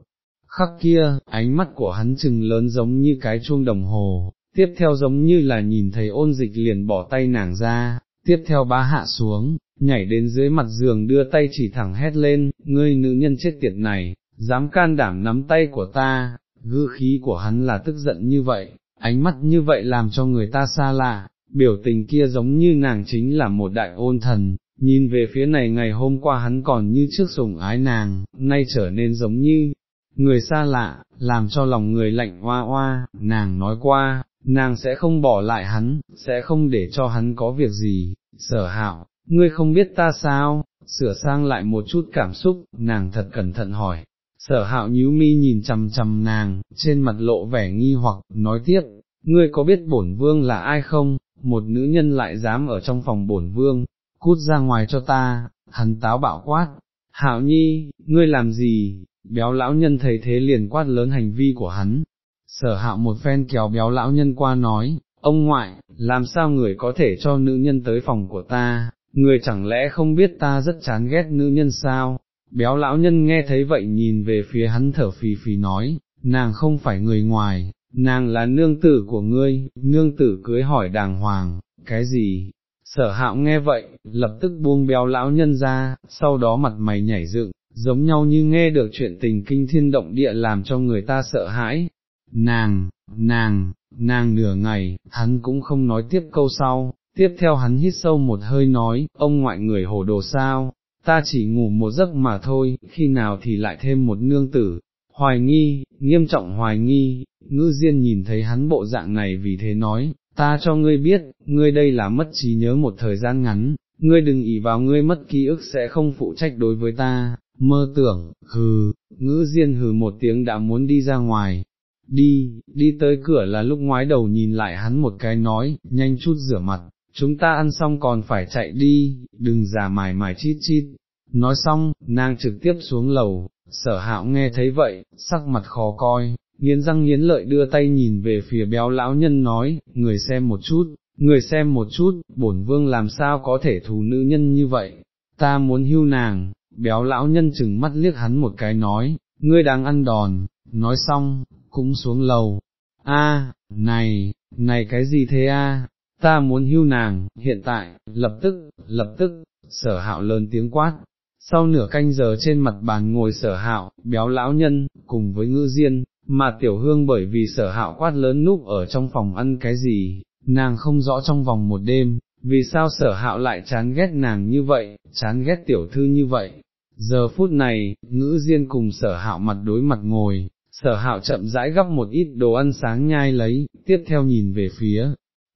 Khắc kia, ánh mắt của hắn trừng lớn giống như cái chuông đồng hồ, tiếp theo giống như là nhìn thấy ôn dịch liền bỏ tay nàng ra, tiếp theo bá hạ xuống, nhảy đến dưới mặt giường đưa tay chỉ thẳng hét lên, ngươi nữ nhân chết tiệt này, dám can đảm nắm tay của ta, gư khí của hắn là tức giận như vậy, ánh mắt như vậy làm cho người ta xa lạ, biểu tình kia giống như nàng chính là một đại ôn thần, nhìn về phía này ngày hôm qua hắn còn như trước sủng ái nàng, nay trở nên giống như người xa lạ, làm cho lòng người lạnh hoa hoa, nàng nói qua, nàng sẽ không bỏ lại hắn, sẽ không để cho hắn có việc gì, sở hạo, ngươi không biết ta sao, sửa sang lại một chút cảm xúc, nàng thật cẩn thận hỏi. Sở hạo nhíu mi nhìn chầm chầm nàng, trên mặt lộ vẻ nghi hoặc, nói tiếp, ngươi có biết bổn vương là ai không, một nữ nhân lại dám ở trong phòng bổn vương, cút ra ngoài cho ta, hắn táo bạo quát, hạo nhi, ngươi làm gì, béo lão nhân thấy thế liền quát lớn hành vi của hắn, sở hạo một phen kéo béo lão nhân qua nói, ông ngoại, làm sao người có thể cho nữ nhân tới phòng của ta, người chẳng lẽ không biết ta rất chán ghét nữ nhân sao, béo lão nhân nghe thấy vậy nhìn về phía hắn thở phì phì nói, nàng không phải người ngoài, nàng là nương tử của ngươi, nương tử cưới hỏi đàng hoàng, cái gì? Sở hạo nghe vậy, lập tức buông béo lão nhân ra, sau đó mặt mày nhảy dựng, giống nhau như nghe được chuyện tình kinh thiên động địa làm cho người ta sợ hãi. Nàng, nàng, nàng nửa ngày, hắn cũng không nói tiếp câu sau, tiếp theo hắn hít sâu một hơi nói, ông ngoại người hồ đồ sao, ta chỉ ngủ một giấc mà thôi, khi nào thì lại thêm một nương tử, hoài nghi, nghiêm trọng hoài nghi, ngư diên nhìn thấy hắn bộ dạng này vì thế nói, ta cho ngươi biết, ngươi đây là mất trí nhớ một thời gian ngắn, ngươi đừng ỷ vào ngươi mất ký ức sẽ không phụ trách đối với ta, mơ tưởng, hừ, ngữ diên hừ một tiếng đã muốn đi ra ngoài, đi, đi tới cửa là lúc ngoái đầu nhìn lại hắn một cái nói, nhanh chút rửa mặt, chúng ta ăn xong còn phải chạy đi, đừng giả mài mài chít chít. Nói xong, nàng trực tiếp xuống lầu, sở hạo nghe thấy vậy, sắc mặt khó coi, nghiến răng nghiến lợi đưa tay nhìn về phía béo lão nhân nói, người xem một chút, người xem một chút, bổn vương làm sao có thể thù nữ nhân như vậy, ta muốn hưu nàng, béo lão nhân chừng mắt liếc hắn một cái nói, ngươi đang ăn đòn, nói xong, cũng xuống lầu, a, này, này cái gì thế a? ta muốn hưu nàng, hiện tại, lập tức, lập tức, sở hạo lớn tiếng quát. Sau nửa canh giờ trên mặt bàn ngồi sở hạo, béo lão nhân, cùng với ngư diên, mà tiểu hương bởi vì sở hạo quát lớn núp ở trong phòng ăn cái gì, nàng không rõ trong vòng một đêm, vì sao sở hạo lại chán ghét nàng như vậy, chán ghét tiểu thư như vậy. Giờ phút này, ngữ diên cùng sở hạo mặt đối mặt ngồi, sở hạo chậm rãi gấp một ít đồ ăn sáng nhai lấy, tiếp theo nhìn về phía,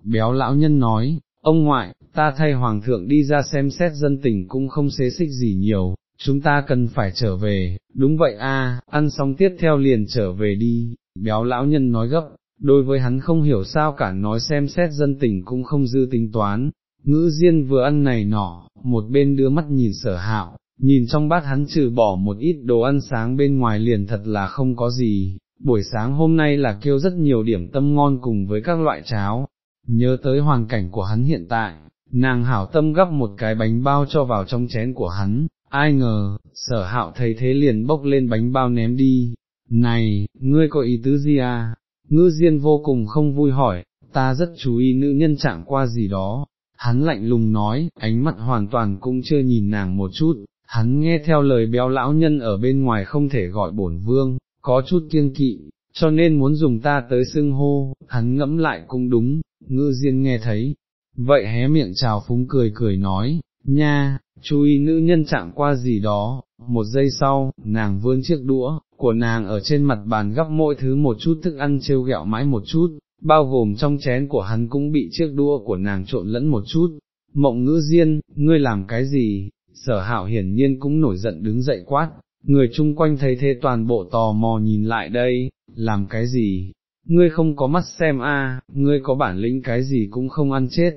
béo lão nhân nói, ông ngoại, ta thay hoàng thượng đi ra xem xét dân tình cũng không xế xích gì nhiều, chúng ta cần phải trở về, đúng vậy a, ăn xong tiếp theo liền trở về đi, béo lão nhân nói gấp, đối với hắn không hiểu sao cả nói xem xét dân tình cũng không dư tính toán, ngữ diên vừa ăn này nọ, một bên đưa mắt nhìn sở hạo, nhìn trong bát hắn trừ bỏ một ít đồ ăn sáng bên ngoài liền thật là không có gì, buổi sáng hôm nay là kêu rất nhiều điểm tâm ngon cùng với các loại cháo, nhớ tới hoàn cảnh của hắn hiện tại, nàng hảo tâm gấp một cái bánh bao cho vào trong chén của hắn, ai ngờ, sở hạo thấy thế liền bốc lên bánh bao ném đi, này, ngươi có ý tứ gì à, ngư diên vô cùng không vui hỏi, ta rất chú ý nữ nhân trạng qua gì đó, hắn lạnh lùng nói, ánh mặt hoàn toàn cũng chưa nhìn nàng một chút, hắn nghe theo lời béo lão nhân ở bên ngoài không thể gọi bổn vương, có chút kiêng kỵ, cho nên muốn dùng ta tới xưng hô, hắn ngẫm lại cũng đúng, ngư diên nghe thấy, vậy hé miệng chào phúng cười cười nói, nha, chú ý nữ nhân chạm qua gì đó, một giây sau, nàng vươn chiếc đũa, của nàng ở trên mặt bàn gắp mỗi thứ một chút thức ăn trêu ghẹo mãi một chút, bao gồm trong chén của hắn cũng bị chiếc đũa của nàng trộn lẫn một chút, mộng ngữ diên, ngươi làm cái gì, sở hạo hiển nhiên cũng nổi giận đứng dậy quát, người chung quanh thấy thế toàn bộ tò mò nhìn lại đây, làm cái gì, ngươi không có mắt xem a, ngươi có bản lĩnh cái gì cũng không ăn chết,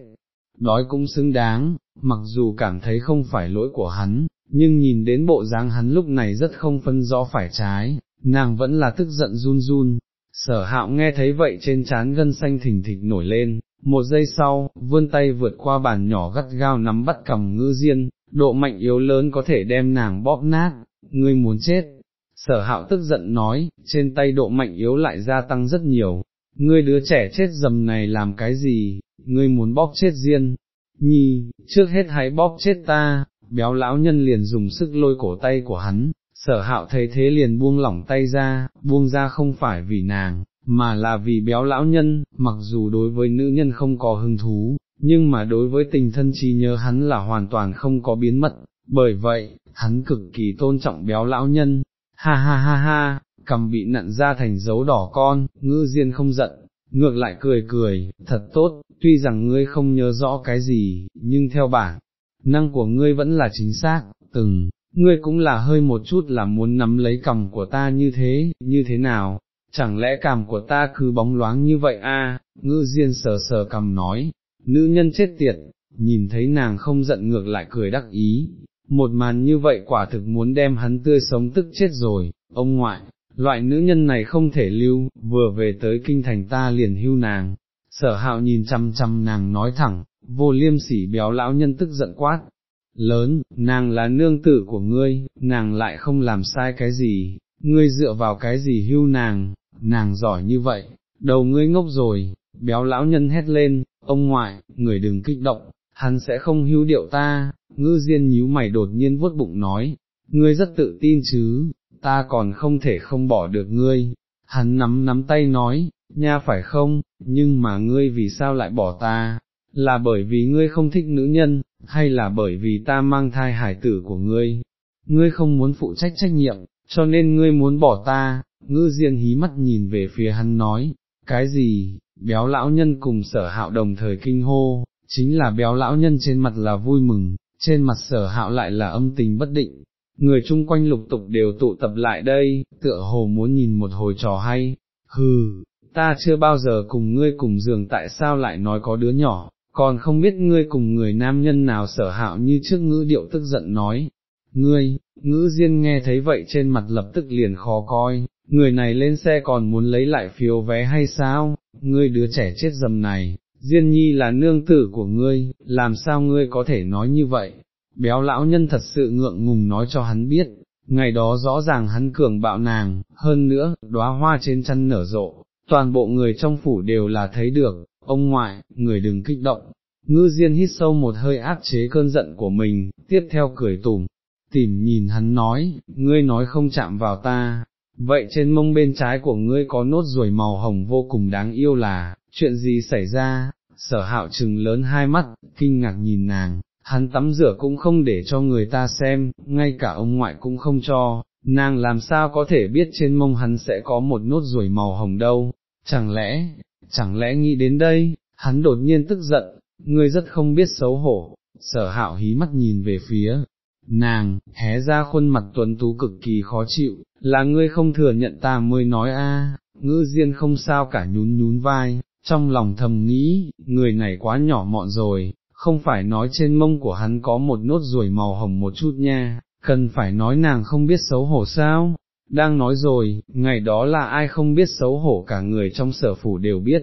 đói cũng xứng đáng, mặc dù cảm thấy không phải lỗi của hắn, nhưng nhìn đến bộ dáng hắn lúc này rất không phân rõ phải trái, nàng vẫn là tức giận run run. Sở hạo nghe thấy vậy trên trán gân xanh thình thịch nổi lên, một giây sau, vươn tay vượt qua bàn nhỏ gắt gao nắm bắt cầm ngư diên, độ mạnh yếu lớn có thể đem nàng bóp nát, ngươi muốn chết. Sở hạo tức giận nói, trên tay độ mạnh yếu lại gia tăng rất nhiều, ngươi đứa trẻ chết dầm này làm cái gì, ngươi muốn bóp chết riêng? nhi, trước hết hãy bóp chết ta, béo lão nhân liền dùng sức lôi cổ tay của hắn, sở hạo thấy thế liền buông lỏng tay ra, buông ra không phải vì nàng, mà là vì béo lão nhân, mặc dù đối với nữ nhân không có hứng thú, nhưng mà đối với tình thân trí nhớ hắn là hoàn toàn không có biến mất, bởi vậy, hắn cực kỳ tôn trọng béo lão nhân, ha ha ha ha, cầm bị nặn ra thành dấu đỏ con, ngư diên không giận, ngược lại cười cười, thật tốt, tuy rằng ngươi không nhớ rõ cái gì, nhưng theo bản, năng của ngươi vẫn là chính xác, từng, ngươi cũng là hơi một chút là muốn nắm lấy cầm của ta như thế, như thế nào, chẳng lẽ cằm của ta cứ bóng loáng như vậy a? ngư diên sờ sờ cầm nói, nữ nhân chết tiệt, nhìn thấy nàng không giận ngược lại cười đắc ý, một màn như vậy quả thực muốn đem hắn tươi sống tức chết rồi, ông ngoại, loại nữ nhân này không thể lưu, vừa về tới kinh thành ta liền hưu nàng, sở hạo nhìn chăm chăm nàng nói thẳng, vô liêm sỉ béo lão nhân tức giận quát, lớn, nàng là nương tử của ngươi, nàng lại không làm sai cái gì, ngươi dựa vào cái gì hưu nàng, nàng giỏi như vậy, đầu ngươi ngốc rồi, béo lão nhân hét lên, ông ngoại, người đừng kích động, hắn sẽ không hưu điệu ta, ngư diên nhíu mày đột nhiên vuốt bụng nói, ngươi rất tự tin chứ, ta còn không thể không bỏ được ngươi, hắn nắm nắm tay nói, nha phải không, nhưng mà ngươi vì sao lại bỏ ta, là bởi vì ngươi không thích nữ nhân, hay là bởi vì ta mang thai hải tử của ngươi, ngươi không muốn phụ trách trách nhiệm, cho nên ngươi muốn bỏ ta, ngư diên hí mắt nhìn về phía hắn nói, cái gì, béo lão nhân cùng sở hạo đồng thời kinh hô, chính là béo lão nhân trên mặt là vui mừng, trên mặt sở hạo lại là âm tình bất định, người chung quanh lục tục đều tụ tập lại đây, tựa hồ muốn nhìn một hồi trò hay, hừ, ta chưa bao giờ cùng ngươi cùng giường tại sao lại nói có đứa nhỏ, còn không biết ngươi cùng người nam nhân nào sở hạo như trước ngữ điệu tức giận nói, ngươi, ngữ diên nghe thấy vậy trên mặt lập tức liền khó coi, người này lên xe còn muốn lấy lại phiếu vé hay sao, ngươi đứa trẻ chết dầm này, Diên nhi là nương tử của ngươi, làm sao ngươi có thể nói như vậy, béo lão nhân thật sự ngượng ngùng nói cho hắn biết, ngày đó rõ ràng hắn cường bạo nàng, hơn nữa, đóa hoa trên chân nở rộ, toàn bộ người trong phủ đều là thấy được, ông ngoại, người đừng kích động. Ngư Diên hít sâu một hơi áp chế cơn giận của mình, tiếp theo cười tủm, tìm nhìn hắn nói, ngươi nói không chạm vào ta, vậy trên mông bên trái của ngươi có nốt ruồi màu hồng vô cùng đáng yêu là, chuyện gì xảy ra, sở hạo trừng lớn hai mắt, kinh ngạc nhìn nàng, hắn tắm rửa cũng không để cho người ta xem, ngay cả ông ngoại cũng không cho, nàng làm sao có thể biết trên mông hắn sẽ có một nốt ruồi màu hồng đâu, chẳng lẽ, chẳng lẽ nghĩ đến đây, hắn đột nhiên tức giận, ngươi rất không biết xấu hổ, sở hạo hí mắt nhìn về phía, nàng, hé ra khuôn mặt tuấn tú cực kỳ khó chịu, là ngươi không thừa nhận ta mới nói a, ngữ diên không sao cả nhún nhún vai, trong lòng thầm nghĩ, người này quá nhỏ mọn rồi, không phải nói trên mông của hắn có một nốt ruồi màu hồng một chút nha, cần phải nói nàng không biết xấu hổ sao, đang nói rồi, ngày đó là ai không biết xấu hổ cả người trong sở phủ đều biết,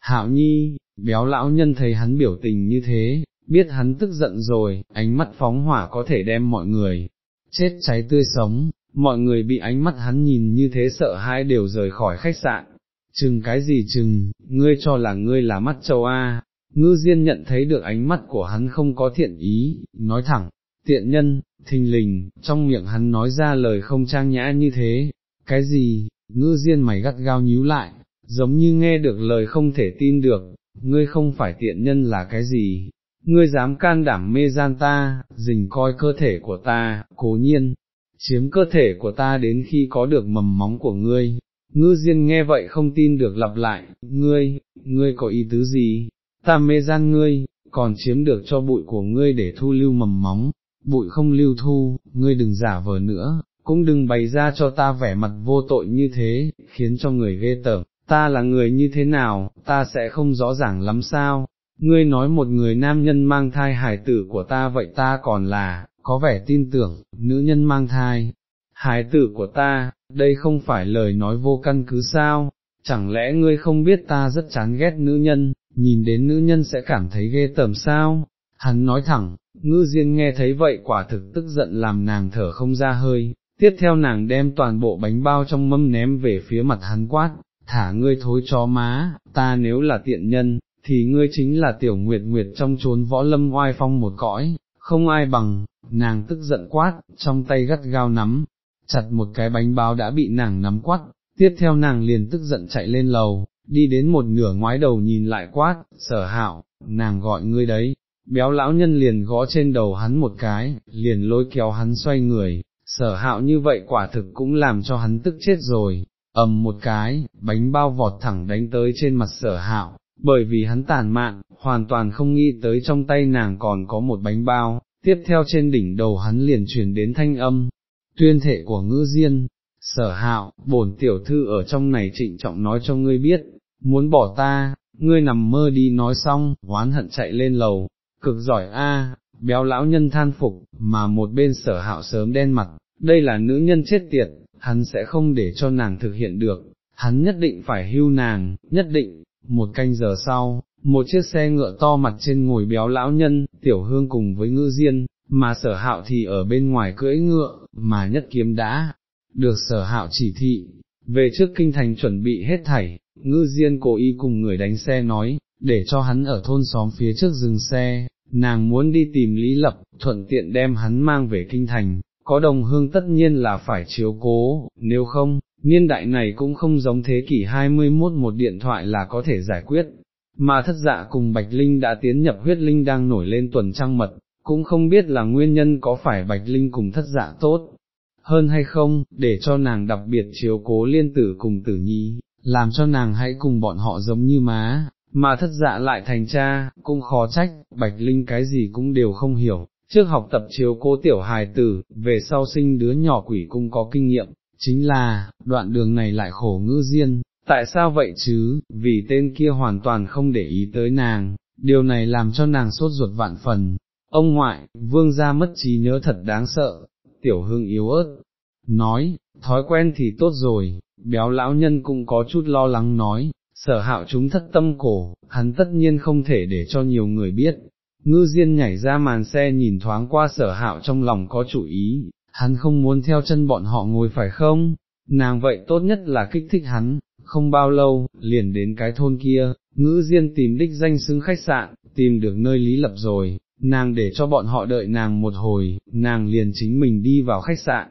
hạo nhi, béo lão nhân thấy hắn biểu tình như thế, biết hắn tức giận rồi, ánh mắt phóng hỏa có thể đem mọi người, chết cháy tươi sống, mọi người bị ánh mắt hắn nhìn như thế sợ hãi đều rời khỏi khách sạn, chừng cái gì chừng, ngươi cho là ngươi là mắt châu A, ngư diên nhận thấy được ánh mắt của hắn không có thiện ý, nói thẳng, tiện nhân, thình lình, trong miệng hắn nói ra lời không trang nhã như thế, cái gì, ngư diên mày gắt gao nhíu lại, giống như nghe được lời không thể tin được, ngươi không phải tiện nhân là cái gì, ngươi dám can đảm mê gian ta, dình coi cơ thể của ta, cố nhiên, chiếm cơ thể của ta đến khi có được mầm móng của ngươi. Ngư Diên nghe vậy không tin được lặp lại, ngươi, ngươi có ý tứ gì, ta mê gian ngươi, còn chiếm được cho bụi của ngươi để thu lưu mầm móng, bụi không lưu thu, ngươi đừng giả vờ nữa, cũng đừng bày ra cho ta vẻ mặt vô tội như thế, khiến cho người ghê tởm, ta là người như thế nào, ta sẽ không rõ ràng lắm sao, ngươi nói một người nam nhân mang thai hài tử của ta vậy ta còn là, có vẻ tin tưởng, nữ nhân mang thai, hài tử của ta, đây không phải lời nói vô căn cứ sao, chẳng lẽ ngươi không biết ta rất chán ghét nữ nhân, nhìn đến nữ nhân sẽ cảm thấy ghê tởm sao, hắn nói thẳng, ngư diên nghe thấy vậy quả thực tức giận làm nàng thở không ra hơi, tiếp theo nàng đem toàn bộ bánh bao trong mâm ném về phía mặt hắn quát, thả ngươi thối chó má, ta nếu là tiện nhân, thì ngươi chính là tiểu nguyệt nguyệt trong chốn võ lâm oai phong một cõi, không ai bằng, nàng tức giận quát, trong tay gắt gao nắm, chặt một cái bánh bao đã bị nàng nắm quát, tiếp theo nàng liền tức giận chạy lên lầu, đi đến một nửa ngoái đầu nhìn lại quát, sở hạo, nàng gọi ngươi đấy, béo lão nhân liền gõ trên đầu hắn một cái, liền lôi kéo hắn xoay người, sở hạo như vậy quả thực cũng làm cho hắn tức chết rồi, ầm một cái, bánh bao vọt thẳng đánh tới trên mặt sở hạo, bởi vì hắn tàn mạn, hoàn toàn không nghĩ tới trong tay nàng còn có một bánh bao, tiếp theo trên đỉnh đầu hắn liền truyền đến thanh âm, tuyên thệ của ngữ diên, sở hạo, bổn tiểu thư ở trong này trịnh trọng nói cho ngươi biết, muốn bỏ ta, ngươi nằm mơ đi nói xong, oán hận chạy lên lầu, cực giỏi a, béo lão nhân than phục, mà một bên sở hạo sớm đen mặt, đây là nữ nhân chết tiệt, hắn sẽ không để cho nàng thực hiện được, hắn nhất định phải hưu nàng, nhất định, một canh giờ sau, một chiếc xe ngựa to mặt trên ngồi béo lão nhân, tiểu hương cùng với ngư diên, mà sở hạo thì ở bên ngoài cưỡi ngựa, mà nhất kiếm đã, được sở hạo chỉ thị, về trước kinh thành chuẩn bị hết thảy, ngư diên cố ý cùng người đánh xe nói, để cho hắn ở thôn xóm phía trước dừng xe, nàng muốn đi tìm Lý Lập, thuận tiện đem hắn mang về kinh thành, có đồng hương tất nhiên là phải chiếu cố, nếu không, niên đại này cũng không giống thế kỷ 21 một điện thoại là có thể giải quyết. Mà thất dạ cùng Bạch Linh đã tiến nhập huyết linh đang nổi lên tuần trăng mật, cũng không biết là nguyên nhân có phải Bạch Linh cùng thất dạ tốt hơn hay không, để cho nàng đặc biệt chiếu cố liên tử cùng tử nhi, làm cho nàng hãy cùng bọn họ giống như má, mà thất dạ lại thành cha, cũng khó trách, Bạch Linh cái gì cũng đều không hiểu, trước học tập chiếu cố tiểu hài tử, về sau sinh đứa nhỏ quỷ cũng có kinh nghiệm, chính là, đoạn đường này lại khổ ngữ diên, tại sao vậy chứ, vì tên kia hoàn toàn không để ý tới nàng, điều này làm cho nàng sốt ruột vạn phần. Ông ngoại, vương gia mất trí nhớ thật đáng sợ, tiểu hương yếu ớt, nói, thói quen thì tốt rồi, béo lão nhân cũng có chút lo lắng nói, sở hạo chúng thất tâm cổ, hắn tất nhiên không thể để cho nhiều người biết. Ngư Diên nhảy ra màn xe nhìn thoáng qua sở hạo trong lòng có chủ ý, hắn không muốn theo chân bọn họ ngồi phải không, nàng vậy tốt nhất là kích thích hắn, không bao lâu, liền đến cái thôn kia, ngữ diên tìm đích danh xứng khách sạn, tìm được nơi lý lập rồi, nàng để cho bọn họ đợi nàng một hồi, nàng liền chính mình đi vào khách sạn.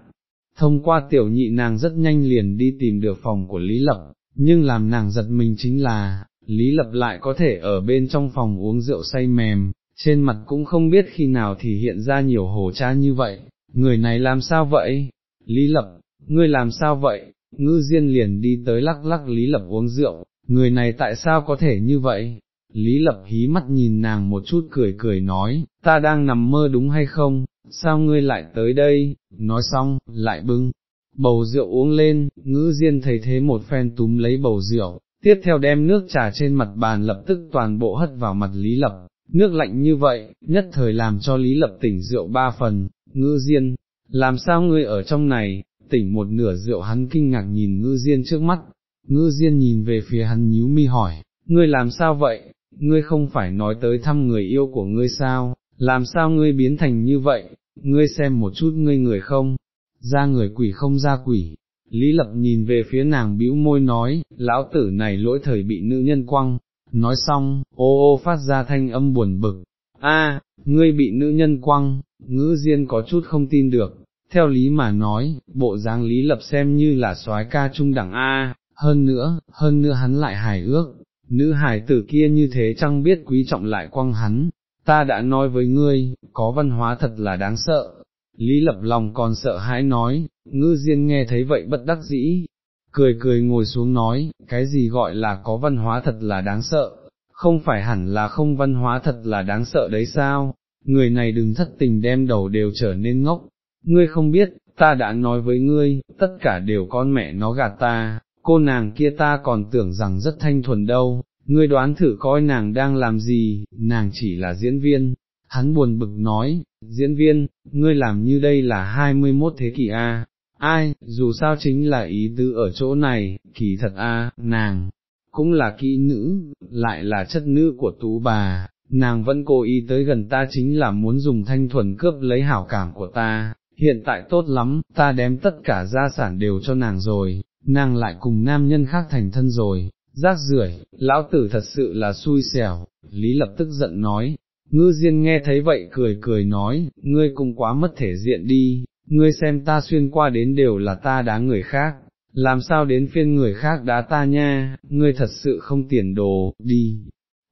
Thông qua tiểu nhị nàng rất nhanh liền đi tìm được phòng của Lý Lập, nhưng làm nàng giật mình chính là, Lý Lập lại có thể ở bên trong phòng uống rượu say mềm, trên mặt cũng không biết khi nào thì hiện ra nhiều hồ cha như vậy, người này làm sao vậy? Lý Lập, ngươi làm sao vậy? Ngư Diên liền đi tới lắc lắc Lý Lập uống rượu, người này tại sao có thể như vậy? Lý Lập hí mắt nhìn nàng một chút cười cười nói, ta đang nằm mơ đúng hay không, sao ngươi lại tới đây, nói xong, lại bưng, bầu rượu uống lên, ngữ diên thấy thế một phen túm lấy bầu rượu, tiếp theo đem nước trà trên mặt bàn lập tức toàn bộ hất vào mặt Lý Lập, nước lạnh như vậy, nhất thời làm cho Lý Lập tỉnh rượu ba phần, Ngư diên, làm sao ngươi ở trong này, tỉnh một nửa rượu hắn kinh ngạc nhìn ngư diên trước mắt, ngư diên nhìn về phía hắn nhíu mi hỏi, ngươi làm sao vậy, ngươi không phải nói tới thăm người yêu của ngươi sao, làm sao ngươi biến thành như vậy, ngươi xem một chút ngươi người không, ra người quỷ không ra quỷ. Lý Lập nhìn về phía nàng bĩu môi nói, lão tử này lỗi thời bị nữ nhân quăng, nói xong, ô ô phát ra thanh âm buồn bực, a, ngươi bị nữ nhân quăng, ngữ diên có chút không tin được, theo lý mà nói, bộ dáng Lý Lập xem như là soái ca trung đẳng A, hơn nữa, hơn nữa hắn lại hài ước, nữ hài tử kia như thế chẳng biết quý trọng lại quăng hắn, ta đã nói với ngươi, có văn hóa thật là đáng sợ. Lý lập lòng còn sợ hãi nói, ngư diên nghe thấy vậy bất đắc dĩ, cười cười ngồi xuống nói, cái gì gọi là có văn hóa thật là đáng sợ, không phải hẳn là không văn hóa thật là đáng sợ đấy sao, người này đừng thất tình đem đầu đều trở nên ngốc, ngươi không biết, ta đã nói với ngươi, tất cả đều con mẹ nó gạt ta, cô nàng kia ta còn tưởng rằng rất thanh thuần đâu, ngươi đoán thử coi nàng đang làm gì, nàng chỉ là diễn viên, hắn buồn bực nói, diễn viên, ngươi làm như đây là 21 thế kỷ A, ai, dù sao chính là ý tứ ở chỗ này, kỳ thật A, nàng, cũng là kỹ nữ, lại là chất nữ của tú bà, nàng vẫn cố ý tới gần ta chính là muốn dùng thanh thuần cướp lấy hảo cảm của ta, hiện tại tốt lắm, ta đem tất cả gia sản đều cho nàng rồi, nàng lại cùng nam nhân khác thành thân rồi, rác rưởi, lão tử thật sự là xui xẻo, Lý lập tức giận nói, ngư diên nghe thấy vậy cười cười nói, ngươi cũng quá mất thể diện đi, ngươi xem ta xuyên qua đến đều là ta đá người khác, làm sao đến phiên người khác đá ta nha, ngươi thật sự không tiền đồ, đi,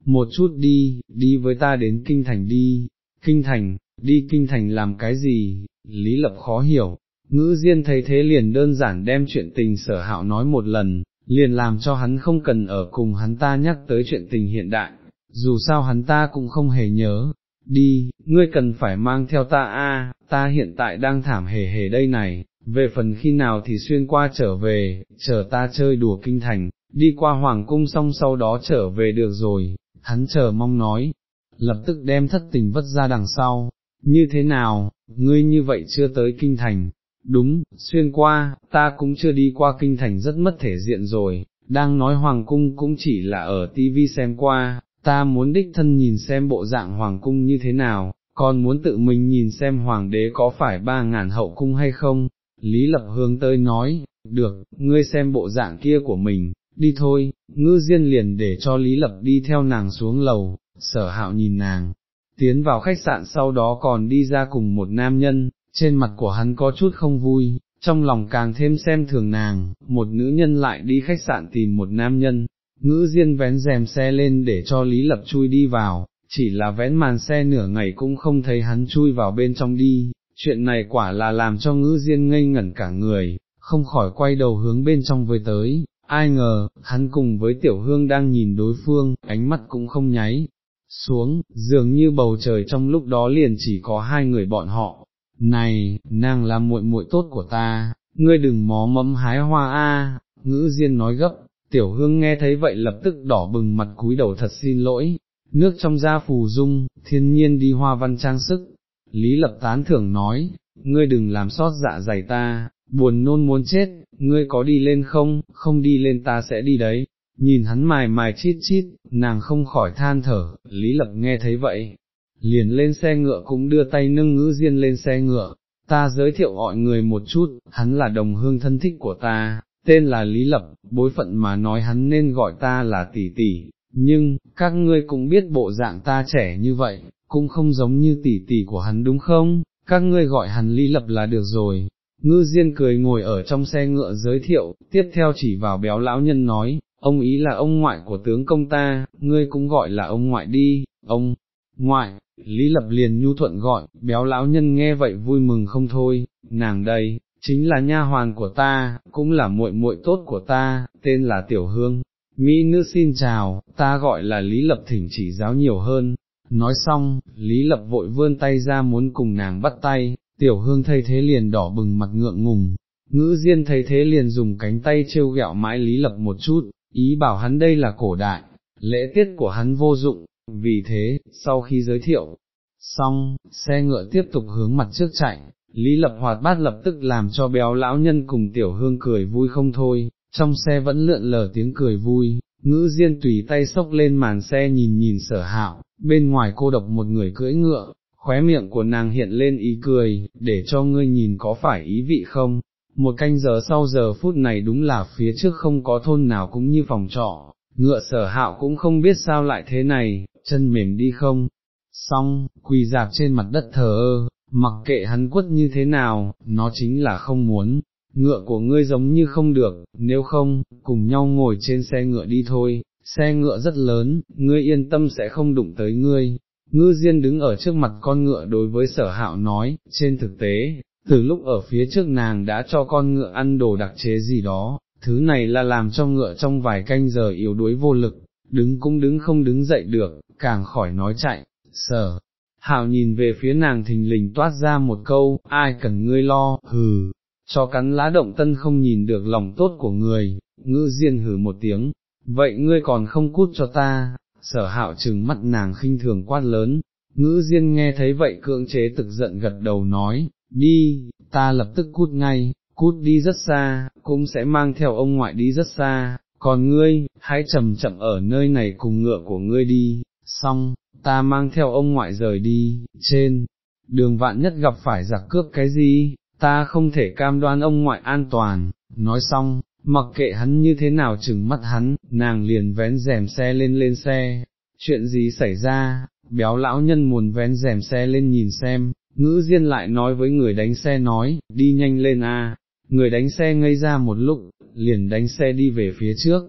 một chút đi, đi với ta đến kinh thành đi, kinh thành, đi kinh thành làm cái gì, Lý Lập khó hiểu, ngữ diên thấy thế liền đơn giản đem chuyện tình sở hạo nói một lần, liền làm cho hắn không cần ở cùng hắn ta nhắc tới chuyện tình hiện đại, dù sao hắn ta cũng không hề nhớ, đi, ngươi cần phải mang theo ta a, ta hiện tại đang thảm hề hề đây này, về phần khi nào thì xuyên qua trở về, chờ ta chơi đùa kinh thành, đi qua hoàng cung xong sau đó trở về được rồi, hắn chờ mong nói, lập tức đem thất tình vất ra đằng sau, như thế nào, ngươi như vậy chưa tới kinh thành, đúng, xuyên qua, ta cũng chưa đi qua kinh thành rất mất thể diện rồi, đang nói hoàng cung cũng chỉ là ở tivi xem qua, ta muốn đích thân nhìn xem bộ dạng hoàng cung như thế nào, còn muốn tự mình nhìn xem hoàng đế có phải ba ngàn hậu cung hay không, Lý Lập hướng tới nói, được, ngươi xem bộ dạng kia của mình, đi thôi, ngư diên liền để cho Lý Lập đi theo nàng xuống lầu, sở hạo nhìn nàng, tiến vào khách sạn sau đó còn đi ra cùng một nam nhân, trên mặt của hắn có chút không vui, trong lòng càng thêm xem thường nàng, một nữ nhân lại đi khách sạn tìm một nam nhân, ngữ diên vén rèm xe lên để cho Lý Lập chui đi vào, chỉ là vén màn xe nửa ngày cũng không thấy hắn chui vào bên trong đi, chuyện này quả là làm cho ngữ diên ngây ngẩn cả người, không khỏi quay đầu hướng bên trong với tới, ai ngờ, hắn cùng với tiểu hương đang nhìn đối phương, ánh mắt cũng không nháy, xuống, dường như bầu trời trong lúc đó liền chỉ có hai người bọn họ, này, nàng là muội muội tốt của ta, ngươi đừng mó mẫm hái hoa a. ngữ diên nói gấp, tiểu hương nghe thấy vậy lập tức đỏ bừng mặt cúi đầu thật xin lỗi, nước trong da phù dung, thiên nhiên đi hoa văn trang sức, Lý Lập tán thưởng nói, ngươi đừng làm sót dạ dày ta, buồn nôn muốn chết, ngươi có đi lên không, không đi lên ta sẽ đi đấy, nhìn hắn mài mài chít chít, nàng không khỏi than thở, Lý Lập nghe thấy vậy, liền lên xe ngựa cũng đưa tay nâng ngữ diên lên xe ngựa, ta giới thiệu mọi người một chút, hắn là đồng hương thân thích của ta, tên là Lý Lập, bối phận mà nói hắn nên gọi ta là tỷ tỷ, nhưng, các ngươi cũng biết bộ dạng ta trẻ như vậy, cũng không giống như tỷ tỷ của hắn đúng không, các ngươi gọi hắn ly Lập là được rồi. Ngư Diên cười ngồi ở trong xe ngựa giới thiệu, tiếp theo chỉ vào béo lão nhân nói, ông ý là ông ngoại của tướng công ta, ngươi cũng gọi là ông ngoại đi, ông, ngoại, Lý Lập liền nhu thuận gọi, béo lão nhân nghe vậy vui mừng không thôi, nàng đây, chính là nha hoàn của ta, cũng là muội muội tốt của ta, tên là Tiểu Hương. Mỹ nữ xin chào, ta gọi là Lý Lập thỉnh chỉ giáo nhiều hơn. Nói xong, Lý Lập vội vươn tay ra muốn cùng nàng bắt tay, Tiểu Hương thấy thế liền đỏ bừng mặt ngượng ngùng. Ngữ Diên thấy thế liền dùng cánh tay trêu ghẹo mãi Lý Lập một chút, ý bảo hắn đây là cổ đại, lễ tiết của hắn vô dụng, vì thế, sau khi giới thiệu, xong, xe ngựa tiếp tục hướng mặt trước chạy, Lý Lập Hoạt bát lập tức làm cho béo lão nhân cùng tiểu hương cười vui không thôi, trong xe vẫn lượn lờ tiếng cười vui, ngữ diên tùy tay xốc lên màn xe nhìn nhìn sở hạo, bên ngoài cô độc một người cưỡi ngựa, khóe miệng của nàng hiện lên ý cười, để cho ngươi nhìn có phải ý vị không, một canh giờ sau giờ phút này đúng là phía trước không có thôn nào cũng như phòng trọ, ngựa sở hạo cũng không biết sao lại thế này, chân mềm đi không, xong, quỳ dạp trên mặt đất thờ ơ, mặc kệ hắn quất như thế nào, nó chính là không muốn, ngựa của ngươi giống như không được, nếu không, cùng nhau ngồi trên xe ngựa đi thôi, xe ngựa rất lớn, ngươi yên tâm sẽ không đụng tới ngươi. Ngư Diên đứng ở trước mặt con ngựa đối với sở hạo nói, trên thực tế, từ lúc ở phía trước nàng đã cho con ngựa ăn đồ đặc chế gì đó, thứ này là làm cho ngựa trong vài canh giờ yếu đuối vô lực, đứng cũng đứng không đứng dậy được, càng khỏi nói chạy, sở. Hảo nhìn về phía nàng thình lình toát ra một câu, ai cần ngươi lo, hừ, cho cắn lá động tân không nhìn được lòng tốt của người, ngữ diên hừ một tiếng, vậy ngươi còn không cút cho ta, sở hạo trừng mắt nàng khinh thường quát lớn, ngữ diên nghe thấy vậy cưỡng chế thực giận gật đầu nói, đi, ta lập tức cút ngay, cút đi rất xa, cũng sẽ mang theo ông ngoại đi rất xa, còn ngươi, hãy chậm chậm ở nơi này cùng ngựa của ngươi đi, xong, ta mang theo ông ngoại rời đi, trên, đường vạn nhất gặp phải giặc cướp cái gì, ta không thể cam đoan ông ngoại an toàn, nói xong, mặc kệ hắn như thế nào chừng mắt hắn, nàng liền vén rèm xe lên lên xe, chuyện gì xảy ra, béo lão nhân muốn vén rèm xe lên nhìn xem, ngữ diên lại nói với người đánh xe nói, đi nhanh lên a. người đánh xe ngây ra một lúc, liền đánh xe đi về phía trước,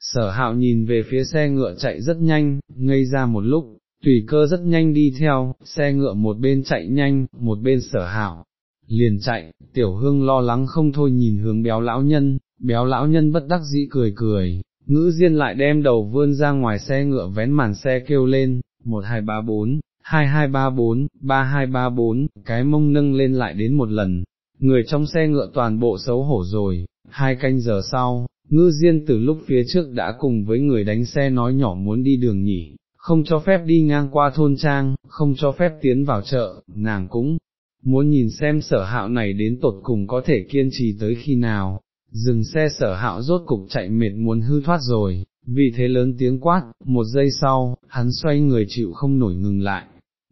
sở hạo nhìn về phía xe ngựa chạy rất nhanh, ngây ra một lúc, tùy cơ rất nhanh đi theo, xe ngựa một bên chạy nhanh, một bên sở hạo, liền chạy, tiểu hương lo lắng không thôi nhìn hướng béo lão nhân, béo lão nhân bất đắc dĩ cười cười, ngữ diên lại đem đầu vươn ra ngoài xe ngựa vén màn xe kêu lên, một hai ba bốn, hai hai ba bốn, ba hai ba bốn, cái mông nâng lên lại đến một lần, người trong xe ngựa toàn bộ xấu hổ rồi, hai canh giờ sau, ngư diên từ lúc phía trước đã cùng với người đánh xe nói nhỏ muốn đi đường nhỉ, không cho phép đi ngang qua thôn trang, không cho phép tiến vào chợ, nàng cũng muốn nhìn xem sở hạo này đến tột cùng có thể kiên trì tới khi nào, dừng xe sở hạo rốt cục chạy mệt muốn hư thoát rồi, vì thế lớn tiếng quát, một giây sau, hắn xoay người chịu không nổi ngừng lại.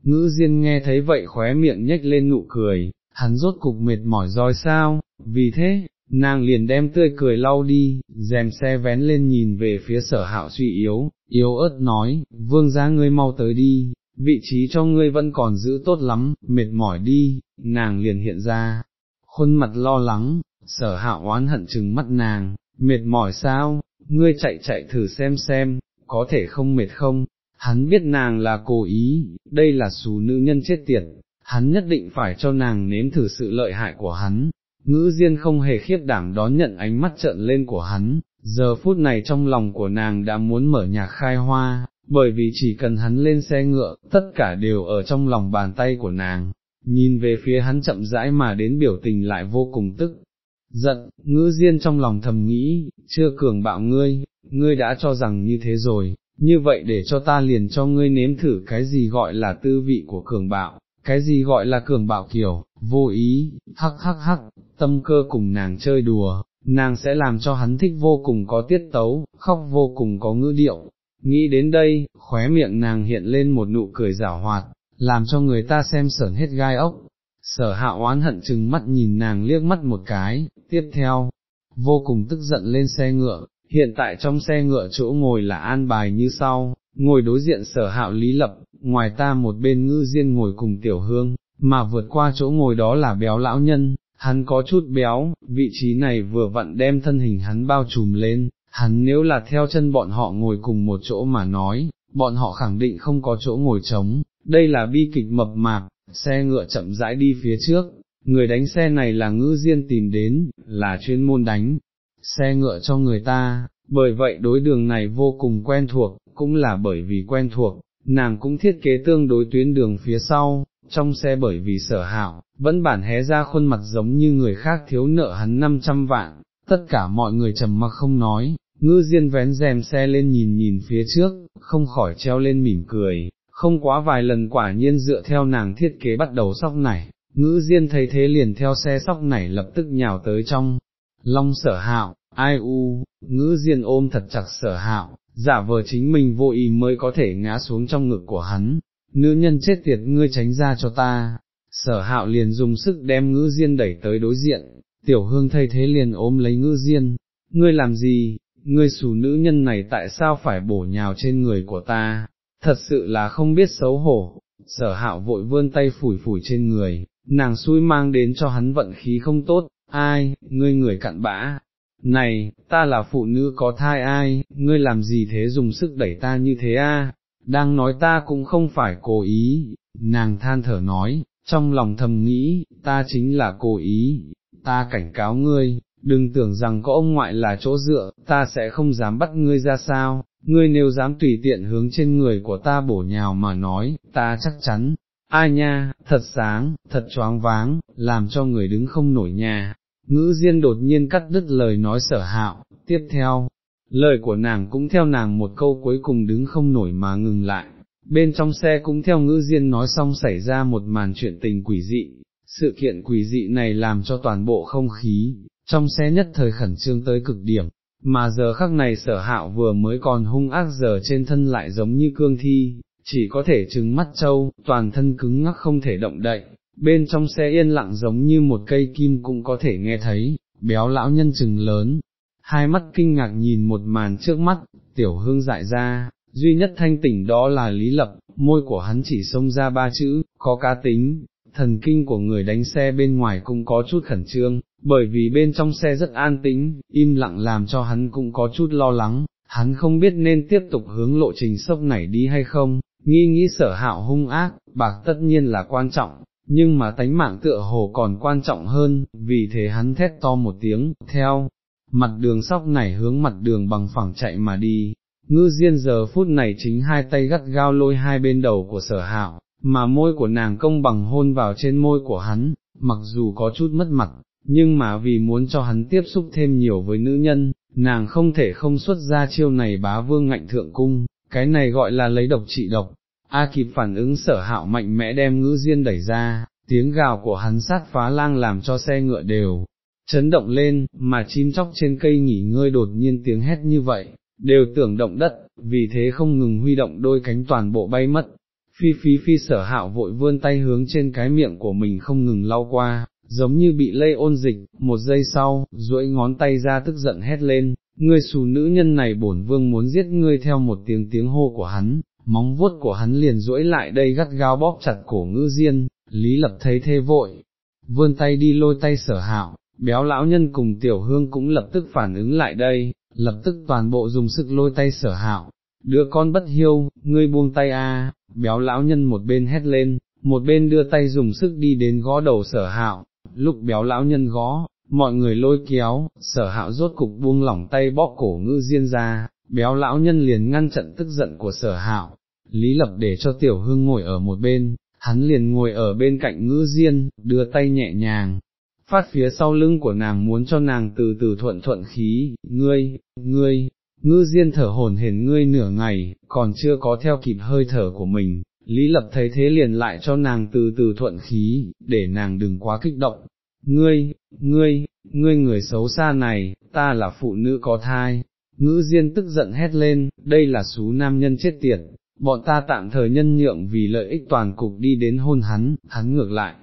Ngữ Diên nghe thấy vậy khóe miệng nhếch lên nụ cười, hắn rốt cục mệt mỏi rồi sao, vì thế, nàng liền đem tươi cười lau đi, dèm xe vén lên nhìn về phía sở hạo suy yếu, yếu ớt nói, vương gia ngươi mau tới đi, vị trí cho ngươi vẫn còn giữ tốt lắm, mệt mỏi đi, nàng liền hiện ra, khuôn mặt lo lắng, sở hạo oán hận chừng mắt nàng, mệt mỏi sao, ngươi chạy chạy thử xem xem, có thể không mệt không, hắn biết nàng là cố ý, đây là xù nữ nhân chết tiệt, hắn nhất định phải cho nàng nếm thử sự lợi hại của hắn, ngữ diên không hề khiếp đảm đón nhận ánh mắt trợn lên của hắn, giờ phút này trong lòng của nàng đã muốn mở nhạc khai hoa, bởi vì chỉ cần hắn lên xe ngựa, tất cả đều ở trong lòng bàn tay của nàng, nhìn về phía hắn chậm rãi mà đến biểu tình lại vô cùng tức. Giận, ngữ diên trong lòng thầm nghĩ, chưa cường bạo ngươi, ngươi đã cho rằng như thế rồi, như vậy để cho ta liền cho ngươi nếm thử cái gì gọi là tư vị của cường bạo, cái gì gọi là cường bạo kiểu, vô ý, hắc hắc hắc, tâm cơ cùng nàng chơi đùa, nàng sẽ làm cho hắn thích vô cùng có tiết tấu, khóc vô cùng có ngữ điệu. Nghĩ đến đây, khóe miệng nàng hiện lên một nụ cười giả hoạt, làm cho người ta xem sởn hết gai ốc. Sở hạ oán hận chừng mắt nhìn nàng liếc mắt một cái, tiếp theo, vô cùng tức giận lên xe ngựa, hiện tại trong xe ngựa chỗ ngồi là an bài như sau, ngồi đối diện sở hạo lý lập, ngoài ta một bên ngư diên ngồi cùng tiểu hương, mà vượt qua chỗ ngồi đó là béo lão nhân, hắn có chút béo, vị trí này vừa vặn đem thân hình hắn bao trùm lên, hắn nếu là theo chân bọn họ ngồi cùng một chỗ mà nói, bọn họ khẳng định không có chỗ ngồi trống, đây là bi kịch mập mạp, xe ngựa chậm rãi đi phía trước, người đánh xe này là ngư diên tìm đến, là chuyên môn đánh, xe ngựa cho người ta, bởi vậy đối đường này vô cùng quen thuộc, cũng là bởi vì quen thuộc, nàng cũng thiết kế tương đối tuyến đường phía sau, trong xe bởi vì sở hảo, vẫn bản hé ra khuôn mặt giống như người khác thiếu nợ hắn 500 vạn, tất cả mọi người trầm mặc không nói, ngư diên vén rèm xe lên nhìn nhìn phía trước, không khỏi treo lên mỉm cười, không quá vài lần quả nhiên dựa theo nàng thiết kế bắt đầu sóc nảy, ngữ diên thấy thế liền theo xe sóc nảy lập tức nhào tới trong, long sở hạo, ai u, ngữ diên ôm thật chặt sở hạo, giả vờ chính mình vô ý mới có thể ngã xuống trong ngực của hắn, nữ nhân chết tiệt ngươi tránh ra cho ta, sở hạo liền dùng sức đem ngữ diên đẩy tới đối diện, tiểu hương thay thế liền ôm lấy ngữ diên, ngươi làm gì, ngươi xù nữ nhân này tại sao phải bổ nhào trên người của ta, thật sự là không biết xấu hổ, sở hạo vội vươn tay phủi phủi trên người, nàng xui mang đến cho hắn vận khí không tốt, ai, ngươi người cặn bã, này, ta là phụ nữ có thai ai, ngươi làm gì thế dùng sức đẩy ta như thế a? đang nói ta cũng không phải cố ý, nàng than thở nói, trong lòng thầm nghĩ, ta chính là cố ý, ta cảnh cáo ngươi, đừng tưởng rằng có ông ngoại là chỗ dựa, ta sẽ không dám bắt ngươi ra sao, ngươi nếu dám tùy tiện hướng trên người của ta bổ nhào mà nói, ta chắc chắn, ai nha, thật sáng, thật choáng váng, làm cho người đứng không nổi nhà. Ngữ Diên đột nhiên cắt đứt lời nói sở hạo, tiếp theo, lời của nàng cũng theo nàng một câu cuối cùng đứng không nổi mà ngừng lại, bên trong xe cũng theo ngữ diên nói xong xảy ra một màn chuyện tình quỷ dị, sự kiện quỷ dị này làm cho toàn bộ không khí, trong xe nhất thời khẩn trương tới cực điểm, mà giờ khắc này sở hạo vừa mới còn hung ác giờ trên thân lại giống như cương thi, chỉ có thể trừng mắt trâu, toàn thân cứng ngắc không thể động đậy, bên trong xe yên lặng giống như một cây kim cũng có thể nghe thấy, béo lão nhân trừng lớn, hai mắt kinh ngạc nhìn một màn trước mắt, tiểu hương dại ra, duy nhất thanh tỉnh đó là Lý Lập, môi của hắn chỉ xông ra ba chữ, có cá tính, thần kinh của người đánh xe bên ngoài cũng có chút khẩn trương, bởi vì bên trong xe rất an tĩnh, im lặng làm cho hắn cũng có chút lo lắng, hắn không biết nên tiếp tục hướng lộ trình sốc này đi hay không, nghi nghĩ sở hạo hung ác, bạc tất nhiên là quan trọng, nhưng mà tánh mạng tựa hồ còn quan trọng hơn, vì thế hắn thét to một tiếng, theo, mặt đường sóc này hướng mặt đường bằng phẳng chạy mà đi, ngư diên giờ phút này chính hai tay gắt gao lôi hai bên đầu của sở hạo, mà môi của nàng công bằng hôn vào trên môi của hắn, mặc dù có chút mất mặt, nhưng mà vì muốn cho hắn tiếp xúc thêm nhiều với nữ nhân, nàng không thể không xuất ra chiêu này bá vương ngạnh thượng cung, cái này gọi là lấy độc trị độc. A kịp phản ứng sở hạo mạnh mẽ đem ngữ diên đẩy ra, tiếng gào của hắn sát phá lang làm cho xe ngựa đều, chấn động lên, mà chim chóc trên cây nghỉ ngơi đột nhiên tiếng hét như vậy, đều tưởng động đất, vì thế không ngừng huy động đôi cánh toàn bộ bay mất. Phi phi phi sở hạo vội vươn tay hướng trên cái miệng của mình không ngừng lau qua, giống như bị lây ôn dịch, một giây sau, duỗi ngón tay ra tức giận hét lên, ngươi xù nữ nhân này bổn vương muốn giết ngươi theo một tiếng tiếng hô của hắn, móng vuốt của hắn liền duỗi lại đây gắt gao bóp chặt cổ ngữ diên, lý lập thấy thê vội, vươn tay đi lôi tay sở hạo, béo lão nhân cùng tiểu hương cũng lập tức phản ứng lại đây, lập tức toàn bộ dùng sức lôi tay sở hạo, đứa con bất hiêu, ngươi buông tay a, béo lão nhân một bên hét lên, một bên đưa tay dùng sức đi đến gõ đầu sở hạo, lúc béo lão nhân gõ, mọi người lôi kéo, sở hạo rốt cục buông lỏng tay bóp cổ ngư diên ra, béo lão nhân liền ngăn chặn tức giận của sở hạo, lý lập để cho tiểu hương ngồi ở một bên, hắn liền ngồi ở bên cạnh ngư diên, đưa tay nhẹ nhàng, phát phía sau lưng của nàng muốn cho nàng từ từ thuận thuận khí, ngươi, ngươi, ngư diên thở hồn hển ngươi nửa ngày, còn chưa có theo kịp hơi thở của mình, Lý Lập thấy thế liền lại cho nàng từ từ thuận khí, để nàng đừng quá kích động. Ngươi, ngươi, ngươi người xấu xa này, ta là phụ nữ có thai. Ngữ Diên tức giận hét lên, đây là số nam nhân chết tiệt, bọn ta tạm thời nhân nhượng vì lợi ích toàn cục đi đến hôn hắn, hắn ngược lại.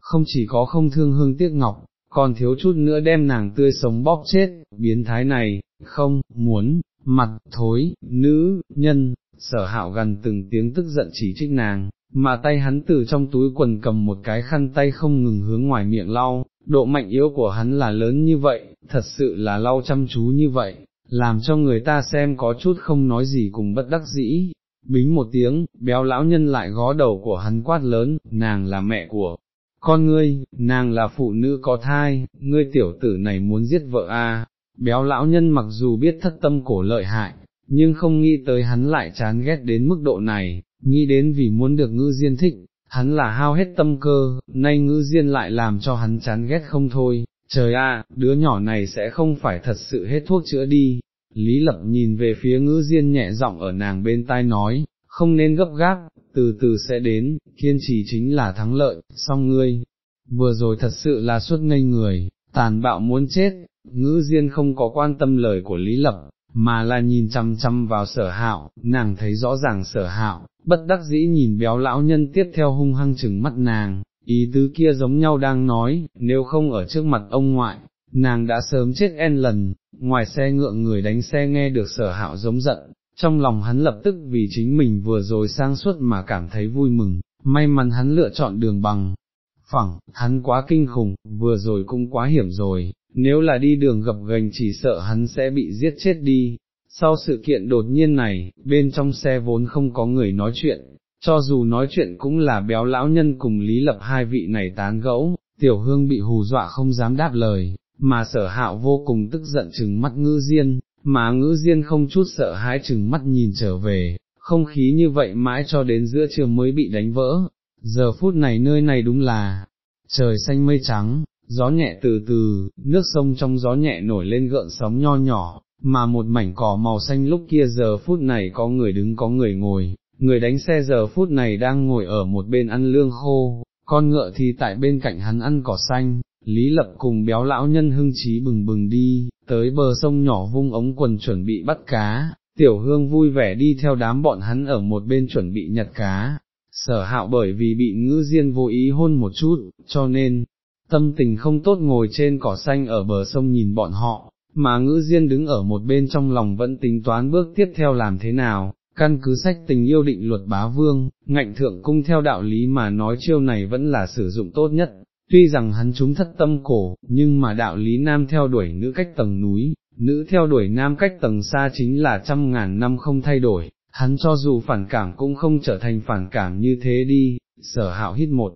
Không chỉ có không thương hương tiếc ngọc, còn thiếu chút nữa đem nàng tươi sống bóp chết, biến thái này, không, muốn, mặt, thối, nữ, nhân, sở hạo gần từng tiếng tức giận chỉ trích nàng, mà tay hắn từ trong túi quần cầm một cái khăn tay không ngừng hướng ngoài miệng lau, độ mạnh yếu của hắn là lớn như vậy, thật sự là lau chăm chú như vậy, làm cho người ta xem có chút không nói gì cùng bất đắc dĩ. Bính một tiếng, béo lão nhân lại gó đầu của hắn quát lớn, nàng là mẹ của con ngươi, nàng là phụ nữ có thai, ngươi tiểu tử này muốn giết vợ a. Béo lão nhân mặc dù biết thất tâm cổ lợi hại, nhưng không nghĩ tới hắn lại chán ghét đến mức độ này, nghĩ đến vì muốn được ngư diên thích, hắn là hao hết tâm cơ, nay ngư diên lại làm cho hắn chán ghét không thôi, trời ạ, đứa nhỏ này sẽ không phải thật sự hết thuốc chữa đi. Lý Lập nhìn về phía ngữ diên nhẹ giọng ở nàng bên tai nói, không nên gấp gáp, từ từ sẽ đến, kiên trì chính là thắng lợi, song ngươi, vừa rồi thật sự là suốt ngây người, tàn bạo muốn chết, ngữ diên không có quan tâm lời của Lý Lập, mà là nhìn chăm chăm vào sở hạo, nàng thấy rõ ràng sở hạo, bất đắc dĩ nhìn béo lão nhân tiếp theo hung hăng chừng mắt nàng, ý tứ kia giống nhau đang nói, nếu không ở trước mặt ông ngoại, nàng đã sớm chết en lần, ngoài xe ngựa người đánh xe nghe được sở hạo giống giận, trong lòng hắn lập tức vì chính mình vừa rồi sang suốt mà cảm thấy vui mừng, may mắn hắn lựa chọn đường bằng, phẳng, hắn quá kinh khủng, vừa rồi cũng quá hiểm rồi, nếu là đi đường gập gành chỉ sợ hắn sẽ bị giết chết đi. Sau sự kiện đột nhiên này, bên trong xe vốn không có người nói chuyện, cho dù nói chuyện cũng là béo lão nhân cùng lý lập hai vị này tán gẫu, tiểu hương bị hù dọa không dám đáp lời, mà sở hạo vô cùng tức giận chừng mắt ngư diên, mà ngữ diên không chút sợ hãi chừng mắt nhìn trở về, không khí như vậy mãi cho đến giữa trưa mới bị đánh vỡ, giờ phút này nơi này đúng là, trời xanh mây trắng, gió nhẹ từ từ, nước sông trong gió nhẹ nổi lên gợn sóng nho nhỏ, mà một mảnh cỏ màu xanh lúc kia giờ phút này có người đứng có người ngồi, người đánh xe giờ phút này đang ngồi ở một bên ăn lương khô, con ngựa thì tại bên cạnh hắn ăn cỏ xanh, Lý Lập cùng béo lão nhân hưng trí bừng bừng đi, tới bờ sông nhỏ vung ống quần chuẩn bị bắt cá, tiểu hương vui vẻ đi theo đám bọn hắn ở một bên chuẩn bị nhặt cá, sở hạo bởi vì bị ngữ diên vô ý hôn một chút, cho nên, tâm tình không tốt ngồi trên cỏ xanh ở bờ sông nhìn bọn họ, mà ngữ diên đứng ở một bên trong lòng vẫn tính toán bước tiếp theo làm thế nào, căn cứ sách tình yêu định luật bá vương, ngạnh thượng cung theo đạo lý mà nói chiêu này vẫn là sử dụng tốt nhất, tuy rằng hắn chúng thất tâm cổ, nhưng mà đạo lý nam theo đuổi nữ cách tầng núi, nữ theo đuổi nam cách tầng xa chính là trăm ngàn năm không thay đổi, hắn cho dù phản cảm cũng không trở thành phản cảm như thế đi, sở hạo hít một,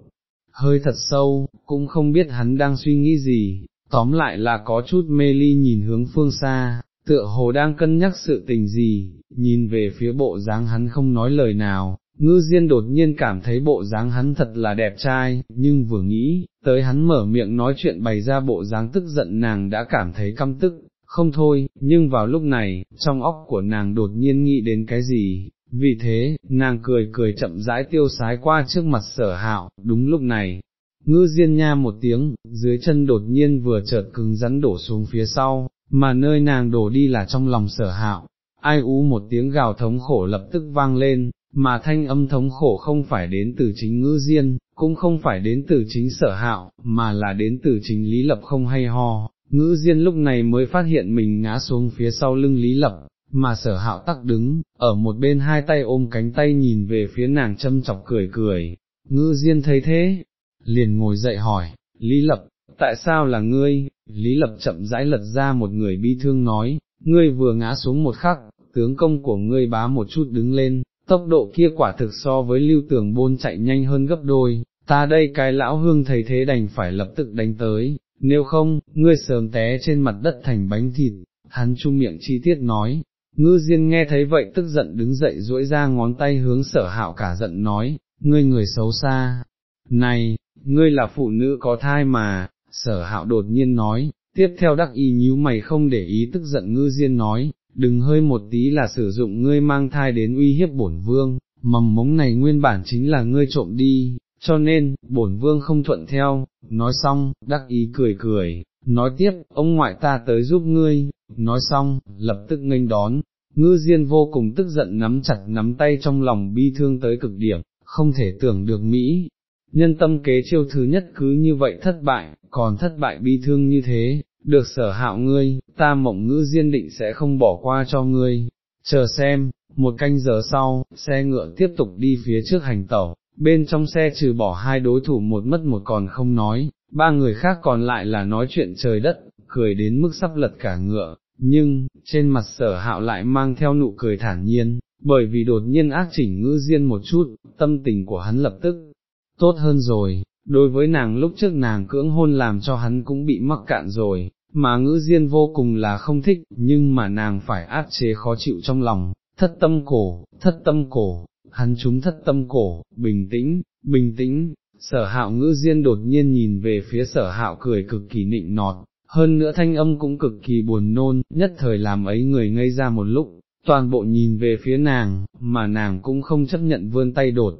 hơi thật sâu, cũng không biết hắn đang suy nghĩ gì, tóm lại là có chút mê ly nhìn hướng phương xa, tựa hồ đang cân nhắc sự tình gì, nhìn về phía bộ dáng hắn không nói lời nào, ngư diên đột nhiên cảm thấy bộ dáng hắn thật là đẹp trai, nhưng vừa nghĩ, tới hắn mở miệng nói chuyện bày ra bộ dáng tức giận nàng đã cảm thấy căm tức, không thôi, nhưng vào lúc này, trong óc của nàng đột nhiên nghĩ đến cái gì, vì thế, nàng cười cười chậm rãi tiêu sái qua trước mặt sở hạo, đúng lúc này, ngư diên nha một tiếng, dưới chân đột nhiên vừa chợt cứng rắn đổ xuống phía sau, mà nơi nàng đổ đi là trong lòng sở hạo, ai ú một tiếng gào thống khổ lập tức vang lên, mà thanh âm thống khổ không phải đến từ chính ngư diên, cũng không phải đến từ chính sở hạo, mà là đến từ chính lý lập không hay ho, ngữ diên lúc này mới phát hiện mình ngã xuống phía sau lưng lý lập, mà sở hạo tắc đứng, ở một bên hai tay ôm cánh tay nhìn về phía nàng châm chọc cười cười, ngư diên thấy thế, liền ngồi dậy hỏi, lý lập, tại sao là ngươi, lý lập chậm rãi lật ra một người bi thương nói, ngươi vừa ngã xuống một khắc, tướng công của ngươi bá một chút đứng lên, tốc độ kia quả thực so với lưu tường bôn chạy nhanh hơn gấp đôi, ta đây cái lão hương thấy thế đành phải lập tức đánh tới, nếu không, ngươi sớm té trên mặt đất thành bánh thịt, hắn chung miệng chi tiết nói. Ngư Diên nghe thấy vậy tức giận đứng dậy duỗi ra ngón tay hướng sở hạo cả giận nói, ngươi người xấu xa, này, ngươi là phụ nữ có thai mà, sở hạo đột nhiên nói, tiếp theo đắc y nhíu mày không để ý tức giận ngư diên nói, đừng hơi một tí là sử dụng ngươi mang thai đến uy hiếp bổn vương, mầm mống này nguyên bản chính là ngươi trộm đi, cho nên, bổn vương không thuận theo, nói xong, đắc ý cười cười, nói tiếp, ông ngoại ta tới giúp ngươi, nói xong, lập tức nghênh đón, ngư diên vô cùng tức giận nắm chặt nắm tay trong lòng bi thương tới cực điểm, không thể tưởng được Mỹ. Nhân tâm kế chiêu thứ nhất cứ như vậy thất bại, còn thất bại bi thương như thế, được sở hạo ngươi, ta mộng ngữ diên định sẽ không bỏ qua cho ngươi, chờ xem, một canh giờ sau, xe ngựa tiếp tục đi phía trước hành tẩu, bên trong xe trừ bỏ hai đối thủ một mất một còn không nói, ba người khác còn lại là nói chuyện trời đất, cười đến mức sắp lật cả ngựa, nhưng, trên mặt sở hạo lại mang theo nụ cười thản nhiên, bởi vì đột nhiên ác chỉnh ngữ diên một chút, tâm tình của hắn lập tức tốt hơn rồi, đối với nàng lúc trước nàng cưỡng hôn làm cho hắn cũng bị mắc cạn rồi, mà ngữ diên vô cùng là không thích, nhưng mà nàng phải áp chế khó chịu trong lòng, thất tâm cổ, thất tâm cổ, hắn chúng thất tâm cổ, bình tĩnh, bình tĩnh, sở hạo ngữ diên đột nhiên nhìn về phía sở hạo cười cực kỳ nịnh nọt, hơn nữa thanh âm cũng cực kỳ buồn nôn, nhất thời làm ấy người ngây ra một lúc, toàn bộ nhìn về phía nàng, mà nàng cũng không chấp nhận vươn tay đột,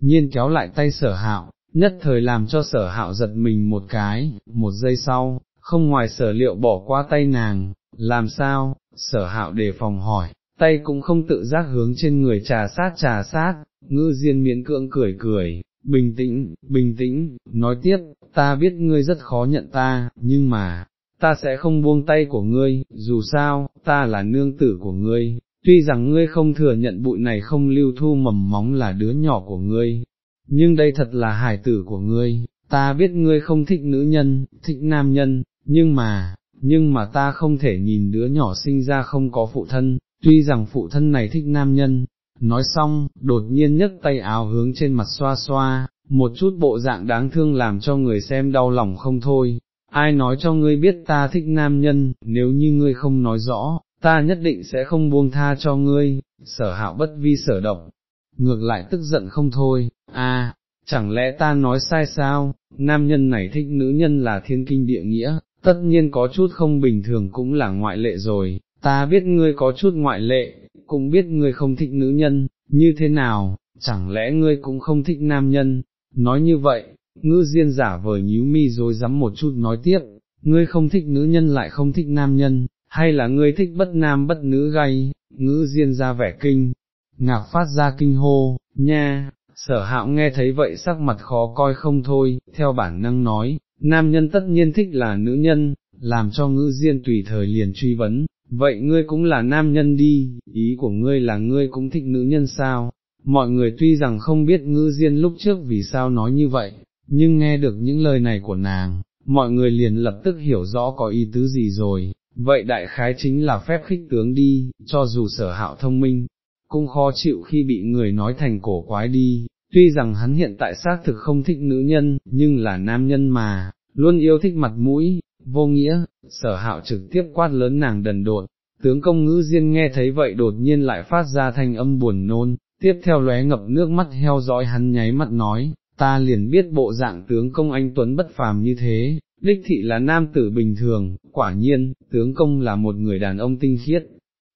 nhiên kéo lại tay sở hạo, nhất thời làm cho sở hạo giật mình một cái, một giây sau, không ngoài sở liệu bỏ qua tay nàng, làm sao, sở hạo đề phòng hỏi, tay cũng không tự giác hướng trên người trà sát trà sát, ngư diên miễn cưỡng cười cười, bình tĩnh, bình tĩnh, nói tiếp, ta biết ngươi rất khó nhận ta, nhưng mà, ta sẽ không buông tay của ngươi, dù sao, ta là nương tử của ngươi, tuy rằng ngươi không thừa nhận bụi này không lưu thu mầm móng là đứa nhỏ của ngươi, nhưng đây thật là hải tử của ngươi, ta biết ngươi không thích nữ nhân, thích nam nhân, nhưng mà, nhưng mà ta không thể nhìn đứa nhỏ sinh ra không có phụ thân, tuy rằng phụ thân này thích nam nhân, nói xong, đột nhiên nhấc tay áo hướng trên mặt xoa xoa, một chút bộ dạng đáng thương làm cho người xem đau lòng không thôi, ai nói cho ngươi biết ta thích nam nhân, nếu như ngươi không nói rõ, ta nhất định sẽ không buông tha cho ngươi, sở hạo bất vi sở động, ngược lại tức giận không thôi, a, chẳng lẽ ta nói sai sao, nam nhân này thích nữ nhân là thiên kinh địa nghĩa, tất nhiên có chút không bình thường cũng là ngoại lệ rồi, ta biết ngươi có chút ngoại lệ, cũng biết ngươi không thích nữ nhân, như thế nào, chẳng lẽ ngươi cũng không thích nam nhân, nói như vậy, ngư diên giả vờ nhíu mi rồi dám một chút nói tiếp, ngươi không thích nữ nhân lại không thích nam nhân, hay là ngươi thích bất nam bất nữ gay, ngữ diên ra vẻ kinh, ngạc phát ra kinh hô, nha, sở hạo nghe thấy vậy sắc mặt khó coi không thôi, theo bản năng nói, nam nhân tất nhiên thích là nữ nhân, làm cho ngữ diên tùy thời liền truy vấn, vậy ngươi cũng là nam nhân đi, ý của ngươi là ngươi cũng thích nữ nhân sao? Mọi người tuy rằng không biết ngữ diên lúc trước vì sao nói như vậy, nhưng nghe được những lời này của nàng, mọi người liền lập tức hiểu rõ có ý tứ gì rồi, vậy đại khái chính là phép khích tướng đi, cho dù sở hạo thông minh, cũng khó chịu khi bị người nói thành cổ quái đi, tuy rằng hắn hiện tại xác thực không thích nữ nhân, nhưng là nam nhân mà, luôn yêu thích mặt mũi, vô nghĩa, sở hạo trực tiếp quát lớn nàng đần độn, tướng công ngữ diên nghe thấy vậy đột nhiên lại phát ra thanh âm buồn nôn, tiếp theo lóe ngập nước mắt heo dõi hắn nháy mắt nói, ta liền biết bộ dạng tướng công anh Tuấn bất phàm như thế, đích thị là nam tử bình thường, quả nhiên, tướng công là một người đàn ông tinh khiết.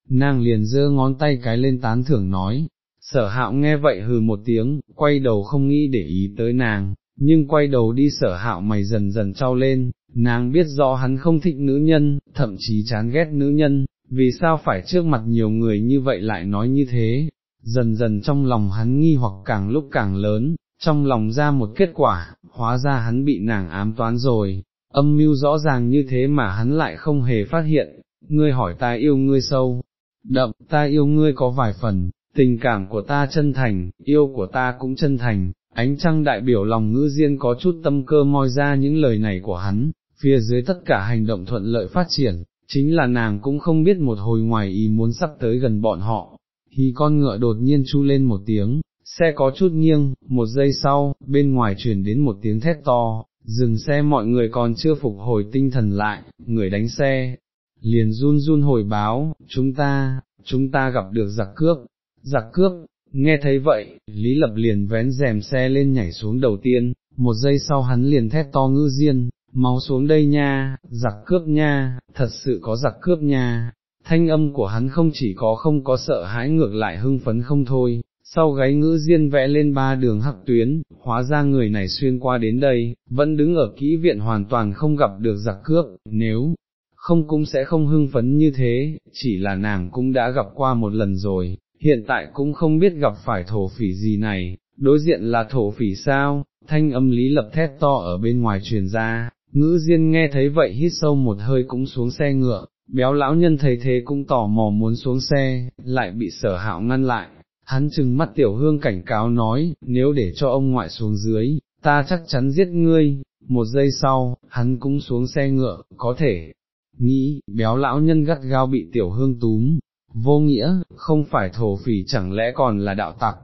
Nàng liền giơ ngón tay cái lên tán thưởng nói, sở hạo nghe vậy hừ một tiếng, quay đầu không nghĩ để ý tới nàng, nhưng quay đầu đi sở hạo mày dần dần trao lên, nàng biết rõ hắn không thích nữ nhân, thậm chí chán ghét nữ nhân, vì sao phải trước mặt nhiều người như vậy lại nói như thế, dần dần trong lòng hắn nghi hoặc càng lúc càng lớn, trong lòng ra một kết quả, hóa ra hắn bị nàng ám toán rồi, âm mưu rõ ràng như thế mà hắn lại không hề phát hiện, ngươi hỏi ta yêu ngươi sâu, đậm, ta yêu ngươi có vài phần, tình cảm của ta chân thành, yêu của ta cũng chân thành, ánh trăng đại biểu lòng ngữ diên có chút tâm cơ moi ra những lời này của hắn, phía dưới tất cả hành động thuận lợi phát triển, chính là nàng cũng không biết một hồi ngoài ý muốn sắp tới gần bọn họ, khi con ngựa đột nhiên chu lên một tiếng, xe có chút nghiêng, một giây sau, bên ngoài truyền đến một tiếng thét to, dừng xe mọi người còn chưa phục hồi tinh thần lại, người đánh xe, liền run run hồi báo, chúng ta, chúng ta gặp được giặc cướp, giặc cướp, nghe thấy vậy, Lý Lập liền vén rèm xe lên nhảy xuống đầu tiên, một giây sau hắn liền thét to ngư diên, máu xuống đây nha, giặc cướp nha, thật sự có giặc cướp nha, thanh âm của hắn không chỉ có không có sợ hãi ngược lại hưng phấn không thôi, sau gáy ngữ diên vẽ lên ba đường hắc tuyến, hóa ra người này xuyên qua đến đây, vẫn đứng ở kỹ viện hoàn toàn không gặp được giặc cướp, nếu không cũng sẽ không hưng phấn như thế, chỉ là nàng cũng đã gặp qua một lần rồi, hiện tại cũng không biết gặp phải thổ phỉ gì này, đối diện là thổ phỉ sao, thanh âm lý lập thét to ở bên ngoài truyền ra, ngữ diên nghe thấy vậy hít sâu một hơi cũng xuống xe ngựa, béo lão nhân thấy thế cũng tò mò muốn xuống xe, lại bị sở hạo ngăn lại, hắn chừng mắt tiểu hương cảnh cáo nói, nếu để cho ông ngoại xuống dưới, ta chắc chắn giết ngươi, một giây sau, hắn cũng xuống xe ngựa, có thể, nghĩ, béo lão nhân gắt gao bị tiểu hương túm, vô nghĩa, không phải thổ phỉ chẳng lẽ còn là đạo tặc,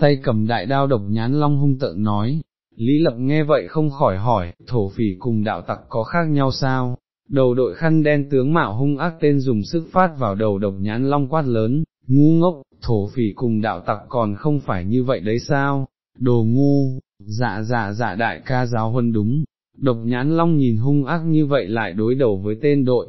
tay cầm đại đao độc nhán long hung tợn nói, Lý Lập nghe vậy không khỏi hỏi, thổ phỉ cùng đạo tặc có khác nhau sao? Đầu đội khăn đen tướng mạo hung ác tên dùng sức phát vào đầu độc nhán long quát lớn, ngu ngốc, thổ phỉ cùng đạo tặc còn không phải như vậy đấy sao, đồ ngu, dạ dạ dạ đại ca giáo huân đúng, độc nhãn long nhìn hung ác như vậy lại đối đầu với tên đội,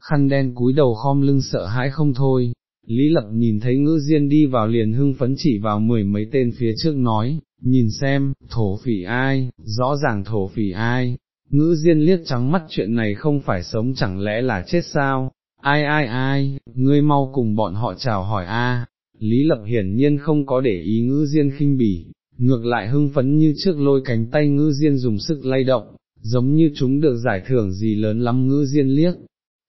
khăn đen cúi đầu khom lưng sợ hãi không thôi, Lý Lập nhìn thấy ngữ diên đi vào liền hưng phấn chỉ vào mười mấy tên phía trước nói, nhìn xem, thổ phỉ ai, rõ ràng thổ phỉ ai, ngữ diên liếc trắng mắt chuyện này không phải sống chẳng lẽ là chết sao, ai ai ai, ngươi mau cùng bọn họ chào hỏi a. Lý Lập hiển nhiên không có để ý ngữ diên khinh bỉ, ngược lại hưng phấn như trước lôi cánh tay ngữ diên dùng sức lay động, giống như chúng được giải thưởng gì lớn lắm ngữ diên liếc,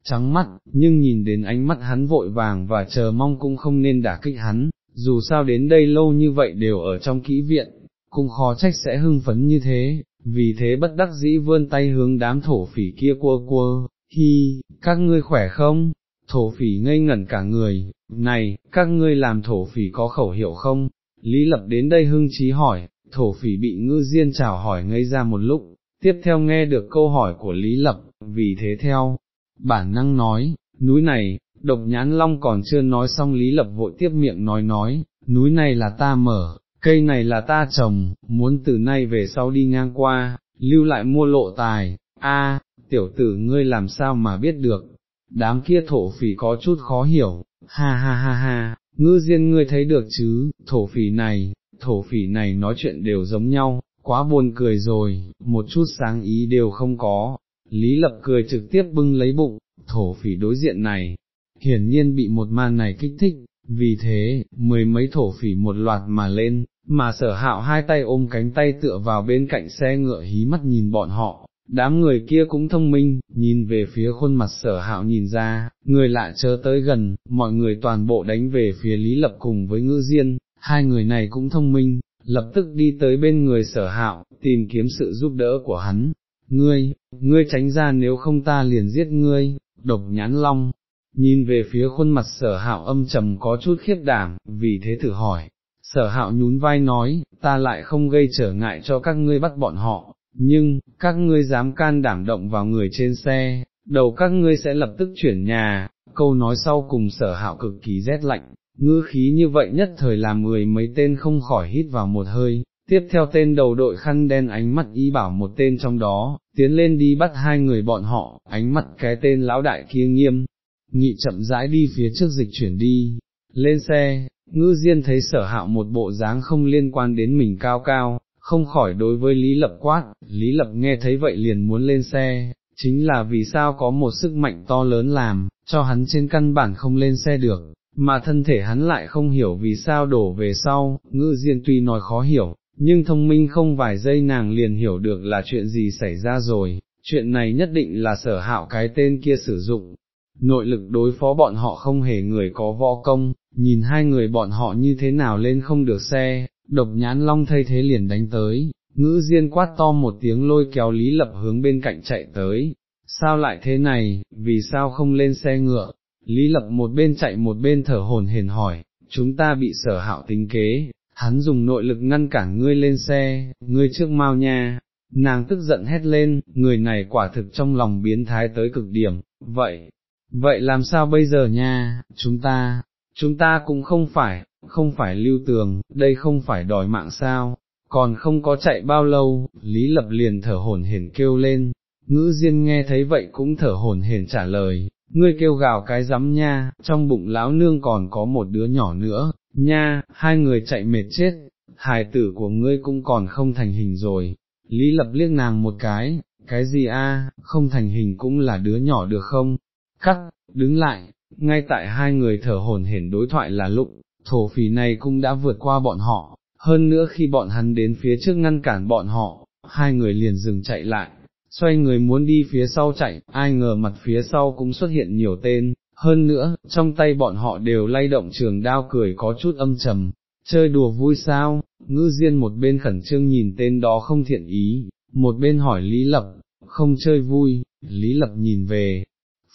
trắng mắt, nhưng nhìn đến ánh mắt hắn vội vàng và chờ mong cũng không nên đả kích hắn, dù sao đến đây lâu như vậy đều ở trong kỹ viện, cũng khó trách sẽ hưng phấn như thế, vì thế bất đắc dĩ vươn tay hướng đám thổ phỉ kia cua cua, hi, các ngươi khỏe không? Thổ phỉ ngây ngẩn cả người, này, các ngươi làm thổ phỉ có khẩu hiệu không? Lý lập đến đây hưng trí hỏi, thổ phỉ bị ngư diên chào hỏi ngây ra một lúc, tiếp theo nghe được câu hỏi của Lý lập, vì thế theo, bản năng nói, núi này, độc nhãn long còn chưa nói xong Lý lập vội tiếp miệng nói nói, núi này là ta mở, cây này là ta trồng, muốn từ nay về sau đi ngang qua, lưu lại mua lộ tài, a tiểu tử ngươi làm sao mà biết được, đám kia thổ phỉ có chút khó hiểu, ha ha ha ha, ngư diên ngươi thấy được chứ, thổ phỉ này, thổ phỉ này nói chuyện đều giống nhau, quá buồn cười rồi, một chút sáng ý đều không có, Lý Lập cười trực tiếp bưng lấy bụng, thổ phỉ đối diện này, hiển nhiên bị một màn này kích thích, vì thế, mười mấy thổ phỉ một loạt mà lên, mà sở hạo hai tay ôm cánh tay tựa vào bên cạnh xe ngựa hí mắt nhìn bọn họ, đám người kia cũng thông minh, nhìn về phía khuôn mặt sở hạo nhìn ra, người lạ chớ tới gần, mọi người toàn bộ đánh về phía Lý Lập cùng với ngư diên, hai người này cũng thông minh, lập tức đi tới bên người sở hạo, tìm kiếm sự giúp đỡ của hắn. Ngươi, ngươi tránh ra nếu không ta liền giết ngươi, độc nhãn long, nhìn về phía khuôn mặt sở hạo âm trầm có chút khiếp đảm, vì thế thử hỏi, sở hạo nhún vai nói, ta lại không gây trở ngại cho các ngươi bắt bọn họ, nhưng, các ngươi dám can đảm động vào người trên xe, đầu các ngươi sẽ lập tức chuyển nhà, câu nói sau cùng sở hạo cực kỳ rét lạnh, ngư khí như vậy nhất thời làm người mấy tên không khỏi hít vào một hơi, tiếp theo tên đầu đội khăn đen ánh mắt y bảo một tên trong đó, tiến lên đi bắt hai người bọn họ, ánh mắt cái tên lão đại kia nghiêm, nghị chậm rãi đi phía trước dịch chuyển đi, lên xe, ngư diên thấy sở hạo một bộ dáng không liên quan đến mình cao cao, không khỏi đối với Lý Lập quát, Lý Lập nghe thấy vậy liền muốn lên xe, chính là vì sao có một sức mạnh to lớn làm, cho hắn trên căn bản không lên xe được, mà thân thể hắn lại không hiểu vì sao đổ về sau, ngư diên tuy nói khó hiểu, nhưng thông minh không vài giây nàng liền hiểu được là chuyện gì xảy ra rồi, chuyện này nhất định là sở hạo cái tên kia sử dụng. Nội lực đối phó bọn họ không hề người có võ công, nhìn hai người bọn họ như thế nào lên không được xe, độc nhãn long thay thế liền đánh tới, ngữ diên quát to một tiếng lôi kéo Lý Lập hướng bên cạnh chạy tới, sao lại thế này, vì sao không lên xe ngựa, Lý Lập một bên chạy một bên thở hồn hển hỏi, chúng ta bị sở hạo tính kế, hắn dùng nội lực ngăn cản ngươi lên xe, ngươi trước mau nha, nàng tức giận hét lên, người này quả thực trong lòng biến thái tới cực điểm, vậy, vậy làm sao bây giờ nha, chúng ta, chúng ta cũng không phải, không phải lưu tường, đây không phải đòi mạng sao, còn không có chạy bao lâu, Lý Lập liền thở hổn hển kêu lên, ngữ diên nghe thấy vậy cũng thở hổn hển trả lời, ngươi kêu gào cái rắm nha, trong bụng lão nương còn có một đứa nhỏ nữa, nha, hai người chạy mệt chết, hài tử của ngươi cũng còn không thành hình rồi, Lý Lập liếc nàng một cái, cái gì a, không thành hình cũng là đứa nhỏ được không, cắt, đứng lại, ngay tại hai người thở hổn hển đối thoại là lúc, thổ phỉ này cũng đã vượt qua bọn họ, hơn nữa khi bọn hắn đến phía trước ngăn cản bọn họ, hai người liền dừng chạy lại, xoay người muốn đi phía sau chạy, ai ngờ mặt phía sau cũng xuất hiện nhiều tên, hơn nữa, trong tay bọn họ đều lay động trường đao cười có chút âm trầm, chơi đùa vui sao, ngư diên một bên khẩn trương nhìn tên đó không thiện ý, một bên hỏi Lý Lập, không chơi vui, Lý Lập nhìn về,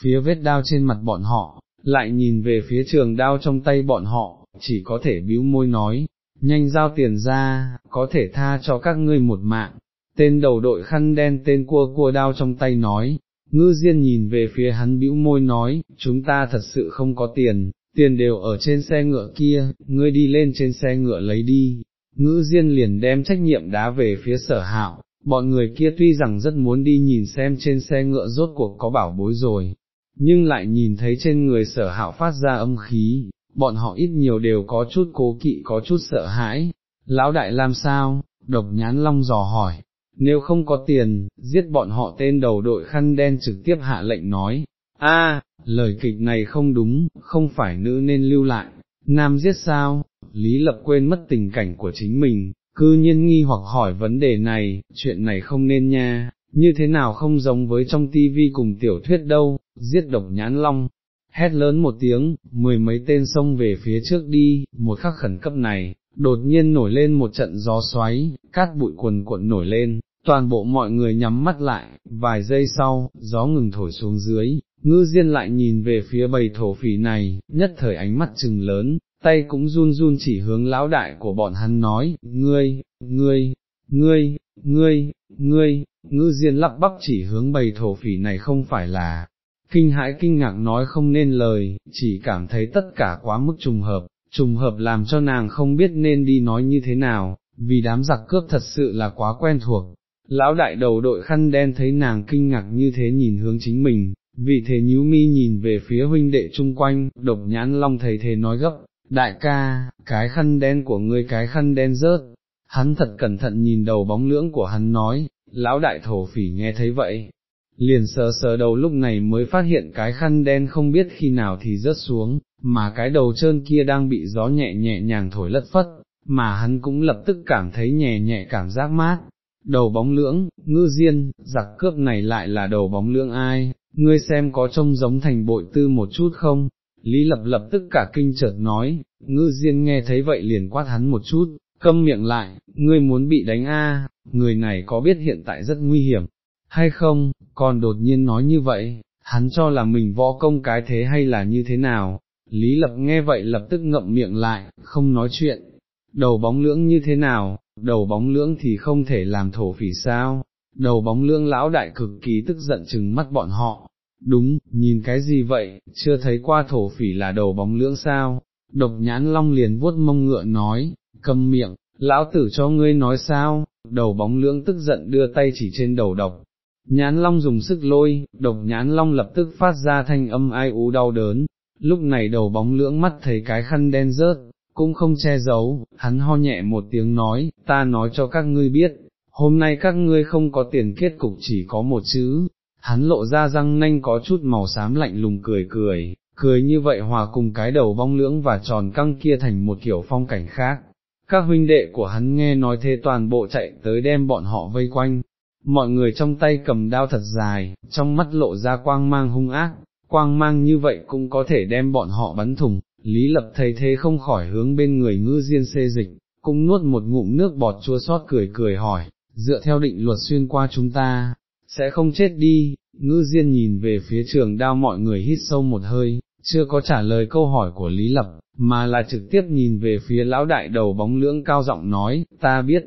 phía vết đao trên mặt bọn họ, lại nhìn về phía trường đao trong tay bọn họ, chỉ có thể bĩu môi nói, nhanh giao tiền ra, có thể tha cho các ngươi một mạng. Tên đầu đội khăn đen tên cua cua đao trong tay nói, ngư diên nhìn về phía hắn bĩu môi nói, chúng ta thật sự không có tiền, tiền đều ở trên xe ngựa kia, ngươi đi lên trên xe ngựa lấy đi. Ngư diên liền đem trách nhiệm đá về phía sở hạo, bọn người kia tuy rằng rất muốn đi nhìn xem trên xe ngựa rốt cuộc có bảo bối rồi, nhưng lại nhìn thấy trên người sở hạo phát ra âm khí, bọn họ ít nhiều đều có chút cố kỵ có chút sợ hãi, lão đại làm sao, độc nhán long dò hỏi, nếu không có tiền, giết bọn họ tên đầu đội khăn đen trực tiếp hạ lệnh nói, a, lời kịch này không đúng, không phải nữ nên lưu lại, nam giết sao, Lý Lập quên mất tình cảnh của chính mình, cư nhiên nghi hoặc hỏi vấn đề này, chuyện này không nên nha, như thế nào không giống với trong tivi cùng tiểu thuyết đâu, giết độc nhãn long, hét lớn một tiếng, mười mấy tên xông về phía trước đi, một khắc khẩn cấp này, đột nhiên nổi lên một trận gió xoáy, cát bụi quần cuộn nổi lên, toàn bộ mọi người nhắm mắt lại, vài giây sau, gió ngừng thổi xuống dưới, ngư diên lại nhìn về phía bầy thổ phỉ này, nhất thời ánh mắt trừng lớn, tay cũng run run chỉ hướng lão đại của bọn hắn nói, ngươi, ngươi, ngươi, ngươi, ngươi, ngư diên lắp bắp chỉ hướng bầy thổ phỉ này không phải là, kinh hãi kinh ngạc nói không nên lời, chỉ cảm thấy tất cả quá mức trùng hợp, trùng hợp làm cho nàng không biết nên đi nói như thế nào, vì đám giặc cướp thật sự là quá quen thuộc. Lão đại đầu đội khăn đen thấy nàng kinh ngạc như thế nhìn hướng chính mình, vì thế nhíu mi nhìn về phía huynh đệ chung quanh, độc nhãn long thầy thế nói gấp, đại ca, cái khăn đen của ngươi cái khăn đen rớt, hắn thật cẩn thận nhìn đầu bóng lưỡng của hắn nói, lão đại thổ phỉ nghe thấy vậy, liền sờ sờ đầu lúc này mới phát hiện cái khăn đen không biết khi nào thì rớt xuống, mà cái đầu trơn kia đang bị gió nhẹ nhẹ nhàng thổi lất phất, mà hắn cũng lập tức cảm thấy nhẹ nhẹ cảm giác mát. Đầu bóng lưỡng, ngư diên, giặc cướp này lại là đầu bóng lưỡng ai, ngươi xem có trông giống thành bội tư một chút không? Lý lập lập tức cả kinh chợt nói, ngư diên nghe thấy vậy liền quát hắn một chút, câm miệng lại, ngươi muốn bị đánh a, người này có biết hiện tại rất nguy hiểm, hay không, còn đột nhiên nói như vậy, hắn cho là mình võ công cái thế hay là như thế nào, Lý Lập nghe vậy lập tức ngậm miệng lại, không nói chuyện, đầu bóng lưỡng như thế nào, đầu bóng lưỡng thì không thể làm thổ phỉ sao, đầu bóng lưỡng lão đại cực kỳ tức giận chừng mắt bọn họ, đúng, nhìn cái gì vậy, chưa thấy qua thổ phỉ là đầu bóng lưỡng sao, độc nhãn long liền vuốt mông ngựa nói, cầm miệng, lão tử cho ngươi nói sao, đầu bóng lưỡng tức giận đưa tay chỉ trên đầu độc. Nhãn long dùng sức lôi, độc nhãn long lập tức phát ra thanh âm ai ú đau đớn, lúc này đầu bóng lưỡng mắt thấy cái khăn đen rớt, cũng không che giấu, hắn ho nhẹ một tiếng nói, ta nói cho các ngươi biết, hôm nay các ngươi không có tiền kết cục chỉ có một chữ, hắn lộ ra răng nanh có chút màu xám lạnh lùng cười cười, cười như vậy hòa cùng cái đầu bong lưỡng và tròn căng kia thành một kiểu phong cảnh khác. Các huynh đệ của hắn nghe nói thế toàn bộ chạy tới đem bọn họ vây quanh, mọi người trong tay cầm đao thật dài, trong mắt lộ ra quang mang hung ác, quang mang như vậy cũng có thể đem bọn họ bắn thùng, Lý Lập thấy thế không khỏi hướng bên người ngư diên xê dịch, cũng nuốt một ngụm nước bọt chua xót cười cười hỏi, dựa theo định luật xuyên qua chúng ta, sẽ không chết đi, ngư diên nhìn về phía trường đao mọi người hít sâu một hơi, chưa có trả lời câu hỏi của Lý Lập, mà là trực tiếp nhìn về phía lão đại đầu bóng lưỡng cao giọng nói, ta biết,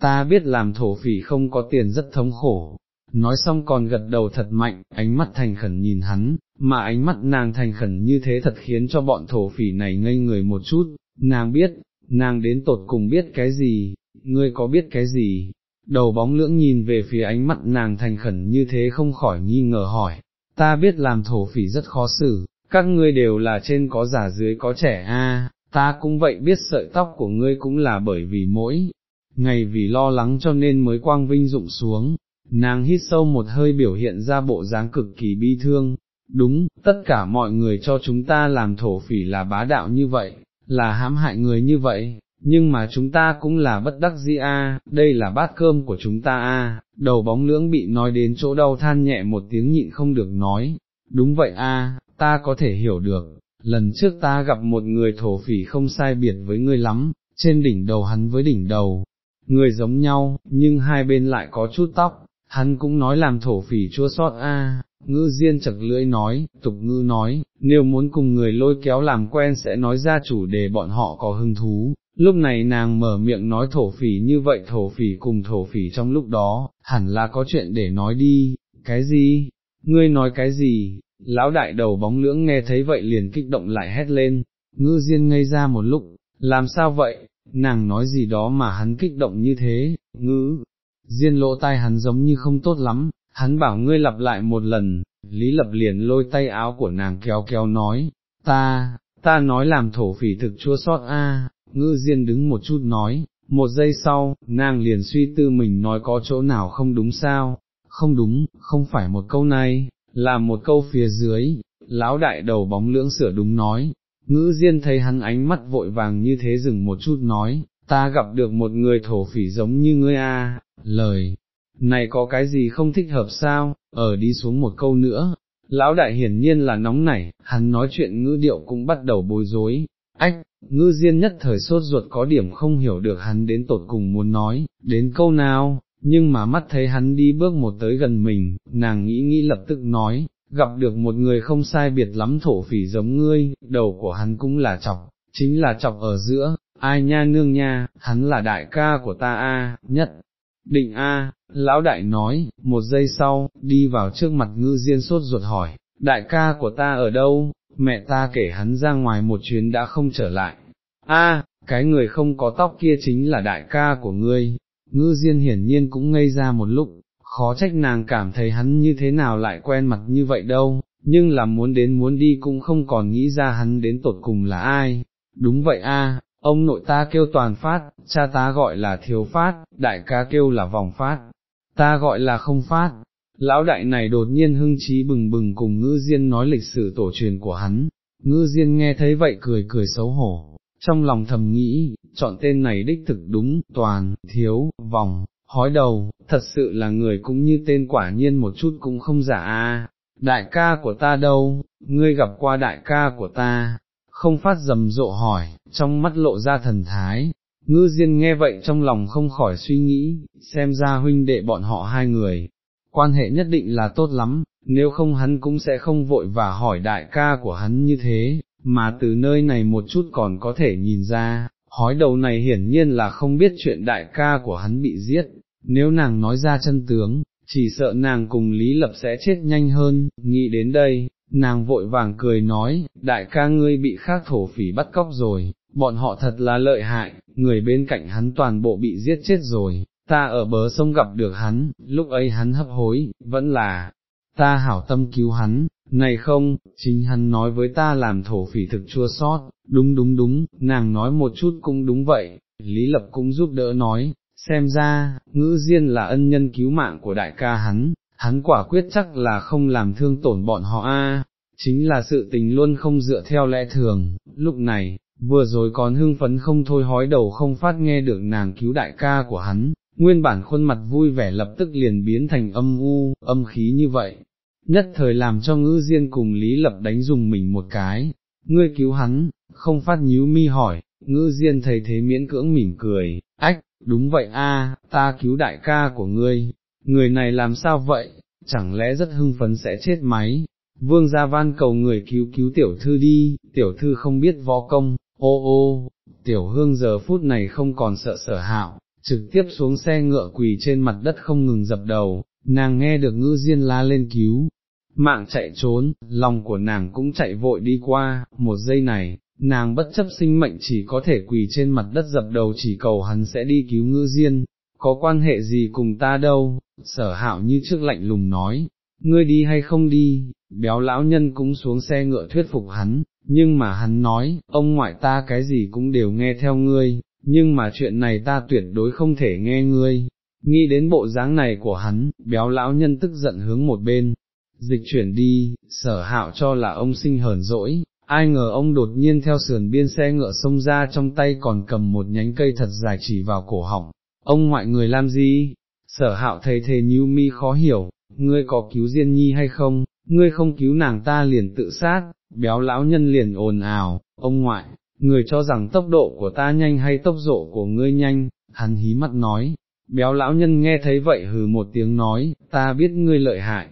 ta biết làm thổ phỉ không có tiền rất thống khổ, nói xong còn gật đầu thật mạnh, ánh mắt thành khẩn nhìn hắn, mà ánh mắt nàng thành khẩn như thế thật khiến cho bọn thổ phỉ này ngây người một chút, nàng biết, nàng đến tột cùng biết cái gì, ngươi có biết cái gì, đầu bóng lưỡng nhìn về phía ánh mắt nàng thành khẩn như thế không khỏi nghi ngờ hỏi, ta biết làm thổ phỉ rất khó xử, các ngươi đều là trên có già dưới có trẻ a, ta cũng vậy biết sợi tóc của ngươi cũng là bởi vì mỗi ngày vì lo lắng cho nên mới quang vinh dụng xuống, nàng hít sâu một hơi biểu hiện ra bộ dáng cực kỳ bi thương, đúng, tất cả mọi người cho chúng ta làm thổ phỉ là bá đạo như vậy, là hãm hại người như vậy, nhưng mà chúng ta cũng là bất đắc dĩ a, đây là bát cơm của chúng ta a. đầu bóng lưỡng bị nói đến chỗ đau than nhẹ một tiếng nhịn không được nói, đúng vậy a, ta có thể hiểu được, lần trước ta gặp một người thổ phỉ không sai biệt với ngươi lắm, trên đỉnh đầu hắn với đỉnh đầu, người giống nhau, nhưng hai bên lại có chút tóc, hắn cũng nói làm thổ phỉ chua sót a. Ngư Diên chật lưỡi nói, tục ngư nói, nếu muốn cùng người lôi kéo làm quen sẽ nói ra chủ đề bọn họ có hứng thú, lúc này nàng mở miệng nói thổ phỉ như vậy thổ phỉ cùng thổ phỉ trong lúc đó, hẳn là có chuyện để nói đi, cái gì, ngươi nói cái gì, lão đại đầu bóng lưỡng nghe thấy vậy liền kích động lại hét lên, ngư Diên ngây ra một lúc, làm sao vậy, nàng nói gì đó mà hắn kích động như thế, ngữ, Diên lỗ tai hắn giống như không tốt lắm, hắn bảo ngươi lặp lại một lần, Lý Lập liền lôi tay áo của nàng kéo kéo nói, ta, ta nói làm thổ phỉ thực chua sót a. ngư Diên đứng một chút nói, một giây sau, nàng liền suy tư mình nói có chỗ nào không đúng sao, không đúng, không phải một câu này, là một câu phía dưới, lão đại đầu bóng lưỡng sửa đúng nói, ngữ Diên thấy hắn ánh mắt vội vàng như thế dừng một chút nói, ta gặp được một người thổ phỉ giống như ngươi a, lời, này có cái gì không thích hợp sao, ở đi xuống một câu nữa, lão đại hiển nhiên là nóng nảy, hắn nói chuyện ngữ điệu cũng bắt đầu bối rối, ách, ngư diên nhất thời sốt ruột có điểm không hiểu được hắn đến tột cùng muốn nói, đến câu nào, nhưng mà mắt thấy hắn đi bước một tới gần mình, nàng nghĩ nghĩ lập tức nói, gặp được một người không sai biệt lắm thổ phỉ giống ngươi, đầu của hắn cũng là chọc, chính là chọc ở giữa, ai nha nương nha, hắn là đại ca của ta a, nhất, định a, lão đại nói, một giây sau, đi vào trước mặt ngư diên sốt ruột hỏi, đại ca của ta ở đâu, mẹ ta kể hắn ra ngoài một chuyến đã không trở lại, a, cái người không có tóc kia chính là đại ca của ngươi, ngư diên hiển nhiên cũng ngây ra một lúc, khó trách nàng cảm thấy hắn như thế nào lại quen mặt như vậy đâu, nhưng là muốn đến muốn đi cũng không còn nghĩ ra hắn đến tột cùng là ai. Đúng vậy a, ông nội ta kêu toàn phát, cha ta gọi là thiếu phát, đại ca kêu là vòng phát, ta gọi là không phát. Lão đại này đột nhiên hưng trí bừng bừng cùng ngữ diên nói lịch sử tổ truyền của hắn, ngữ diên nghe thấy vậy cười cười xấu hổ, trong lòng thầm nghĩ, chọn tên này đích thực đúng, toàn, thiếu, vòng, hói đầu, thật sự là người cũng như tên quả nhiên một chút cũng không giả a. đại ca của ta đâu, ngươi gặp qua đại ca của ta, không phát rầm rộ hỏi, trong mắt lộ ra thần thái, ngư diên nghe vậy trong lòng không khỏi suy nghĩ, xem ra huynh đệ bọn họ hai người, quan hệ nhất định là tốt lắm, nếu không hắn cũng sẽ không vội và hỏi đại ca của hắn như thế, mà từ nơi này một chút còn có thể nhìn ra, hói đầu này hiển nhiên là không biết chuyện đại ca của hắn bị giết, nếu nàng nói ra chân tướng, chỉ sợ nàng cùng Lý Lập sẽ chết nhanh hơn, nghĩ đến đây, nàng vội vàng cười nói, đại ca ngươi bị khác thổ phỉ bắt cóc rồi, bọn họ thật là lợi hại, người bên cạnh hắn toàn bộ bị giết chết rồi, ta ở bờ sông gặp được hắn, lúc ấy hắn hấp hối, vẫn là, ta hảo tâm cứu hắn, này không, chính hắn nói với ta làm thổ phỉ thực chua sót, đúng đúng đúng, nàng nói một chút cũng đúng vậy, Lý Lập cũng giúp đỡ nói, xem ra, ngữ diên là ân nhân cứu mạng của đại ca hắn, hắn quả quyết chắc là không làm thương tổn bọn họ a. chính là sự tình luôn không dựa theo lẽ thường, lúc này, vừa rồi còn hưng phấn không thôi hói đầu không phát nghe được nàng cứu đại ca của hắn, nguyên bản khuôn mặt vui vẻ lập tức liền biến thành âm u, âm khí như vậy, nhất thời làm cho ngữ diên cùng Lý Lập đánh dùng mình một cái, ngươi cứu hắn, không phát nhíu mi hỏi, ngữ diên thấy thế miễn cưỡng mỉm cười, ách, đúng vậy a, ta cứu đại ca của ngươi, người này làm sao vậy, chẳng lẽ rất hưng phấn sẽ chết máy, vương gia van cầu người cứu cứu tiểu thư đi, tiểu thư không biết võ công, ô ô, tiểu hương giờ phút này không còn sợ sở hạo, trực tiếp xuống xe ngựa quỳ trên mặt đất không ngừng dập đầu, nàng nghe được ngư diên la lên cứu, mạng chạy trốn, lòng của nàng cũng chạy vội đi qua, một giây này, nàng bất chấp sinh mệnh chỉ có thể quỳ trên mặt đất dập đầu chỉ cầu hắn sẽ đi cứu ngư diên, có quan hệ gì cùng ta đâu, sở hạo như trước lạnh lùng nói, ngươi đi hay không đi, béo lão nhân cũng xuống xe ngựa thuyết phục hắn, nhưng mà hắn nói, ông ngoại ta cái gì cũng đều nghe theo ngươi, nhưng mà chuyện này ta tuyệt đối không thể nghe ngươi. Nghĩ đến bộ dáng này của hắn, béo lão nhân tức giận hướng một bên, dịch chuyển đi, sở hạo cho là ông sinh hờn dỗi, ai ngờ ông đột nhiên theo sườn biên xe ngựa xông ra trong tay còn cầm một nhánh cây thật dài chỉ vào cổ họng, ông ngoại người làm gì? Sở hạo thầy thế như mi khó hiểu, ngươi có cứu Diên Nhi hay không, ngươi không cứu nàng ta liền tự sát, béo lão nhân liền ồn ào, ông ngoại, người cho rằng tốc độ của ta nhanh hay tốc độ của ngươi nhanh, hắn hí mắt nói, béo lão nhân nghe thấy vậy hừ một tiếng nói, ta biết ngươi lợi hại,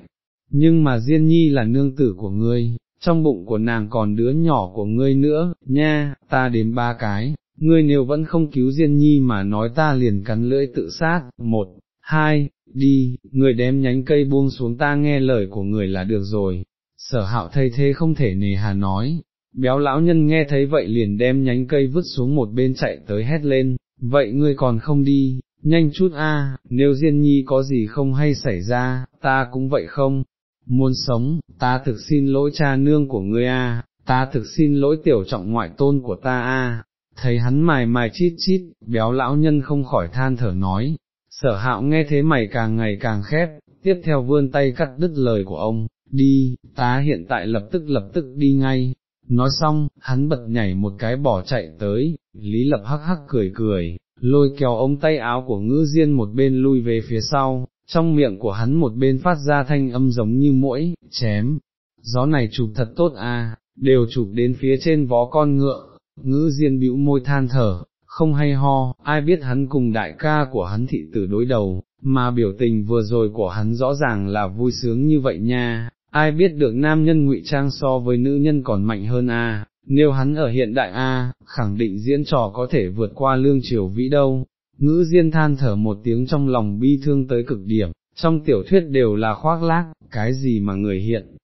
nhưng mà Diên Nhi là nương tử của ngươi, trong bụng của nàng còn đứa nhỏ của ngươi nữa, nha, ta đếm ba cái, ngươi nếu vẫn không cứu Diên Nhi mà nói ta liền cắn lưỡi tự sát, một, hai, đi, người đem nhánh cây buông xuống ta nghe lời của người là được rồi, sở hạo thay thế không thể nề hà nói, béo lão nhân nghe thấy vậy liền đem nhánh cây vứt xuống một bên chạy tới hét lên, vậy ngươi còn không đi, nhanh chút a, nếu Diên Nhi có gì không hay xảy ra, ta cũng vậy không, muốn sống, ta thực xin lỗi cha nương của ngươi a, ta thực xin lỗi tiểu trọng ngoại tôn của ta a. Thấy hắn mài mài chít chít, béo lão nhân không khỏi than thở nói, sở hạo nghe thế mày càng ngày càng khép, tiếp theo vươn tay cắt đứt lời của ông, đi, ta hiện tại lập tức lập tức đi ngay, nói xong, hắn bật nhảy một cái bỏ chạy tới, Lý Lập hắc hắc cười cười, lôi kéo ông tay áo của ngữ diên một bên lui về phía sau, trong miệng của hắn một bên phát ra thanh âm giống như mũi, chém, gió này chụp thật tốt à, đều chụp đến phía trên vó con ngựa, ngữ diên bĩu môi than thở, không hay ho, ai biết hắn cùng đại ca của hắn thị tử đối đầu, mà biểu tình vừa rồi của hắn rõ ràng là vui sướng như vậy nha, ai biết được nam nhân ngụy trang so với nữ nhân còn mạnh hơn a. Nếu hắn ở hiện đại A, khẳng định diễn trò có thể vượt qua lương triều vĩ đâu, ngữ diên than thở một tiếng trong lòng bi thương tới cực điểm, trong tiểu thuyết đều là khoác lác, cái gì mà người hiện.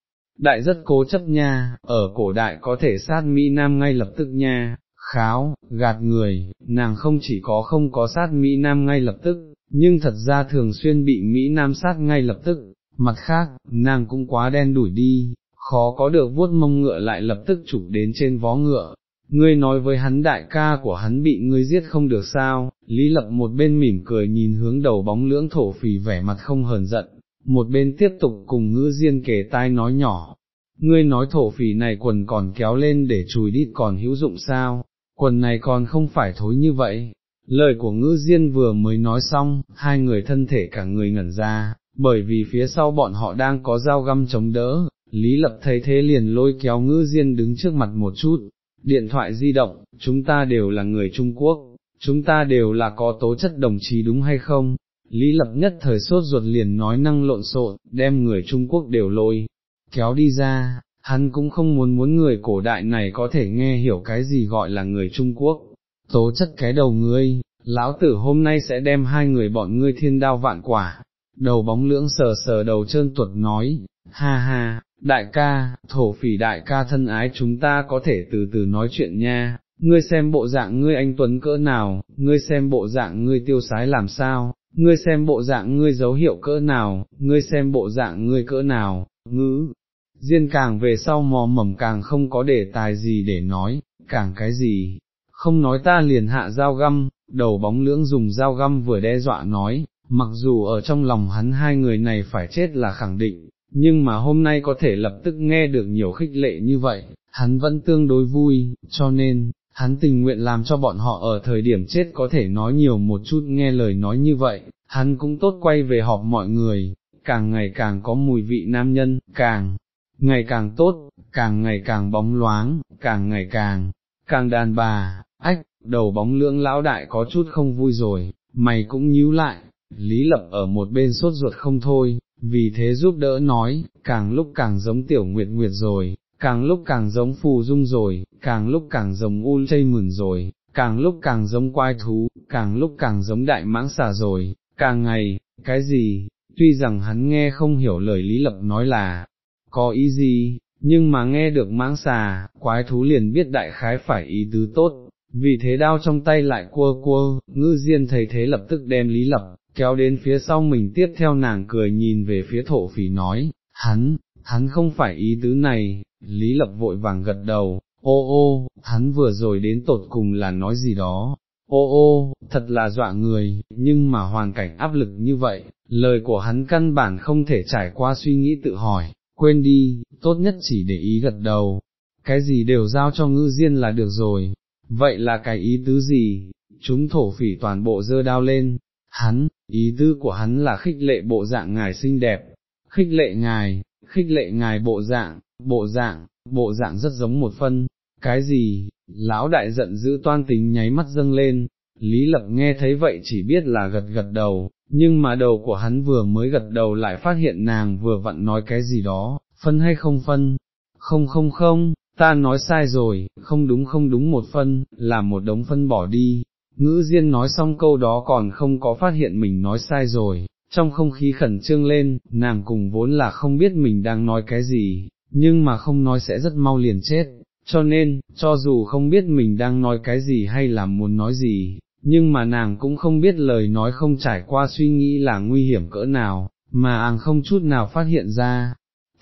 Đại rất cố chấp nha, ở cổ đại có thể sát Mỹ Nam ngay lập tức nha, kháo, gạt người, nàng không chỉ có không có sát Mỹ Nam ngay lập tức, nhưng thật ra thường xuyên bị Mỹ Nam sát ngay lập tức, mặt khác, nàng cũng quá đen đuổi đi, khó có được vuốt mông ngựa lại lập tức chụp đến trên vó ngựa. Ngươi nói với hắn đại ca của hắn bị ngươi giết không được sao, Lý Lập một bên mỉm cười nhìn hướng đầu bóng lưỡng thổ phì vẻ mặt không hờn giận, một bên tiếp tục cùng ngữ diên kể tai nói nhỏ, ngươi nói thổ phỉ này quần còn kéo lên để chùi đít còn hữu dụng sao, quần này còn không phải thối như vậy. Lời của ngữ diên vừa mới nói xong, hai người thân thể cả người ngẩn ra, bởi vì phía sau bọn họ đang có dao găm chống đỡ, Lý Lập thấy thế liền lôi kéo ngữ diên đứng trước mặt một chút, điện thoại di động, chúng ta đều là người Trung Quốc, chúng ta đều là có tố chất đồng chí đúng hay không? Lý Lập nhất thời sốt ruột liền nói năng lộn xộn, đem người Trung Quốc đều lôi, kéo đi ra, hắn cũng không muốn muốn người cổ đại này có thể nghe hiểu cái gì gọi là người Trung Quốc, tố chất cái đầu ngươi, lão tử hôm nay sẽ đem hai người bọn ngươi thiên đao vạn quả, đầu bóng lưỡng sờ sờ đầu trơn tuột nói, ha ha, đại ca, thổ phỉ đại ca thân ái chúng ta có thể từ từ nói chuyện nha, ngươi xem bộ dạng ngươi anh Tuấn cỡ nào, ngươi xem bộ dạng ngươi tiêu sái làm sao, ngươi xem bộ dạng ngươi dấu hiệu cỡ nào, ngươi xem bộ dạng ngươi cỡ nào, ngữ. Diên càng về sau mò mầm càng không có đề tài gì để nói, càng cái gì, không nói ta liền hạ dao găm, đầu bóng lưỡng dùng dao găm vừa đe dọa nói, mặc dù ở trong lòng hắn hai người này phải chết là khẳng định, nhưng mà hôm nay có thể lập tức nghe được nhiều khích lệ như vậy, hắn vẫn tương đối vui, cho nên, hắn tình nguyện làm cho bọn họ ở thời điểm chết có thể nói nhiều một chút nghe lời nói như vậy, hắn cũng tốt quay về họp mọi người, càng ngày càng có mùi vị nam nhân, càng ngày càng tốt, càng ngày càng bóng loáng, càng ngày càng, càng đàn bà, ách, đầu bóng lưỡng lão đại có chút không vui rồi, mày cũng nhíu lại, Lý Lập ở một bên sốt ruột không thôi, vì thế giúp đỡ nói, càng lúc càng giống tiểu nguyệt nguyệt rồi, càng lúc càng giống phù dung rồi, càng lúc càng giống u chây mườn rồi, càng lúc càng giống quai thú, càng lúc càng giống đại mãng xà rồi, càng ngày, cái gì, tuy rằng hắn nghe không hiểu lời Lý Lập nói là, có ý gì, nhưng mà nghe được mãng xà, quái thú liền biết đại khái phải ý tứ tốt, vì thế đao trong tay lại cua cua, ngư diên thấy thế lập tức đem Lý Lập, kéo đến phía sau mình. Tiếp theo nàng cười nhìn về phía thổ phỉ nói, hắn, hắn không phải ý tứ này, Lý Lập vội vàng gật đầu, ô ô, hắn vừa rồi đến tột cùng là nói gì đó, ô ô, thật là dọa người, nhưng mà hoàn cảnh áp lực như vậy, lời của hắn căn bản không thể trải qua suy nghĩ tự hỏi, quên đi, tốt nhất chỉ để ý gật đầu, cái gì đều giao cho ngư diên là được rồi, vậy là cái ý tứ gì, chúng thổ phỉ toàn bộ dơ đao lên, hắn, ý tứ của hắn là khích lệ bộ dạng ngài xinh đẹp, khích lệ ngài, khích lệ ngài bộ dạng, bộ dạng, bộ dạng rất giống một phân, cái gì, lão đại giận dữ toan tính nháy mắt dâng lên, Lý Lập nghe thấy vậy chỉ biết là gật gật đầu, nhưng mà đầu của hắn vừa mới gật đầu lại phát hiện nàng vừa vặn nói cái gì đó, phân hay không phân, không không không, ta nói sai rồi, không đúng không đúng một phân, là một đống phân bỏ đi, ngữ diên nói xong câu đó còn không có phát hiện mình nói sai rồi, trong không khí khẩn trương lên, nàng cùng vốn là không biết mình đang nói cái gì, nhưng mà không nói sẽ rất mau liền chết, cho nên, cho dù không biết mình đang nói cái gì hay là muốn nói gì, nhưng mà nàng cũng không biết lời nói không trải qua suy nghĩ là nguy hiểm cỡ nào, mà nàng không chút nào phát hiện ra.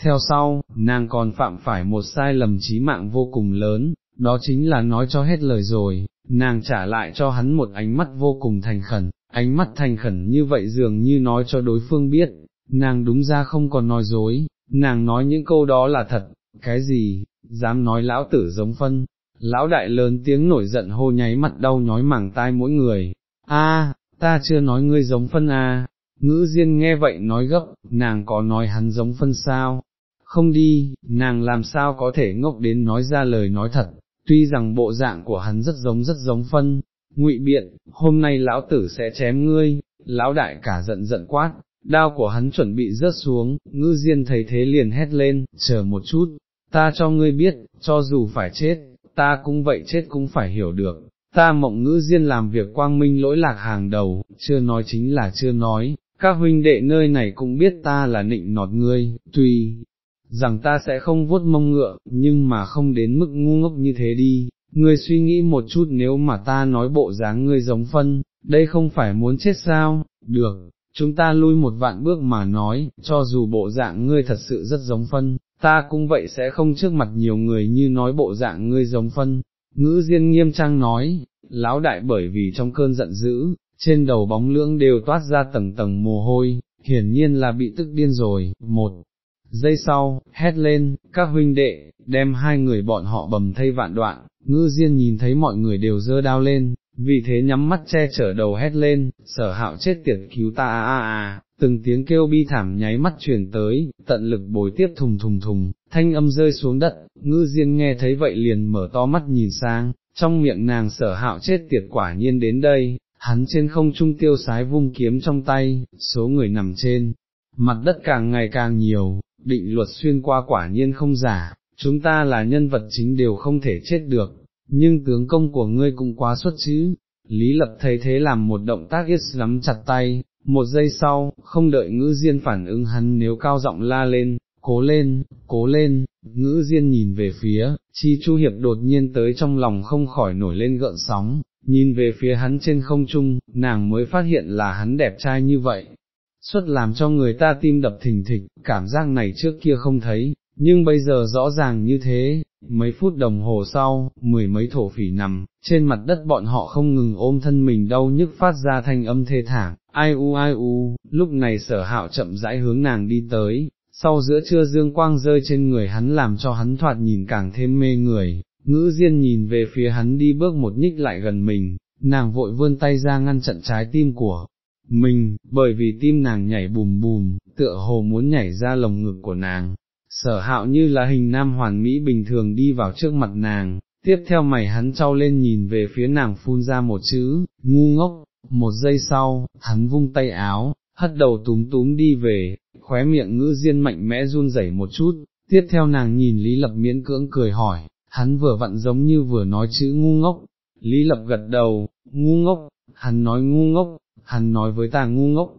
Theo sau, nàng còn phạm phải một sai lầm trí mạng vô cùng lớn, đó chính là nói cho hết lời rồi, nàng trả lại cho hắn một ánh mắt vô cùng thành khẩn, ánh mắt thành khẩn như vậy dường như nói cho đối phương biết, nàng đúng ra không còn nói dối, nàng nói những câu đó là thật, cái gì, dám nói lão tử giống phân, lão đại lớn tiếng nổi giận hô nháy mặt đau nhói mảng tai mỗi người, a, ta chưa nói ngươi giống phân a. Ngữ Diên nghe vậy nói gấp, nàng có nói hắn giống phân sao, không đi, nàng làm sao có thể ngốc đến nói ra lời nói thật, tuy rằng bộ dạng của hắn rất giống rất giống phân, ngụy biện, hôm nay lão tử sẽ chém ngươi, lão đại cả giận giận quát, đao của hắn chuẩn bị rớt xuống, ngư diên thấy thế liền hét lên, chờ một chút, ta cho ngươi biết, cho dù phải chết, ta cũng vậy chết cũng phải hiểu được, ta mộng ngữ diên làm việc quang minh lỗi lạc hàng đầu, chưa nói chính là chưa nói, các huynh đệ nơi này cũng biết ta là nịnh nọt ngươi, tuy rằng ta sẽ không vuốt mông ngựa, nhưng mà không đến mức ngu ngốc như thế đi, ngươi suy nghĩ một chút nếu mà ta nói bộ dáng ngươi giống phân, đây không phải muốn chết sao, được, chúng ta lui một vạn bước mà nói, cho dù bộ dạng ngươi thật sự rất giống phân, ta cũng vậy sẽ không trước mặt nhiều người như nói bộ dạng ngươi giống phân. Ngữ Diên nghiêm trang nói, lão đại bởi vì trong cơn giận dữ, trên đầu bóng lưỡng đều toát ra tầng tầng mồ hôi, hiển nhiên là bị tức điên rồi, một giây sau, hét lên, các huynh đệ, đem hai người bọn họ bầm thay vạn đoạn, ngư diên nhìn thấy mọi người đều dơ đao lên, vì thế nhắm mắt che chở đầu hét lên, sở hạo chết tiệt cứu ta a a a, từng tiếng kêu bi thảm nháy mắt truyền tới, tận lực bồi tiếp thùng thùng thùng, thanh âm rơi xuống đất, ngư diên nghe thấy vậy liền mở to mắt nhìn sang, trong miệng nàng sở hạo chết tiệt quả nhiên đến đây, hắn trên không trung tiêu sái vung kiếm trong tay, số người nằm trên, mặt đất càng ngày càng nhiều, định luật xuyên qua quả nhiên không giả, chúng ta là nhân vật chính đều không thể chết được, nhưng tướng công của ngươi cũng quá xuất chứ. Lý lập thấy thế làm một động tác ít lắm chặt tay, một giây sau, không đợi ngữ diên phản ứng hắn nếu cao giọng la lên, cố lên, cố lên, ngữ diên nhìn về phía, chi chu hiệp đột nhiên tới trong lòng không khỏi nổi lên gợn sóng, nhìn về phía hắn trên không trung, nàng mới phát hiện là hắn đẹp trai như vậy, xuất làm cho người ta tim đập thình thịch, cảm giác này trước kia không thấy, nhưng bây giờ rõ ràng như thế, mấy phút đồng hồ sau, mười mấy thổ phỉ nằm, trên mặt đất bọn họ không ngừng ôm thân mình đau nhức phát ra thanh âm thê thảm, ai u ai u, lúc này sở hạo chậm rãi hướng nàng đi tới, sau giữa trưa dương quang rơi trên người hắn làm cho hắn thoạt nhìn càng thêm mê người, ngữ diên nhìn về phía hắn đi bước một nhích lại gần mình, nàng vội vươn tay ra ngăn chặn trái tim của mình, bởi vì tim nàng nhảy bùm bùm, tựa hồ muốn nhảy ra lồng ngực của nàng, sở hạo như là hình nam hoàn mỹ bình thường đi vào trước mặt nàng, tiếp theo mày hắn trao lên nhìn về phía nàng phun ra một chữ, ngu ngốc, một giây sau, hắn vung tay áo, hất đầu túm túm đi về, khóe miệng ngữ diên mạnh mẽ run rẩy một chút, tiếp theo nàng nhìn Lý Lập miễn cưỡng cười hỏi, hắn vừa vặn giống như vừa nói chữ ngu ngốc, Lý Lập gật đầu, ngu ngốc, hắn nói ngu ngốc, hắn nói với ta ngu ngốc,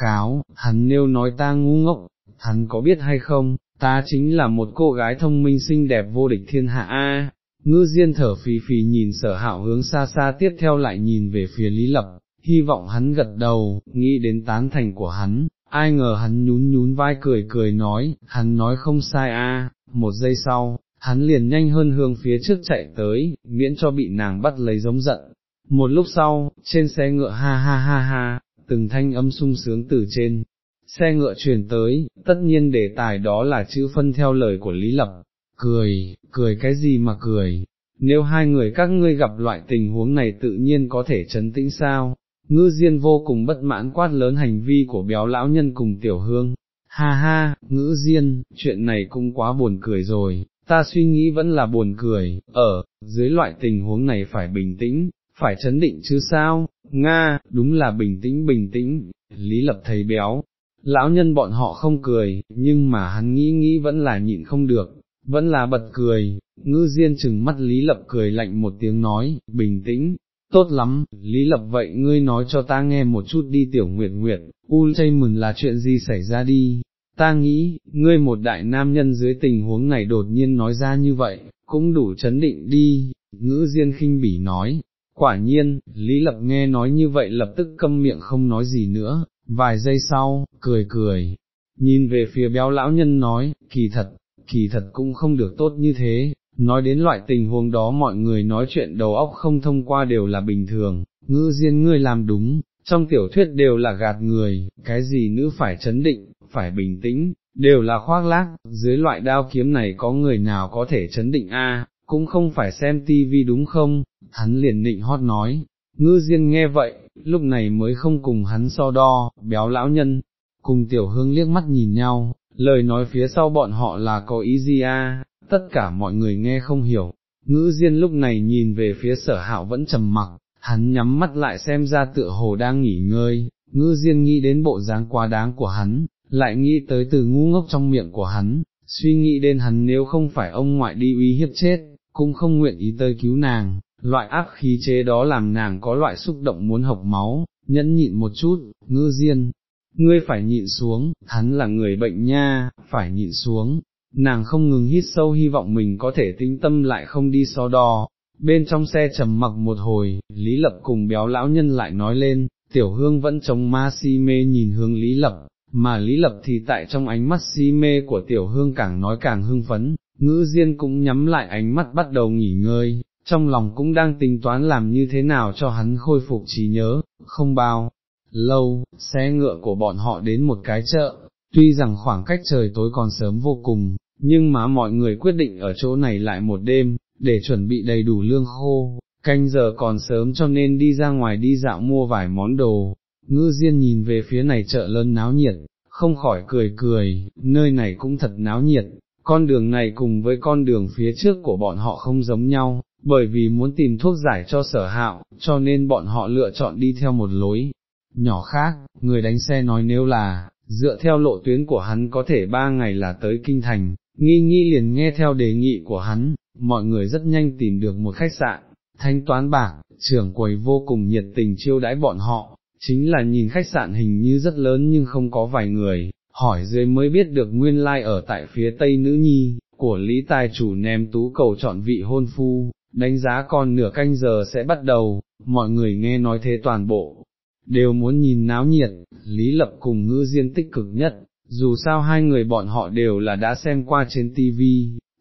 kháo, hắn nêu nói ta ngu ngốc, hắn có biết hay không, ta chính là một cô gái thông minh xinh đẹp vô địch thiên hạ a. Ngư Diên thở phì phì nhìn sở hạo hướng xa xa tiếp theo lại nhìn về phía Lý Lập, hy vọng hắn gật đầu, nghĩ đến tán thành của hắn, ai ngờ hắn nhún nhún vai cười cười nói, hắn nói không sai a. một giây sau, hắn liền nhanh hơn hướng phía trước chạy tới, miễn cho bị nàng bắt lấy giống giận. Một lúc sau, trên xe ngựa ha ha ha ha, từng thanh âm sung sướng từ trên, xe ngựa truyền tới, tất nhiên đề tài đó là chữ phân theo lời của Lý Lập, cười, cười cái gì mà cười, nếu hai người các ngươi gặp loại tình huống này tự nhiên có thể chấn tĩnh sao, ngư diên vô cùng bất mãn quát lớn hành vi của béo lão nhân cùng tiểu hương, ha ha, ngữ diên, chuyện này cũng quá buồn cười rồi, ta suy nghĩ vẫn là buồn cười, ở, dưới loại tình huống này phải bình tĩnh, phải chấn định chứ sao, Nga, đúng là bình tĩnh bình tĩnh, Lý Lập thấy béo, lão nhân bọn họ không cười, nhưng mà hắn nghĩ nghĩ vẫn là nhịn không được, vẫn là bật cười, ngư diên chừng mắt Lý Lập cười lạnh một tiếng nói, bình tĩnh, tốt lắm, Lý Lập vậy ngươi nói cho ta nghe một chút đi tiểu nguyệt nguyệt, U chay mừng là chuyện gì xảy ra đi, ta nghĩ, ngươi một đại nam nhân dưới tình huống này đột nhiên nói ra như vậy, cũng đủ chấn định đi, ngữ diên khinh bỉ nói. Quả nhiên, Lý Lập nghe nói như vậy lập tức câm miệng không nói gì nữa, vài giây sau, cười cười, nhìn về phía béo lão nhân nói, kỳ thật, kỳ thật cũng không được tốt như thế, nói đến loại tình huống đó mọi người nói chuyện đầu óc không thông qua đều là bình thường, ngư diên ngươi làm đúng, trong tiểu thuyết đều là gạt người, cái gì nữ phải chấn định, phải bình tĩnh, đều là khoác lác, dưới loại đao kiếm này có người nào có thể chấn định a? Cũng không phải xem tivi đúng không, hắn liền nịnh hót nói, ngư diên nghe vậy, lúc này mới không cùng hắn so đo, béo lão nhân, cùng tiểu hương liếc mắt nhìn nhau, lời nói phía sau bọn họ là có ý gì a? tất cả mọi người nghe không hiểu, ngữ diên lúc này nhìn về phía sở hạo vẫn trầm mặc, hắn nhắm mắt lại xem ra tựa hồ đang nghỉ ngơi, ngữ diên nghĩ đến bộ dáng quá đáng của hắn, lại nghĩ tới từ ngu ngốc trong miệng của hắn, suy nghĩ đến hắn nếu không phải ông ngoại đi uy hiếp chết, cũng không nguyện ý tới cứu nàng, loại áp khí chế đó làm nàng có loại xúc động muốn học máu, nhẫn nhịn một chút, ngư diên, ngươi phải nhịn xuống, hắn là người bệnh nha, phải nhịn xuống, nàng không ngừng hít sâu hy vọng mình có thể tinh tâm lại không đi so đo. Bên trong xe trầm mặc một hồi, Lý Lập cùng béo lão nhân lại nói lên, tiểu hương vẫn chống ma si mê nhìn hướng Lý Lập, mà Lý Lập thì tại trong ánh mắt si mê của tiểu hương càng nói càng hưng phấn, ngữ diên cũng nhắm lại ánh mắt bắt đầu nghỉ ngơi, trong lòng cũng đang tính toán làm như thế nào cho hắn khôi phục trí nhớ, không bao. Lâu, xe ngựa của bọn họ đến một cái chợ, tuy rằng khoảng cách trời tối còn sớm vô cùng, nhưng mà mọi người quyết định ở chỗ này lại một đêm, để chuẩn bị đầy đủ lương khô, canh giờ còn sớm cho nên đi ra ngoài đi dạo mua vài món đồ, ngư diên nhìn về phía này chợ lớn náo nhiệt, không khỏi cười cười, nơi này cũng thật náo nhiệt, con đường này cùng với con đường phía trước của bọn họ không giống nhau, bởi vì muốn tìm thuốc giải cho sở hạo, cho nên bọn họ lựa chọn đi theo một lối nhỏ khác, người đánh xe nói nếu là, dựa theo lộ tuyến của hắn có thể ba ngày là tới kinh thành, nghi nghi liền nghe theo đề nghị của hắn, mọi người rất nhanh tìm được một khách sạn, thanh toán bạc, trưởng quầy vô cùng nhiệt tình chiêu đãi bọn họ, chính là nhìn khách sạn hình như rất lớn nhưng không có vài người, hỏi dưới mới biết được nguyên lai like ở tại phía tây nữ nhi, của Lý Tài chủ ném tú cầu chọn vị hôn phu, đánh giá còn nửa canh giờ sẽ bắt đầu, mọi người nghe nói thế toàn bộ, đều muốn nhìn náo nhiệt, Lý Lập cùng ngữ diên tích cực nhất, dù sao hai người bọn họ đều là đã xem qua trên TV,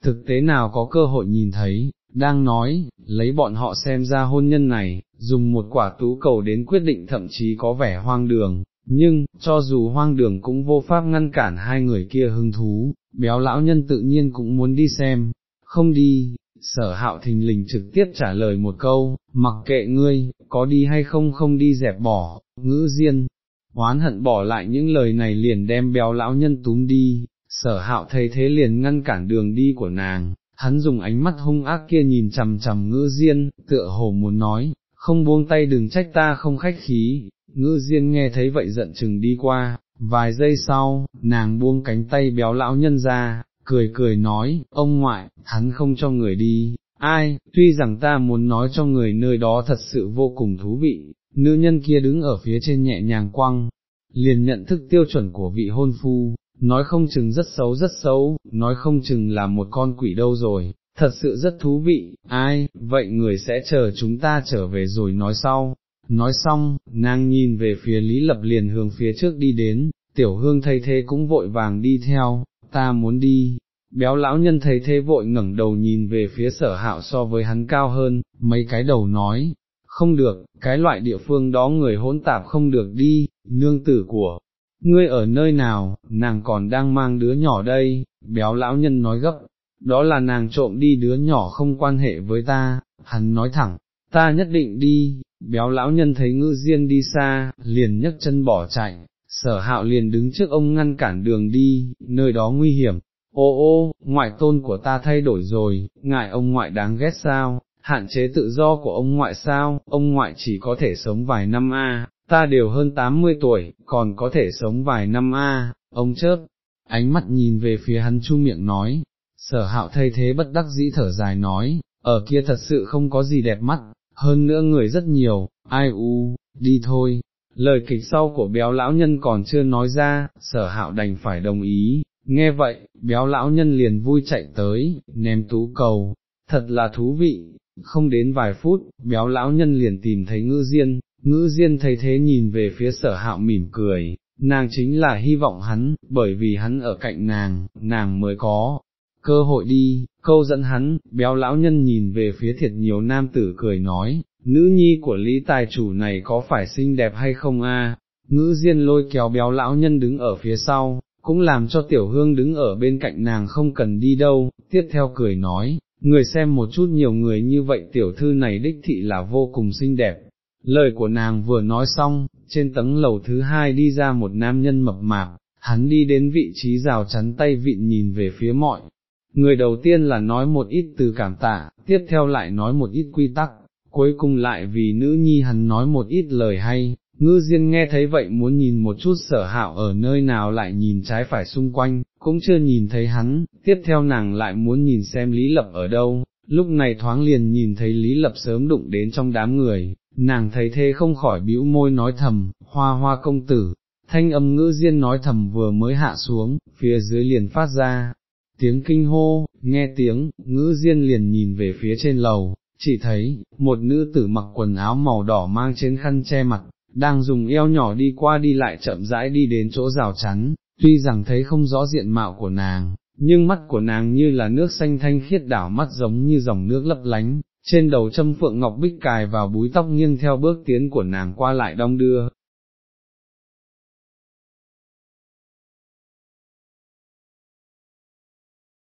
thực tế nào có cơ hội nhìn thấy, đang nói, lấy bọn họ xem ra hôn nhân này, dùng một quả tú cầu đến quyết định thậm chí có vẻ hoang đường, nhưng, cho dù hoang đường cũng vô pháp ngăn cản hai người kia hứng thú, béo lão nhân tự nhiên cũng muốn đi xem, không đi, sở hạo thình lình trực tiếp trả lời một câu, mặc kệ ngươi, có đi hay không không đi dẹp bỏ, ngữ diên, oán hận bỏ lại những lời này liền đem béo lão nhân túm đi, sở hạo thấy thế liền ngăn cản đường đi của nàng, hắn dùng ánh mắt hung ác kia nhìn chằm chằm ngữ diên, tựa hồ muốn nói, không buông tay đừng trách ta không khách khí, ngữ diên nghe thấy vậy giận chừng đi qua, vài giây sau, nàng buông cánh tay béo lão nhân ra, cười cười nói, ông ngoại, hắn không cho người đi, ai, tuy rằng ta muốn nói cho người nơi đó thật sự vô cùng thú vị, nữ nhân kia đứng ở phía trên nhẹ nhàng quăng, liền nhận thức tiêu chuẩn của vị hôn phu, nói không chừng rất xấu rất xấu, nói không chừng là một con quỷ đâu rồi, thật sự rất thú vị, ai, vậy người sẽ chờ chúng ta trở về rồi nói sau. Nói xong, nàng nhìn về phía Lý Lập liền hướng phía trước đi đến, tiểu hương thay thế cũng vội vàng đi theo, ta muốn đi, béo lão nhân thấy thế vội ngẩng đầu nhìn về phía sở hạo so với hắn cao hơn, mấy cái đầu nói, không được, cái loại địa phương đó người hỗn tạp không được đi, nương tử của, ngươi ở nơi nào, nàng còn đang mang đứa nhỏ đây, béo lão nhân nói gấp, đó là nàng trộm đi đứa nhỏ không quan hệ với ta, hắn nói thẳng, ta nhất định đi, béo lão nhân thấy ngư diên đi xa, liền nhấc chân bỏ chạy, sở hạo liền đứng trước ông ngăn cản đường đi, nơi đó nguy hiểm, ô ô, ngoại tôn của ta thay đổi rồi, ngại ông ngoại đáng ghét sao, hạn chế tự do của ông ngoại sao, ông ngoại chỉ có thể sống vài năm a, ta đều hơn 80 tuổi, còn có thể sống vài năm a, ông chớp, ánh mắt nhìn về phía hắn chu miệng nói, sở hạo thay thế bất đắc dĩ thở dài nói, ở kia thật sự không có gì đẹp mắt, hơn nữa người rất nhiều, ai u, đi thôi. Lời kịch sau của béo lão nhân còn chưa nói ra, sở hạo đành phải đồng ý, nghe vậy, béo lão nhân liền vui chạy tới, ném tú cầu, thật là thú vị, không đến vài phút, béo lão nhân liền tìm thấy ngư diên, ngữ diên thấy thế nhìn về phía sở hạo mỉm cười, nàng chính là hy vọng hắn, bởi vì hắn ở cạnh nàng, nàng mới có cơ hội đi, câu dẫn hắn, béo lão nhân nhìn về phía thiệt nhiều nam tử cười nói, nữ nhi của lý tài chủ này có phải xinh đẹp hay không a? ngữ diên lôi kéo béo lão nhân đứng ở phía sau, cũng làm cho tiểu hương đứng ở bên cạnh nàng không cần đi đâu, tiếp theo cười nói, người xem một chút nhiều người như vậy tiểu thư này đích thị là vô cùng xinh đẹp. Lời của nàng vừa nói xong, trên tầng lầu thứ hai đi ra một nam nhân mập mạp, hắn đi đến vị trí rào chắn tay vịn nhìn về phía mọi. Người đầu tiên là nói một ít từ cảm tạ, tiếp theo lại nói một ít quy tắc, cuối cùng lại vì nữ nhi hắn nói một ít lời hay, ngư diên nghe thấy vậy muốn nhìn một chút sở hạo ở nơi nào lại nhìn trái phải xung quanh, cũng chưa nhìn thấy hắn, tiếp theo nàng lại muốn nhìn xem Lý Lập ở đâu, lúc này thoáng liền nhìn thấy Lý Lập sớm đụng đến trong đám người, nàng thấy thế không khỏi bĩu môi nói thầm, hoa hoa công tử, thanh âm ngữ diên nói thầm vừa mới hạ xuống, phía dưới liền phát ra, tiếng kinh hô, nghe tiếng, ngữ diên liền nhìn về phía trên lầu, chỉ thấy, một nữ tử mặc quần áo màu đỏ mang trên khăn che mặt, đang dùng eo nhỏ đi qua đi lại chậm rãi đi đến chỗ rào chắn, tuy rằng thấy không rõ diện mạo của nàng, nhưng mắt của nàng như là nước xanh thanh khiết đảo mắt giống như dòng nước lấp lánh, trên đầu châm phượng ngọc bích cài vào búi tóc nghiêng theo bước tiến của nàng qua lại đong đưa,